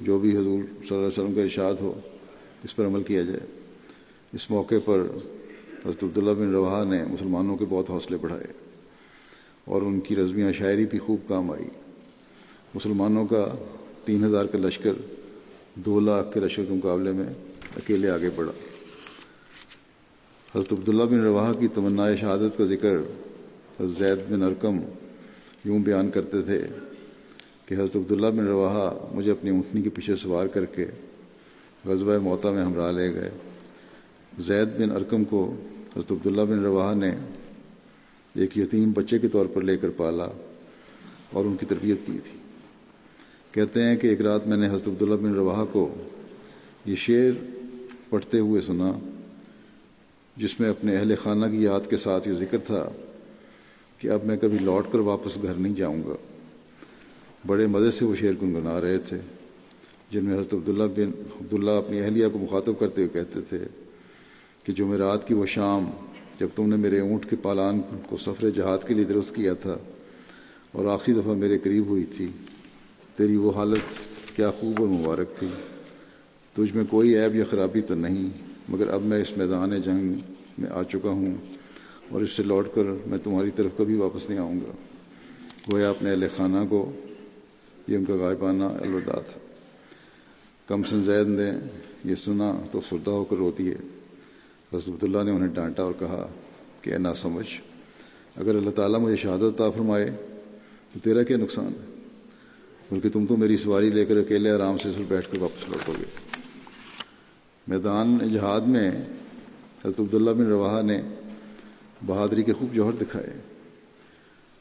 جو بھی حضور صلی اللہ علیہ وسلم کا ارشاد ہو، اس پر عمل کیا جائے۔ اس موقع پر حضرت عبداللہ بن روا نے مسلمانوں کے بہت حوصلے بڑھائے اور ان کی رضمیاں شاعری بھی خوب کام آئی۔ مسلمانوں کا تین ہزار کا لشکر، دو لاکھ کے لشکر کے مقابلے میں اکیلے آگے بڑھا۔ حضرت عبداللہ بن روا کی تمنا شہادت کا ذکر حضرت زید بن ارکم یوں بیان کرتے تھے کہ حضرت عبداللہ بن روا مجھے اپنی اونٹنی کے پیچھے سوار کر کے غزبۂ موتا میں ہمراہ لے گئے۔ زید بن ارکم کو حضرت عبداللہ بن روا نے ایک یتیم بچے کے طور پر لے کر پالا اور ان کی تربیت کی تھی۔ کہتے ہیں کہ ایک رات میں نے حضرت عبداللہ بن روا کو یہ شعر پڑھتے ہوئے سنا جس میں اپنے اہل خانہ کی یاد کے ساتھ یہ ذکر تھا کہ اب میں کبھی لوٹ کر واپس گھر نہیں جاؤں گا۔ بڑے مزے سے وہ شعر گنگنا رہے تھے، جن میں حضرت عبداللہ بن عبداللہ اپنی اہلیہ کو مخاطب کرتے ہوئے کہتے تھے کہ جو رات کی وہ شام جب تم نے میرے اونٹ کے پالان کو سفر جہاد کے لیے درست کیا تھا اور آخری دفعہ میرے قریب ہوئی تھی، تیری وہ حالت کیا خوب اور مبارک تھی۔ تجھ میں کوئی عیب یا خرابی تو نہیں، مگر اب میں اس میدان جنگ میں آ چکا ہوں اور اس سے لوٹ کر میں تمہاری طرف کبھی واپس نہیں آؤں گا۔ گویا اپنے اہل خانہ کو یہ ان کا غائبانہ الوداع تھا۔ کم سن زید نے یہ سنا تو سردہ ہو کر روتی ہے۔ حضرت عبداللہ نے انہیں ڈانٹا اور کہا کہ اے نہ سمجھ اگر اللہ تعالیٰ مجھے شہادت عطا فرمائے تو تیرا کیا نقصان ہے؟ بلکہ تم تو میری سواری لے کر اکیلے آرام سے سر بیٹھ کر واپس لوٹو گے۔ میدان جہاد میں حضرت عبداللہ بن روا نے بہادری کے خوب جوہر دکھائے۔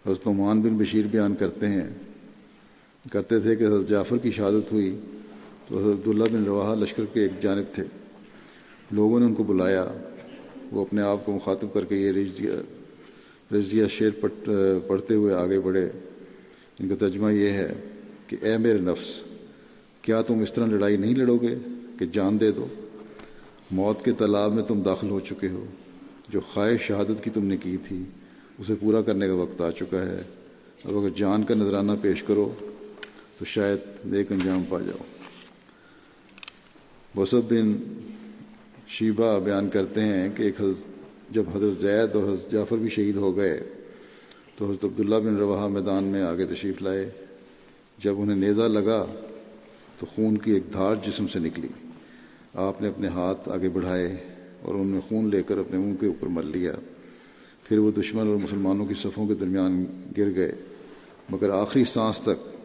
حضرت عمان بن بشیر بیان کرتے ہیں، کرتے تھے کہ حضرت جعفر کی شہادت ہوئی تو حضرت عبداللہ بن روا لشکر کے ایک جانب تھے۔ لوگوں نے ان کو بلایا، وہ اپنے آپ کو مخاطب کر کے یہ رجزیہ رجزیہ شعر پڑھتے ہوئے آگے بڑھے۔ ان کا ترجمہ یہ ہے کہ اے میرے نفس، کیا تم اس طرح لڑائی نہیں لڑو گے کہ جان دے دو؟ موت کے تالاب میں تم داخل ہو چکے ہو۔ جو خواہش شہادت کی تم نے کی تھی، اسے پورا کرنے کا وقت آ چکا ہے۔ اب اگر جان کا نذرانہ پیش کرو، تو شاید نیک انجام پا جاؤ۔ وسب بن شیبہ بیان کرتے ہیں کہ ایک حضرت جب حضرت زید اور حضرت جعفر بھی شہید ہو گئے، تو حضرت عبداللہ بن روا میدان میں آگے تشریف لائے۔ جب انہیں نیزہ لگا، تو خون کی ایک دھار جسم سے نکلی۔ آپ نے اپنے ہاتھ آگے بڑھائے اور ان میں خون لے کر اپنے منہ کے اوپر مر لیا۔ پھر وہ دشمن اور مسلمانوں کی صفوں کے درمیان گر گئے۔ مگر آخری سانس تک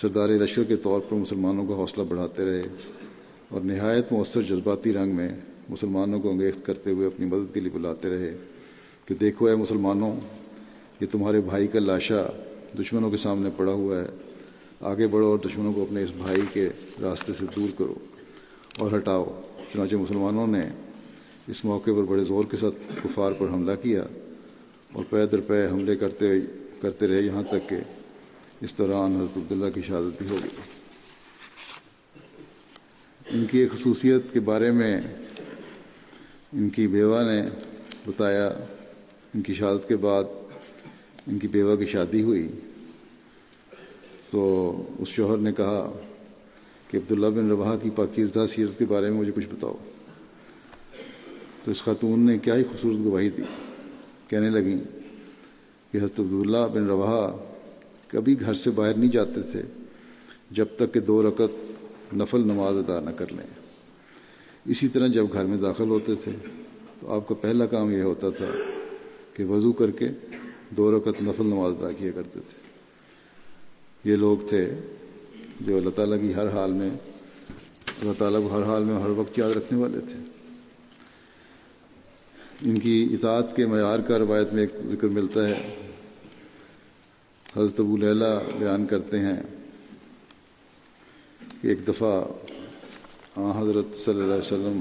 سردار لشکر کے طور پر مسلمانوں کا حوصلہ بڑھاتے رہے اور نہایت مؤثر جذباتی رنگ میں مسلمانوں کو انگیخت کرتے ہوئے اپنی مدد کے لیے بلاتے رہے کہ دیکھو اے مسلمانوں، یہ تمہارے بھائی کا لاشا دشمنوں کے سامنے پڑا ہوا ہے۔ آگے بڑھو اور دشمنوں کو اپنے اس بھائی کے راستے سے دور کرو۔ اور ہٹاؤ۔ چنانچہ مسلمانوں نے اس موقع پر بڑے زور کے ساتھ کفار پر حملہ کیا اور پے در پے حملے کرتے کرتے رہے۔ یہاں تک کہ اس دوران حضرت عبداللہ کی شہادت بھی ہو گئی۔ ان کی ایک خصوصیت کے بارے میں ان کی بیوہ نے بتایا۔ ان کی شہادت کے بعد ان کی بیوہ کی شادی ہوئی۔ تو اس شوہر نے کہا کہ عبداللہ بن روا کی پاکیزدہ سیرت کے بارے میں مجھے کچھ بتاؤ۔ تو اس خاتون نے کیا ہی خوبصورت گواہی دی۔ کہنے لگیں کہ حضرت عبداللہ بن روا کبھی گھر سے باہر نہیں جاتے تھے جب تک کہ دو رکت نفل نماز ادا نہ کر لیں۔ اسی طرح جب گھر میں داخل ہوتے تھے تو آپ کا پہلا کام یہ ہوتا تھا کہ وضو کر کے دو رکت نفل نماز ادا کیا کرتے تھے۔ یہ لوگ تھے جو اللہ تعالیٰ کی ہر حال میں اللہ تعالیٰ کو ہر حال میں ہر وقت یاد رکھنے والے تھے۔ ان کی اطاعت کے معیار کا روایت میں ایک ذکر ملتا ہے۔ حضرت ابو لیلا بیان کرتے ہیں کہ ایک دفعہ آ حضرت صلی اللہ علیہ وسلم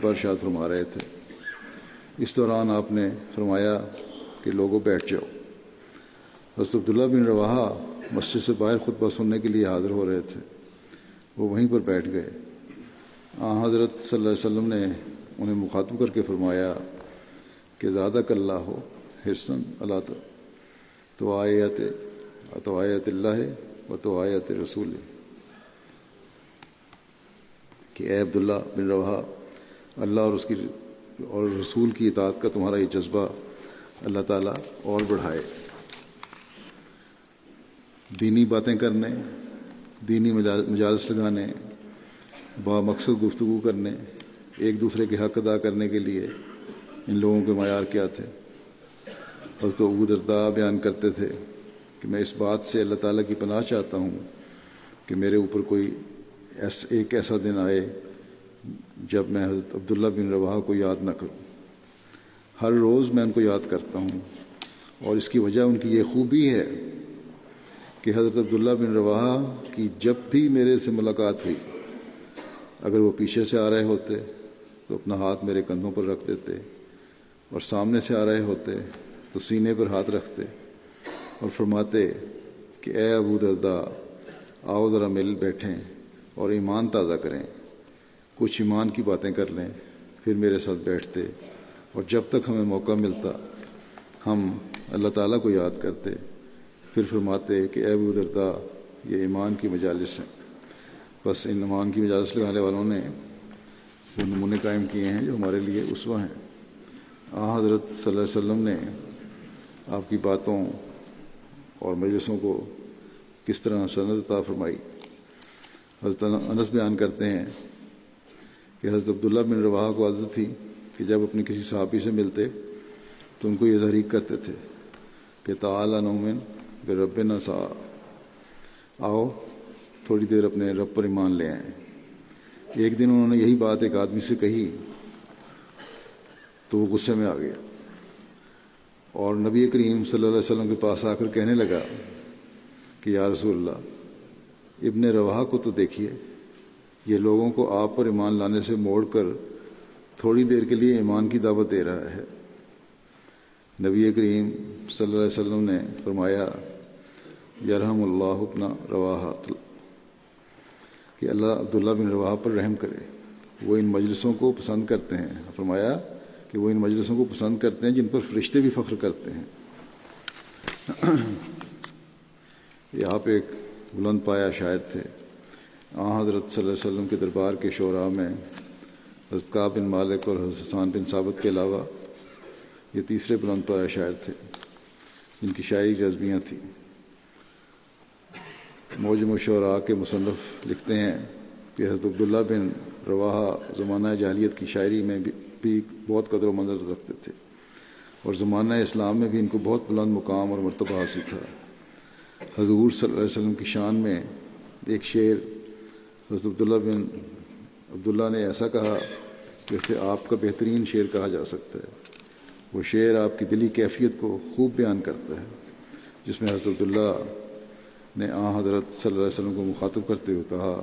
برشاد فرما رہے تھے۔ اس دوران آپ نے فرمایا کہ لوگوں بیٹھ جاؤ۔ حضرت عبداللہ بن روا مسجد سے باہر خطبہ سننے کے لیے حاضر ہو رہے تھے۔ وہ وہیں پر بیٹھ گئے۔ آ، حضرت صلی اللہ علیہ وسلم نے انہیں مخاطب کر کے فرمایا کہ زیادہ کلّہ ہو حسن اللہ تو آیت تو آیت اللہ و تو آیت رسول۔ کہ اے عبداللہ بن روا اللہ اور اس کی، اور رسول کی اطاعت کا تمہارا یہ جذبہ اللہ تعالیٰ اور بڑھائے۔ دینی باتیں کرنے، دینی مجالس لگانے، با مقصد گفتگو کرنے، ایک دوسرے کے حق ادا کرنے کے لیے ان لوگوں کے معیار کیا تھے؟ حضرت ابو دردا بیان کرتے تھے کہ میں اس بات سے اللہ تعالیٰ کی پناہ چاہتا ہوں کہ میرے اوپر کوئی ایس، ایک ایسا دن آئے جب میں حضرت عبداللہ بن روا کو یاد نہ کروں۔ ہر روز میں ان کو یاد کرتا ہوں اور اس کی وجہ ان کی یہ خوبی ہے کہ حضرت عبداللہ بن روا کی جب بھی میرے سے ملاقات ہوئی، اگر وہ پیچھے سے آ رہے ہوتے، تو اپنا ہاتھ میرے کندھوں پر رکھ دیتے، اور سامنے سے آ رہے ہوتے، تو سینے پر ہاتھ رکھتے اور فرماتے کہ اے ابو دردا، آؤ ذرا مل بیٹھیں اور ایمان تازہ کریں، کچھ ایمان کی باتیں کر لیں، پھر میرے ساتھ بیٹھتے اور جب تک ہمیں موقع ملتا، ہم اللہ تعالیٰ کو یاد کرتے۔ پھر فرماتے کہ اے ابو دردا یہ ایمان کی مجالس ہیں۔ بس ان ایمان کی مجالس لگانے والوں نے وہ نمونے قائم کیے ہیں، جو ہمارے لیے اسوا ہیں۔ آ، حضرت صلی اللہ علیہ وسلم نے آپ کی باتوں اور مجلسوں کو کس طرح سند عطا فرمائی۔ حضرت انس بیان کرتے ہیں کہ حضرت عبداللہ بن روا کو عادت تھی کہ جب اپنے کسی صحابی سے ملتے تو ان کو یہ تحریک کرتے تھے کہ تعالی نومن بے رب نہ آؤ، تھوڑی دیر اپنے رب پر ایمان لے آئیں۔ ایک دن انہوں نے یہی بات ایک آدمی سے کہی، تو وہ غصے میں آ گیا۔ اور نبی کریم صلی اللہ علیہ وسلم کے پاس آ کر کہنے لگا کہ یا رسول اللہ، ابن روا کو تو دیکھیے، یہ لوگوں کو آپ پر ایمان لانے سے موڑ کر تھوڑی دیر کے لیے ایمان کی دعوت دے رہا ہے۔ نبی کریم صلی اللہ علیہ وسلم نے فرمایا یرحم اللہ اپنا روا کہ اللہ عبداللہ بن روا پر رحم کرے۔ وہ ان مجلسوں کو پسند کرتے ہیں۔ فرمایا کہ وہ ان مجلسوں کو پسند کرتے ہیں جن پر فرشتے بھی فخر کرتے ہیں۔ یہ آپ ایک بلند پایا شاعر تھے۔ آ حضرت صلی اللہ علیہ وسلم کے دربار کے شعراء میں حضرت کا بن مالک اور حضرت حسان بن ثابت کے علاوہ یہ تیسرے بلند پایا شاعر تھے۔ جن کی شاعری جذبیاں تھیں۔ موجم و شعراء کے مصنف لکھتے ہیں کہ حضرت عبداللہ بن روا زمانہ جاہلیت کی شاعری میں بھی بھی بہت قدر و منظر رکھتے تھے اور زمانہ اسلام میں بھی ان کو بہت بلند مقام اور مرتبہ حاصل تھا۔ حضور صلی اللہ علیہ وسلم کی شان میں ایک شعر حضرت عبداللہ بن عبداللہ نے ایسا کہا کہ اسے آپ کا بہترین شعر کہا جا سکتا ہے۔ وہ شعر آپ کی دلی کیفیت کو خوب بیان کرتا ہے، جس میں حضرت عبداللہ نے آ حضرت صلی اللہ علیہ وسلم کو مخاطب کرتے ہوئے کہا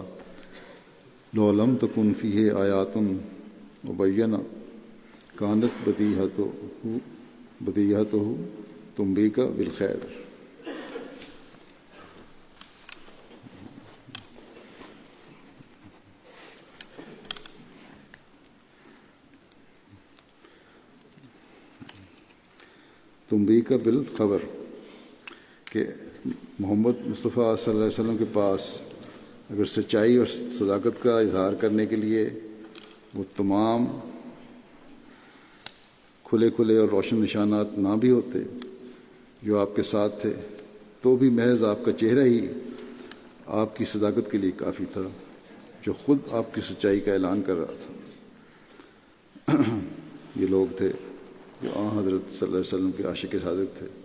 لولم تکن فی ہے آیاتن مبینہ کانت بدیہت ہو بدیہت ہو تم بھی کا بالخیر. تم بھی کا بالخبر کہ محمد مصطفیٰ صلی اللہ علیہ وسلم کے پاس اگر سچائی اور صداقت کا اظہار کرنے کے لیے وہ تمام کھلے کھلے اور روشن نشانات نہ بھی ہوتے، جو آپ کے ساتھ تھے، تو بھی محض آپ کا چہرہ ہی آپ کی صداقت کے لیے کافی تھا، جو خود آپ کی سچائی کا اعلان کر رہا تھا۔ یہ لوگ تھے جو آ حضرت صلی اللہ علیہ وسلم کے عاشق صادق تھے۔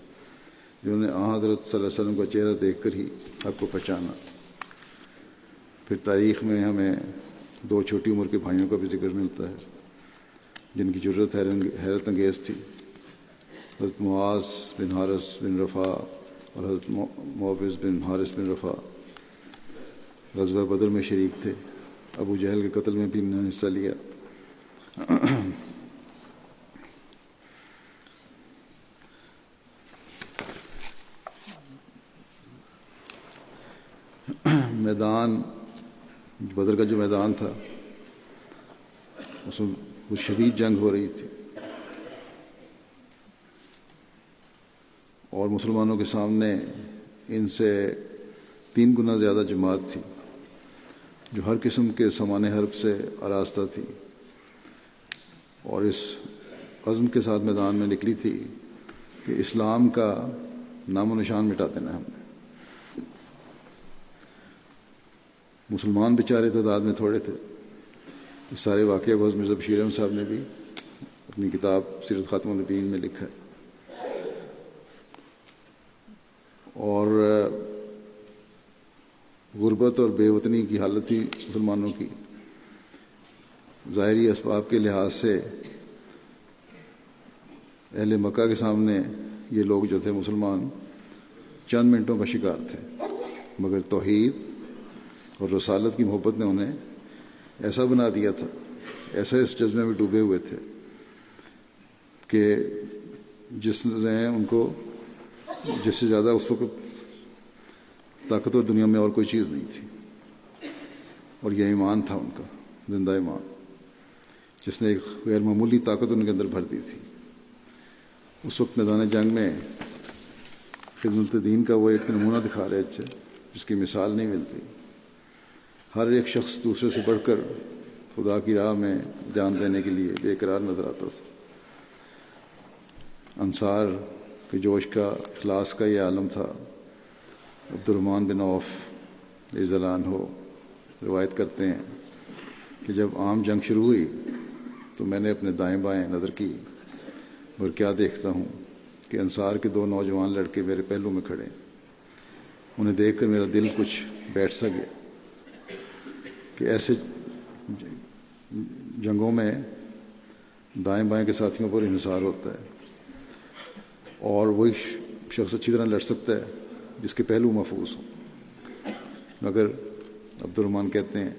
جنہوں نے آ حضرت صلی اللہ علیہ وسلم کا چہرہ دیکھ کر ہی حق کو پہچانا۔ پھر تاریخ میں ہمیں دو چھوٹی عمر کے بھائیوں کا بھی ذکر ملتا ہے، جن کی ضرورت حیرت انگیز تھی۔ حضرت معاذ بن حارث بن رفا اور حضرت معاوض بن حارث بن رفا غزوہ بدر میں شریک تھے۔ ابو جہل کے قتل میں بھی انہوں نے حصہ لیا۔ میدان، بدر کا جو میدان تھا، اس میں کچھ شدید جنگ ہو رہی تھی۔ اور مسلمانوں کے سامنے ان سے تین گنا زیادہ جماعت تھی، جو ہر قسم کے سامان حرب سے آراستہ تھی۔ اور اس عزم کے ساتھ میدان میں نکلی تھی کہ اسلام کا نام و نشان مٹا دینا ہم نے۔ مسلمان بیچارے تعداد میں تھوڑے تھے۔ اس سارے واقعہ بہت مرزا بشیر احمد صاحب نے بھی اپنی کتاب سیرت خاتم النبین میں لکھا ہے۔ اور غربت اور بے وطنی کی حالت تھی مسلمانوں کی۔ ظاہری اسباب کے لحاظ سے اہل مکہ کے سامنے یہ لوگ جو تھے مسلمان چند منٹوں کا شکار تھے۔ مگر توحید اور رسالت کی محبت نے انہیں ایسا بنا دیا تھا، ایسا اس جذبے میں ڈوبے ہوئے تھے کہ جس نے ان کو جس سے زیادہ اس وقت طاقتور دنیا میں اور کوئی چیز نہیں تھی۔ اور یہ ایمان تھا ان کا، زندہ ایمان، جس نے ایک غیر معمولی طاقت ان کے اندر بھر دی تھی۔ اس وقت میدان جنگ میں خدمت دین کا وہ ایک نمونہ دکھا رہے تھے، جس کی مثال نہیں ملتی۔ ہر ایک شخص دوسرے سے بڑھ کر خدا کی راہ میں دھیان دینے کے لیے بے قرار نظر آتا تھا۔ انصار کے جوش کا، اخلاص کا یہ عالم تھا۔ عبد الرحمٰن بن عوف زلان ہو روایت کرتے ہیں کہ جب عام جنگ شروع ہوئی تو میں نے اپنے دائیں بائیں نظر کی۔ اور کیا دیکھتا ہوں کہ انصار کے دو نوجوان لڑکے میرے پہلو میں کھڑے۔ انہیں دیکھ کر میرا دل کچھ بیٹھ سا گیا۔ کہ ایسے جنگوں میں دائیں بائیں کے ساتھیوں پر انحصار ہوتا ہے اور وہی شخص اچھی طرح لڑ سکتا ہے جس کے پہلو محفوظ ہوں۔ مگر عبد الرحمٰن کہتے ہیں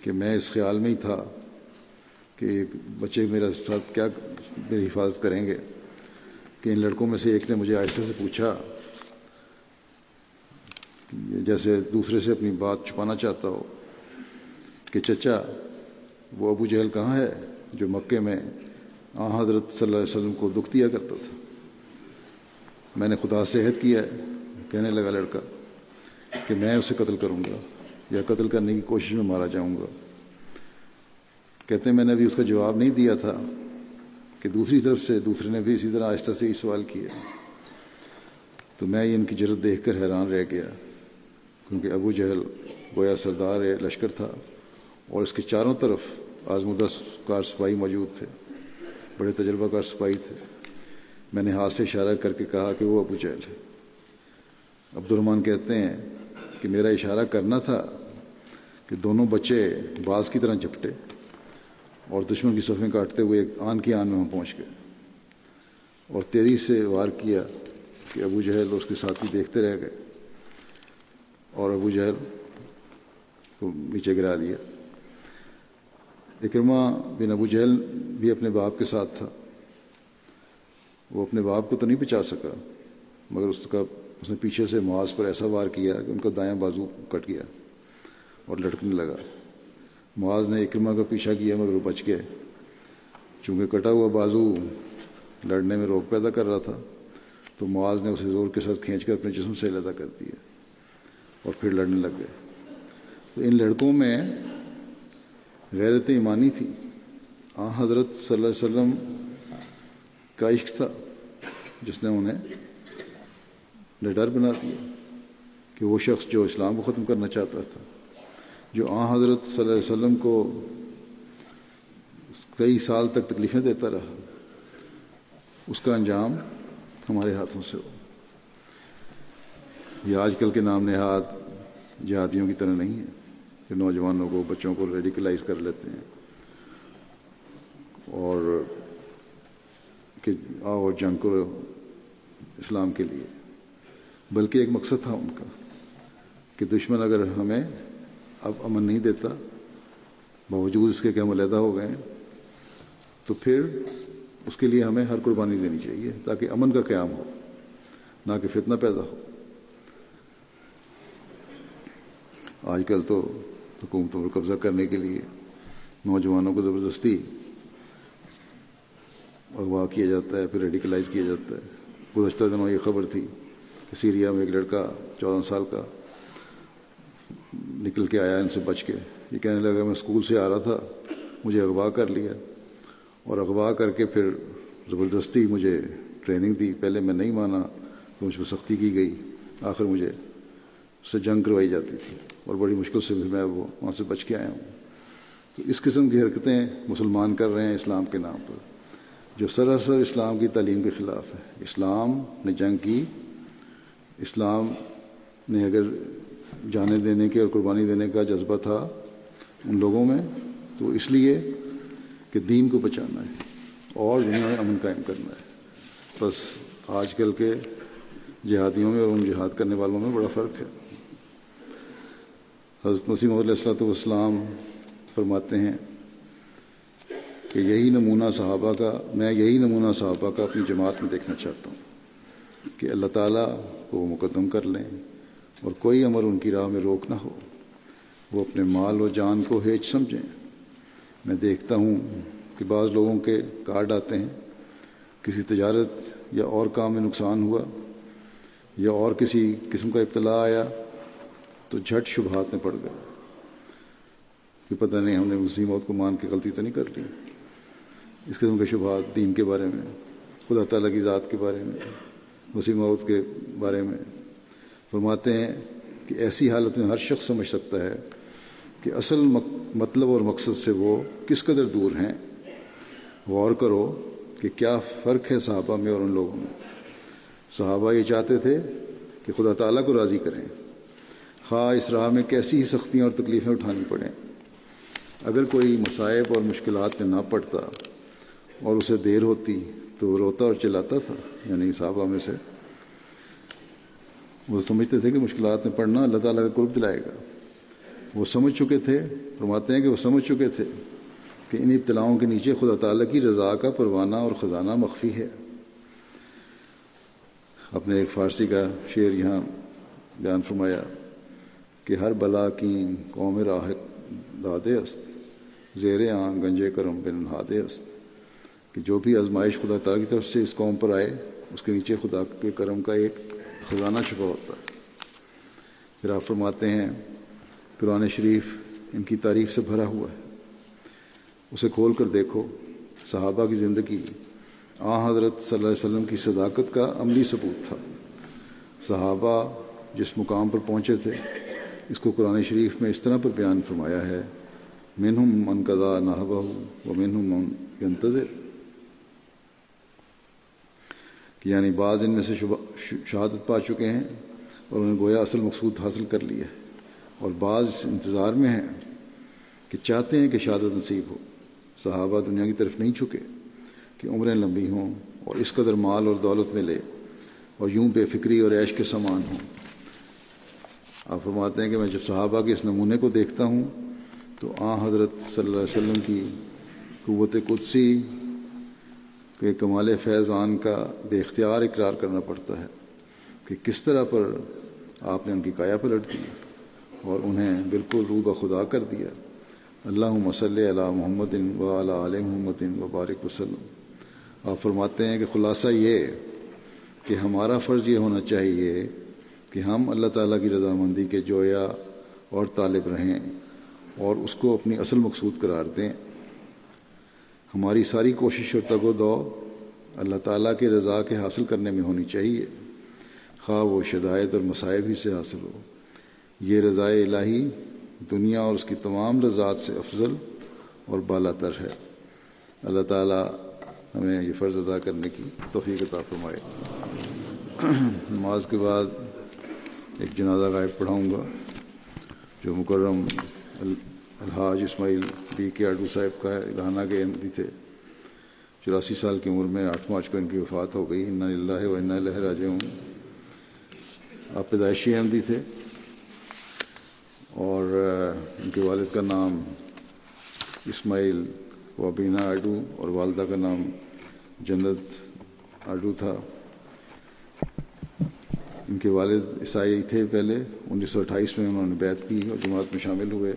کہ میں اس خیال میں ہی تھا کہ بچے میرا ساتھ کیا میری حفاظت کریں گے کہ ان لڑکوں میں سے ایک نے مجھے آہستہ سے پوچھا جیسے دوسرے سے اپنی بات چھپانا چاہتا ہو کہ چچا، وہ ابو جہل کہاں ہے؟ جو مکے میں آ حضرت صلی اللہ علیہ وسلم کو دکھ دیا کرتا تھا۔ میں نے خدا سے عہد کیا ہے۔ کہنے لگا لڑکا کہ میں اسے قتل کروں گا یا قتل کرنے کی کوشش میں مارا جاؤں گا۔ کہتے ہیں، میں نے ابھی اس کا جواب نہیں دیا تھا کہ دوسری طرف سے دوسرے نے بھی اسی طرح آہستہ سے ہی سوال کیا۔ تو میں ان کی جرت دیکھ کر حیران رہ گیا، کیونکہ ابو جہل گویا سردار لشکر تھا۔ اور اس کے چاروں طرف آزمودہ کار سپاہی موجود تھے۔ بڑے تجربہ کار سپاہی تھے۔ میں نے ہاتھ سے اشارہ کر کے کہا کہ وہ ابو جہل ہے عبد الرحمٰن کہتے ہیں کہ میرا اشارہ کرنا تھا کہ دونوں بچے باز کی طرح جھپٹے اور دشمن کی صفیں کاٹتے ہوئے ایک آن کی آن میں ہم پہنچ گئے۔ اور تیری سے وار کیا کہ ابو جہل اس کے ساتھی دیکھتے رہ گئے اور ابو جہل کو نیچے گرا لیا۔ اکرما بن ابو جہل بھی اپنے باپ کے ساتھ تھا۔ وہ اپنے باپ کو تو نہیں بچا سکا، مگر اس کا، اس نے پیچھے سے معاذ پر ایسا وار کیا کہ ان کا دایاں بازو کٹ گیا اور لٹکنے لگا۔ معاذ نے اکرما کا پیچھا کیا مگر وہ بچ گئے۔ چونکہ کٹا ہوا بازو لڑنے میں روک پیدا کر رہا تھا، تو معاذ نے اسے زور کے ساتھ کھینچ کر اپنے جسم سے علیحدہ کر دیا اور پھر لڑنے لگ گئے۔ تو ان لڑکوں میں غیرت ایمانی تھی۔ آ حضرت صلی اللہ علیہ وسلم کا عشق تھا، جس نے انہیں ڈر بنا دیا کہ وہ شخص جو اسلام کو ختم کرنا چاہتا تھا، جو آ حضرت صلی اللہ علیہ وسلم کو کئی سال تک تکلیفیں دیتا رہا، اس کا انجام ہمارے ہاتھوں سے ہو۔ یہ آج کل کے نام نہاد جہادیوں کی طرح نہیں ہے۔ کہ نوجوانوں کو بچوں کو ریڈیکلائز کر لیتے ہیں۔ اور کہ آؤ جنگ کرو اسلام کے لیے۔ بلکہ ایک مقصد تھا ان کا کہ دشمن اگر ہمیں اب امن نہیں دیتا، باوجود اس کے کہ ہم علیحدہ ہو گئے، تو پھر اس کے لیے ہمیں ہر قربانی دینی چاہیے تاکہ امن کا قیام ہو، نہ کہ فتنہ پیدا ہو۔ آج کل تو حکومتوں پر قبضہ کرنے کے لیے نوجوانوں کو زبردستی اغوا کیا جاتا ہے، پھر ریڈیکلائز کیا جاتا ہے۔ گزشتہ دنوں یہ خبر تھی کہ سیریا میں ایک لڑکا چودہ سال کا نکل کے آیا ان سے بچ کے۔ یہ کہنے لگا، میں اسکول سے آ رہا تھا، مجھے اغوا کر لیا۔ اور اغوا کر کے پھر زبردستی مجھے ٹریننگ دی۔ پہلے میں نہیں مانا، تو مجھ پہ سختی کی گئی۔ آخر مجھے سے جنگ کروائی جاتی تھی۔ اور بڑی مشکل سے بھی میں وہ وہاں سے بچ کے آیا ہوں۔ تو اس قسم کی حرکتیں مسلمان کر رہے ہیں اسلام کے نام پر، جو سراسر اسلام کی تعلیم کے خلاف ہے۔ اسلام نے جنگ کی، اسلام نے اگر جانے دینے کے اور قربانی دینے کا جذبہ تھا ان لوگوں میں، تو اس لیے کہ دین کو بچانا ہے اور دنیا میں امن قائم کرنا ہے۔ بس آج کل کے جہادیوں میں اور ان جہاد کرنے والوں میں بڑا فرق ہے۔ حضرت مسیم علیہ السلۃ والسلام فرماتے ہیں کہ یہی نمونہ صحابہ کا، میں یہی نمونہ صحابہ کا اپنی جماعت میں دیکھنا چاہتا ہوں کہ اللہ تعالیٰ کو وہ مقدم کر لیں اور کوئی عمر ان کی راہ میں روک نہ ہو، وہ اپنے مال و جان کو ہیچ سمجھیں۔ میں دیکھتا ہوں کہ بعض لوگوں کے کارڈ آتے ہیں، کسی تجارت یا اور کام میں نقصان ہوا یا اور کسی قسم کا ابتلا آیا تو جھٹ شبہات میں پڑ گئے۔ کہ پتہ نہیں ہم نے مسلم موت کو مان کے غلطی تو نہیں کر لی۔ اس قسم کے شبہات دین کے بارے میں، خدا تعالیٰ کی ذات کے بارے میں وسیم موت کے بارے میں فرماتے ہیں کہ ایسی حالت میں ہر شخص سمجھ سکتا ہے کہ اصل مطلب اور مقصد سے وہ کس قدر دور ہیں۔ غور کرو کہ کیا فرق ہے صحابہ میں اور ان لوگوں میں۔ صحابہ یہ چاہتے تھے کہ خدا تعالیٰ کو راضی کریں۔ خواہ اس راہ میں کیسی ہی سختیاں اور تکلیفیں اٹھانی پڑیں۔ اگر کوئی مصائب اور مشکلات میں نہ پڑتا اور اسے دیر ہوتی تو روتا اور چلاتا تھا یعنی صحابہ میں سے۔ وہ سمجھتے تھے کہ مشکلات میں پڑھنا اللہ تعالیٰ کا قرب دلائے گا۔ وہ سمجھ چکے تھے، فرماتے ہیں کہ وہ سمجھ چکے تھے کہ ان ابتلاؤں کے نیچے خدا تعالیٰ کی رضا کا پروانہ اور خزانہ مخفی ہے۔ اپنے ایک فارسی کا شعر یہاں بیان فرمایا۔ کہ ہر بلا کی قوم راہ دادے است، زیر آن گنجے کرم بن ہادے است۔ کہ جو بھی آزمائش خدا تعالیٰ کی طرف سے اس قوم پر آئے، اس کے نیچے خدا کے کرم کا ایک خزانہ چھپا ہوتا۔ ہے پھر آپ فرماتے ہیں، قرآن شریف ان کی تعریف سے بھرا ہوا ہے۔ اسے کھول کر دیکھو، صحابہ کی زندگی، آ حضرت صلی اللہ علیہ وسلم کی صداقت کا عملی ثبوت تھا۔ صحابہ جس مقام پر پہنچے تھے اس کو قرآن شریف میں اس طرح پر بیان فرمایا ہے من ہم من قدا نہبہ و من ہم من ینتظر۔ یعنی بعض ان میں سے شہادت پا چکے ہیں اور انہیں گویا اصل مقصود حاصل کر لیا ہے۔ اور بعض انتظار میں ہیں کہ چاہتے ہیں کہ شہادت نصیب ہو۔ صحابہ دنیا کی طرف نہیں چکے کہ عمریں لمبی ہوں اور اس قدر مال اور دولت ملے اور یوں بے فکری اور عیش کے سامان ہوں۔ آپ فرماتے ہیں کہ میں جب صحابہ کے اس نمونے کو دیکھتا ہوں، تو آ حضرت صلی اللہ علیہ وسلم کی قوت قدسی کہ کمال فیضان کا بے اختیار اقرار کرنا پڑتا ہے کہ کس طرح پر آپ نے ان کی کایا پلٹ دی اور انہیں بالکل روبہ خدا کر دیا۔ اللہ مسلِ علی محمد و علیہ محمد و بارک وسلم۔ آپ فرماتے ہیں کہ خلاصہ یہ کہ ہمارا فرض یہ ہونا چاہیے کہ ہم اللہ تعالیٰ کی رضامندی کے جویا اور طالب رہیں اور اس کو اپنی اصل مقصود قرار دیں۔ ہماری ساری کوشش اور تگ و دو اللہ تعالیٰ کے رضا کے حاصل کرنے میں ہونی چاہیے۔ خواہ وہ شدائد اور مصائب ہی سے حاصل ہو۔ یہ رضاء الہی دنیا اور اس کی تمام رضاعت سے افضل اور بالا تر ہے۔ اللہ تعالیٰ ہمیں یہ فرض ادا کرنے کی توفیق عطا فرمائے۔ نماز کے بعد ایک جنازہ غائب پڑھاؤں گا، جو مکرم الحاج اسماعیل بی کے آڈو صاحب کا ہے، گانا کے احمدی تھے۔ چوراسی سال کی عمر میں آٹھ مارچ کو ان کی وفات ہو گئی۔ انا اللہ و انا اللہ راج ہوں آپ پیدائشی احمدی تھے۔ اور ان کے والد کا نام اسماعیل وابینہ آڈو اور والدہ کا نام جنت آڈو تھا۔ ان کے والد عیسائی تھے پہلے، انیس سو اٹھائیس میں انہوں نے بیت کی اور جماعت میں شامل ہوئے۔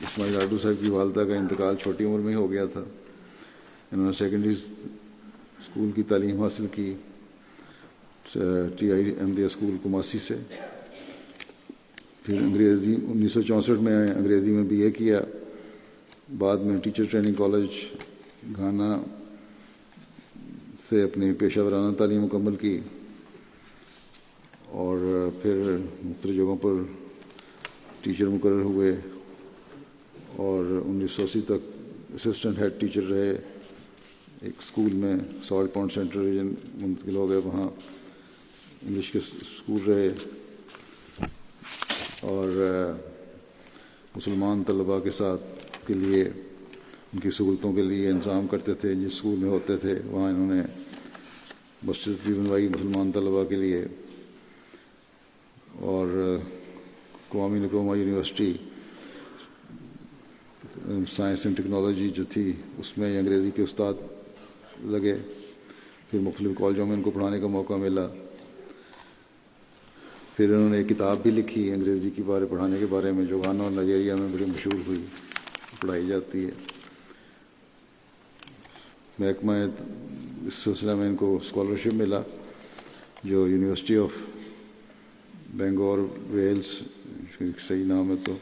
اسماعیل آڈو صاحب کی والدہ کا انتقال چھوٹی عمر میں ہی ہو گیا تھا۔ انہوں نے سیکنڈری اسکول کی تعلیم حاصل کی، T I M D school Kumasi سے۔ پھر انگریزی، انیس سو چونسٹھ میں انگریزی میں بی اے کیا۔ بعد میں ٹیچر ٹریننگ کالج گھانا سے اپنی پیشہ ورانہ تعلیم مکمل کی اور پھر مختلف جگہوں پر ٹیچر مقرر ہوئے اور انیس سو اسی تک اسسٹنٹ ہیڈ ٹیچر رہے۔ ایک اسکول میں سالٹ پونڈ سینٹر ریجن منتقل ہو گئے۔ وہاں انگلش کے اسکول رہے۔ اور مسلمان طلباء کے ساتھ کے لیے ان کی سہولتوں کے لیے انتظام کرتے تھے، جس اسکول میں ہوتے تھے، وہاں انہوں نے مسجد بھی بنوائی مسلمان طلباء کے لیے۔ اور Kwame Nkrumah university, science and technology جو تھی، اس میں انگریزی کے استاد لگے۔ پھر مختلف کالجوں میں ان کو پڑھانے کا موقع ملا۔ پھر انہوں نے ایک کتاب بھی لکھی انگریزی کے بارے، پڑھانے کے بارے میں، جو گانا اور نائجیریا میں بڑی مشہور ہوئی، پڑھائی جاتی ہے۔ محکمہ اس سلسلہ میں ان کو اسکالرشپ ملا، جو یونیورسٹی آف بینگور ویلز صحیح نام ہے تو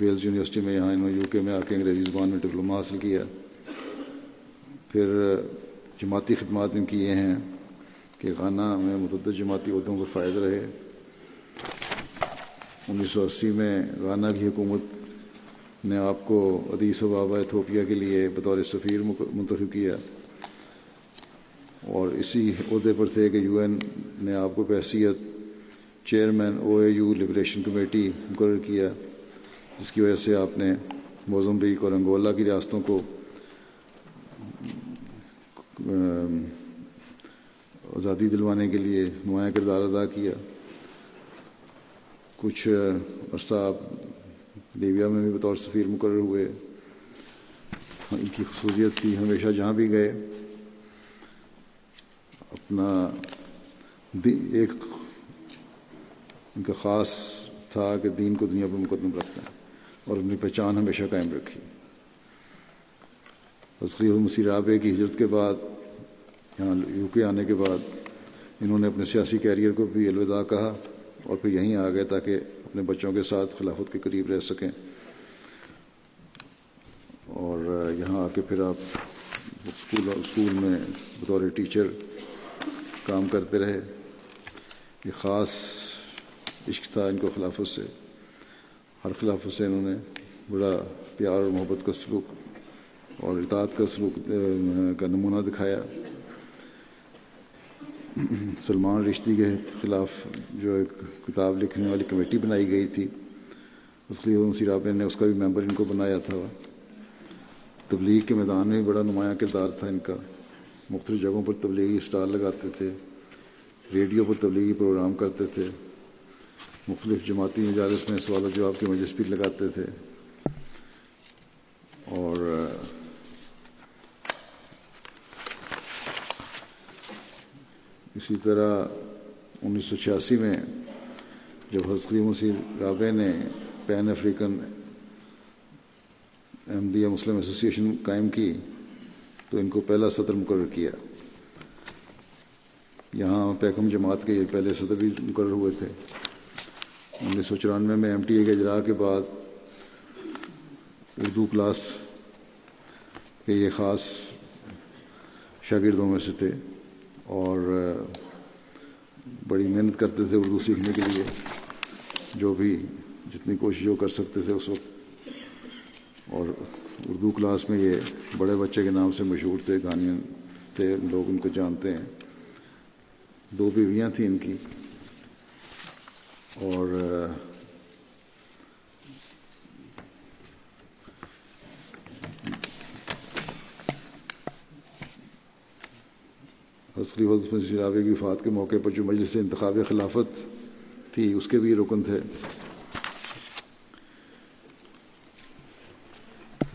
ویلز یونیورسٹی میں یہاں انہوں نے یو کے میں آ کے انگریزی زبان میں ڈپلومہ حاصل کیا۔ پھر جماعتی خدمات ان کی یہ ہیں کہ غانہ میں متعدد جماعتی عہدوں پر فائد رہے۔ انیس سو اسی میں غانہ کی حکومت نے آپ کو ادیس و بابا ایتھوپیا کے لیے بطور سفیر منتخب کیا۔ اور اسی عہدے پر تھے کہ یو این نے آپ کو بحثیت chairman, O A U liberation committee مقرر کیا، جس کی وجہ سے آپ نے موزمبیک اور انگولا کی ریاستوں کو آزادی دلوانے کے لیے نمایاں کردار ادا کیا۔ کچھ عرصہ آپ لیبیا میں بھی بطور سفیر مقرر ہوئے۔ ان کی خصوصیت تھی، ہمیشہ جہاں بھی گئے، اپنا ایک ان کا خاص تھا کہ دین کو دنیا پر مقدم رکھتے ہیں اور اپنی پہچان ہمیشہ قائم رکھی۔ عسقی مسیح رابع کی ہجرت کے بعد، یہاں یو کے آنے کے بعد، انہوں نے اپنے سیاسی کیریئر کو بھی الوداع کہا اور پھر یہیں آ گئے تاکہ اپنے بچوں کے ساتھ خلافت کے قریب رہ سکیں۔ اور یہاں آ کے پھر آپ اسکول اسکول میں بطور ٹیچر کام کرتے رہے۔ یہ خاص عشق تھا ان کو خلافت سے۔ ہر خلافت سے انہوں نے بڑا پیار اور محبت کا سلوک اور اطاعت کا سلوک کا نمونہ دکھایا۔ سلمان رشتی کے خلاف جو ایک کتاب لکھنے والی کمیٹی بنائی گئی تھی، اس کے لیے سیراب نے اس کا بھی ممبر ان کو بنایا تھا۔ تبلیغ کے میدان میں بڑا نمایاں کردار تھا ان کا۔ مختلف جگہوں پر تبلیغی اسٹال لگاتے تھے، ریڈیو پر تبلیغی پروگرام کرتے تھے۔ مختلف جماعتی مجالس میں سوال و جواب کے مجلس بھی لگاتے تھے۔ اور اسی طرح انیس سو چھیاسی میں جب حسقی مسیح رابع نے پین افریقن احمدیہ مسلم ایسوسیشن قائم کی تو ان کو پہلا صدر مقرر کیا۔ یہاں پیکم جماعت کے پہلے صدر بھی مقرر ہوئے تھے۔ انیس سو چورانوے میں ایم ٹی اے کے اجرا کے بعد اردو کلاس کے یہ خاص شاگردوں میں سے تھے۔ اور بڑی محنت کرتے تھے اردو سیکھنے کے لیے، جو بھی جتنی کوشش کر سکتے تھے اس وقت۔ اور اردو کلاس میں یہ بڑے بچے کے نام سے مشہور تھے گانین تھے، لوگ ان کو جانتے ہیں۔ دو بیویاں تھیں ان کی۔ اور حسلی شرابے کی وفات کے موقع پر جو مجلس انتخاب خلافت تھی، اس کے بھی رکن تھے۔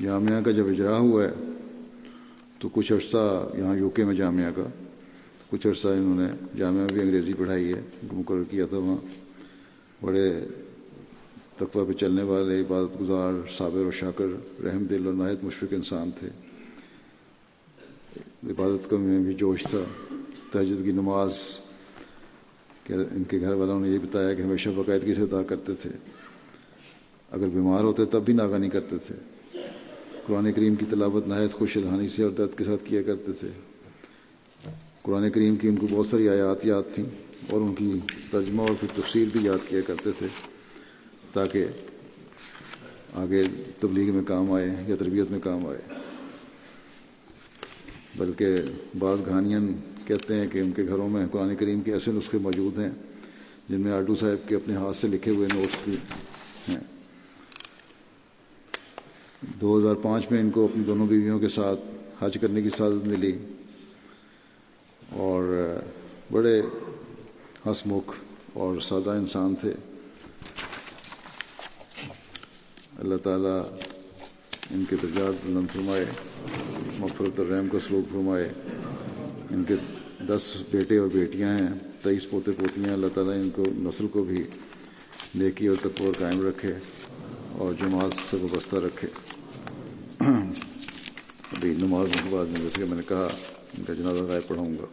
جامعہ کا جب اجرا ہوا ہے، تو کچھ عرصہ یہاں یو کے میں جامعہ کا، کچھ عرصہ انہوں نے جامعہ میں بھی انگریزی پڑھائی ہے، مقرر کیا تھا وہاں۔ بڑے تقوی پہ چلنے والے، عبادت گزار، صابر و شاکر، رحم دل اور نہایت مشفق انسان تھے۔ عبادت کا میں بھی جوش تھا تہجد کی نماز کہ ان کے گھر والوں نے یہ بتایا کہ ہمیشہ باقاعدگی سے ادا کرتے تھے۔ اگر بیمار ہوتے تب بھی ناگا نہیں کرتے تھے۔ قرآن کریم کی تلاوت نہایت خوش الحانی سے اور درد کے ساتھ کیا کرتے تھے۔ قرآن کریم کی ان کو بہت ساری آیات یاد تھیں اور ان کی ترجمہ اور پھر تفسیر بھی یاد کیا کرتے تھے تاکہ آگے تبلیغ میں کام آئے یا تربیت میں کام آئے۔ بلکہ بعض کہانیاں کہتے ہیں کہ ان کے گھروں میں قرآن کریم کے ایسے نسخے موجود ہیں جن میں آٹو صاحب کے اپنے ہاتھ سے لکھے ہوئے نوٹس بھی ہیں۔ دو ہزار پانچ میں ان کو اپنی دونوں بیویوں کے ساتھ حج کرنے کی سعادت ملی اور بڑے ہسمکھ اور سادہ انسان تھے۔ اللہ تعالیٰ ان کے تجارت بلند فرمائے مفرت الرحم کا سلوک فرمائے۔ ان کے دس بیٹے اور بیٹیاں ہیں، تیئیس پوتے پوتیاں، اللہ تعالیٰ ان کو نسل کو بھی نیکی اور تقور قائم رکھے اور جماعت سے وابستہ رکھے۔ ابھی نماز کے بعد میں جیسے کہ میں نے کہا، ان کا جنازہ غائب پڑھاؤں گا۔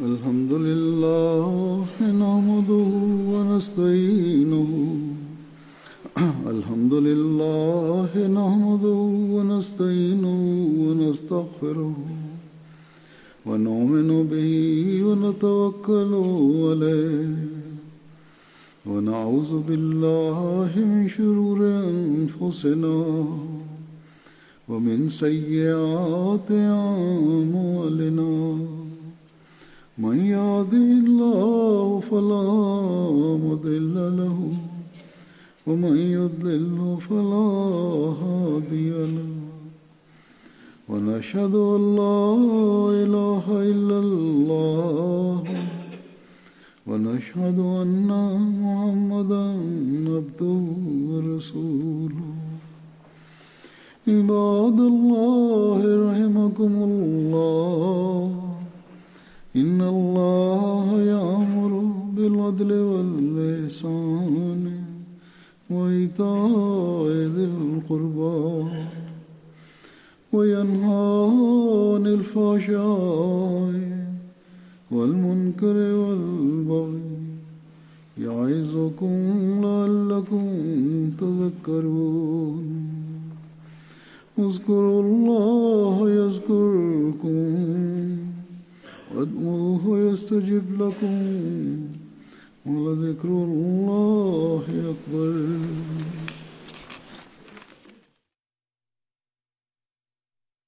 الحمد لله نحمده ونستعينه. الحمد لله نحمده ونستعينه ونستغفره ونؤمن به ونتوكل عليه. ونعوذ بالله من شرور أنفسنا ومن سيئات أعمالنا. من يهده الله فلا مضل له، ومن يضلل فلا هادي له. ونشهد أن لا إله إلا الله، ونشهد أن محمدا عبده ورسوله. عباد الله رحمكم الله. إن الله يأمر بالعدل والإحسان وإيتاء ذي القربى وينهى عن الفحشاء والمنكر والبغي يعظكم لعلكم تذكرون اذكروا الله يذكركم وادعوه يستجب لكم ولذكر الله أكبر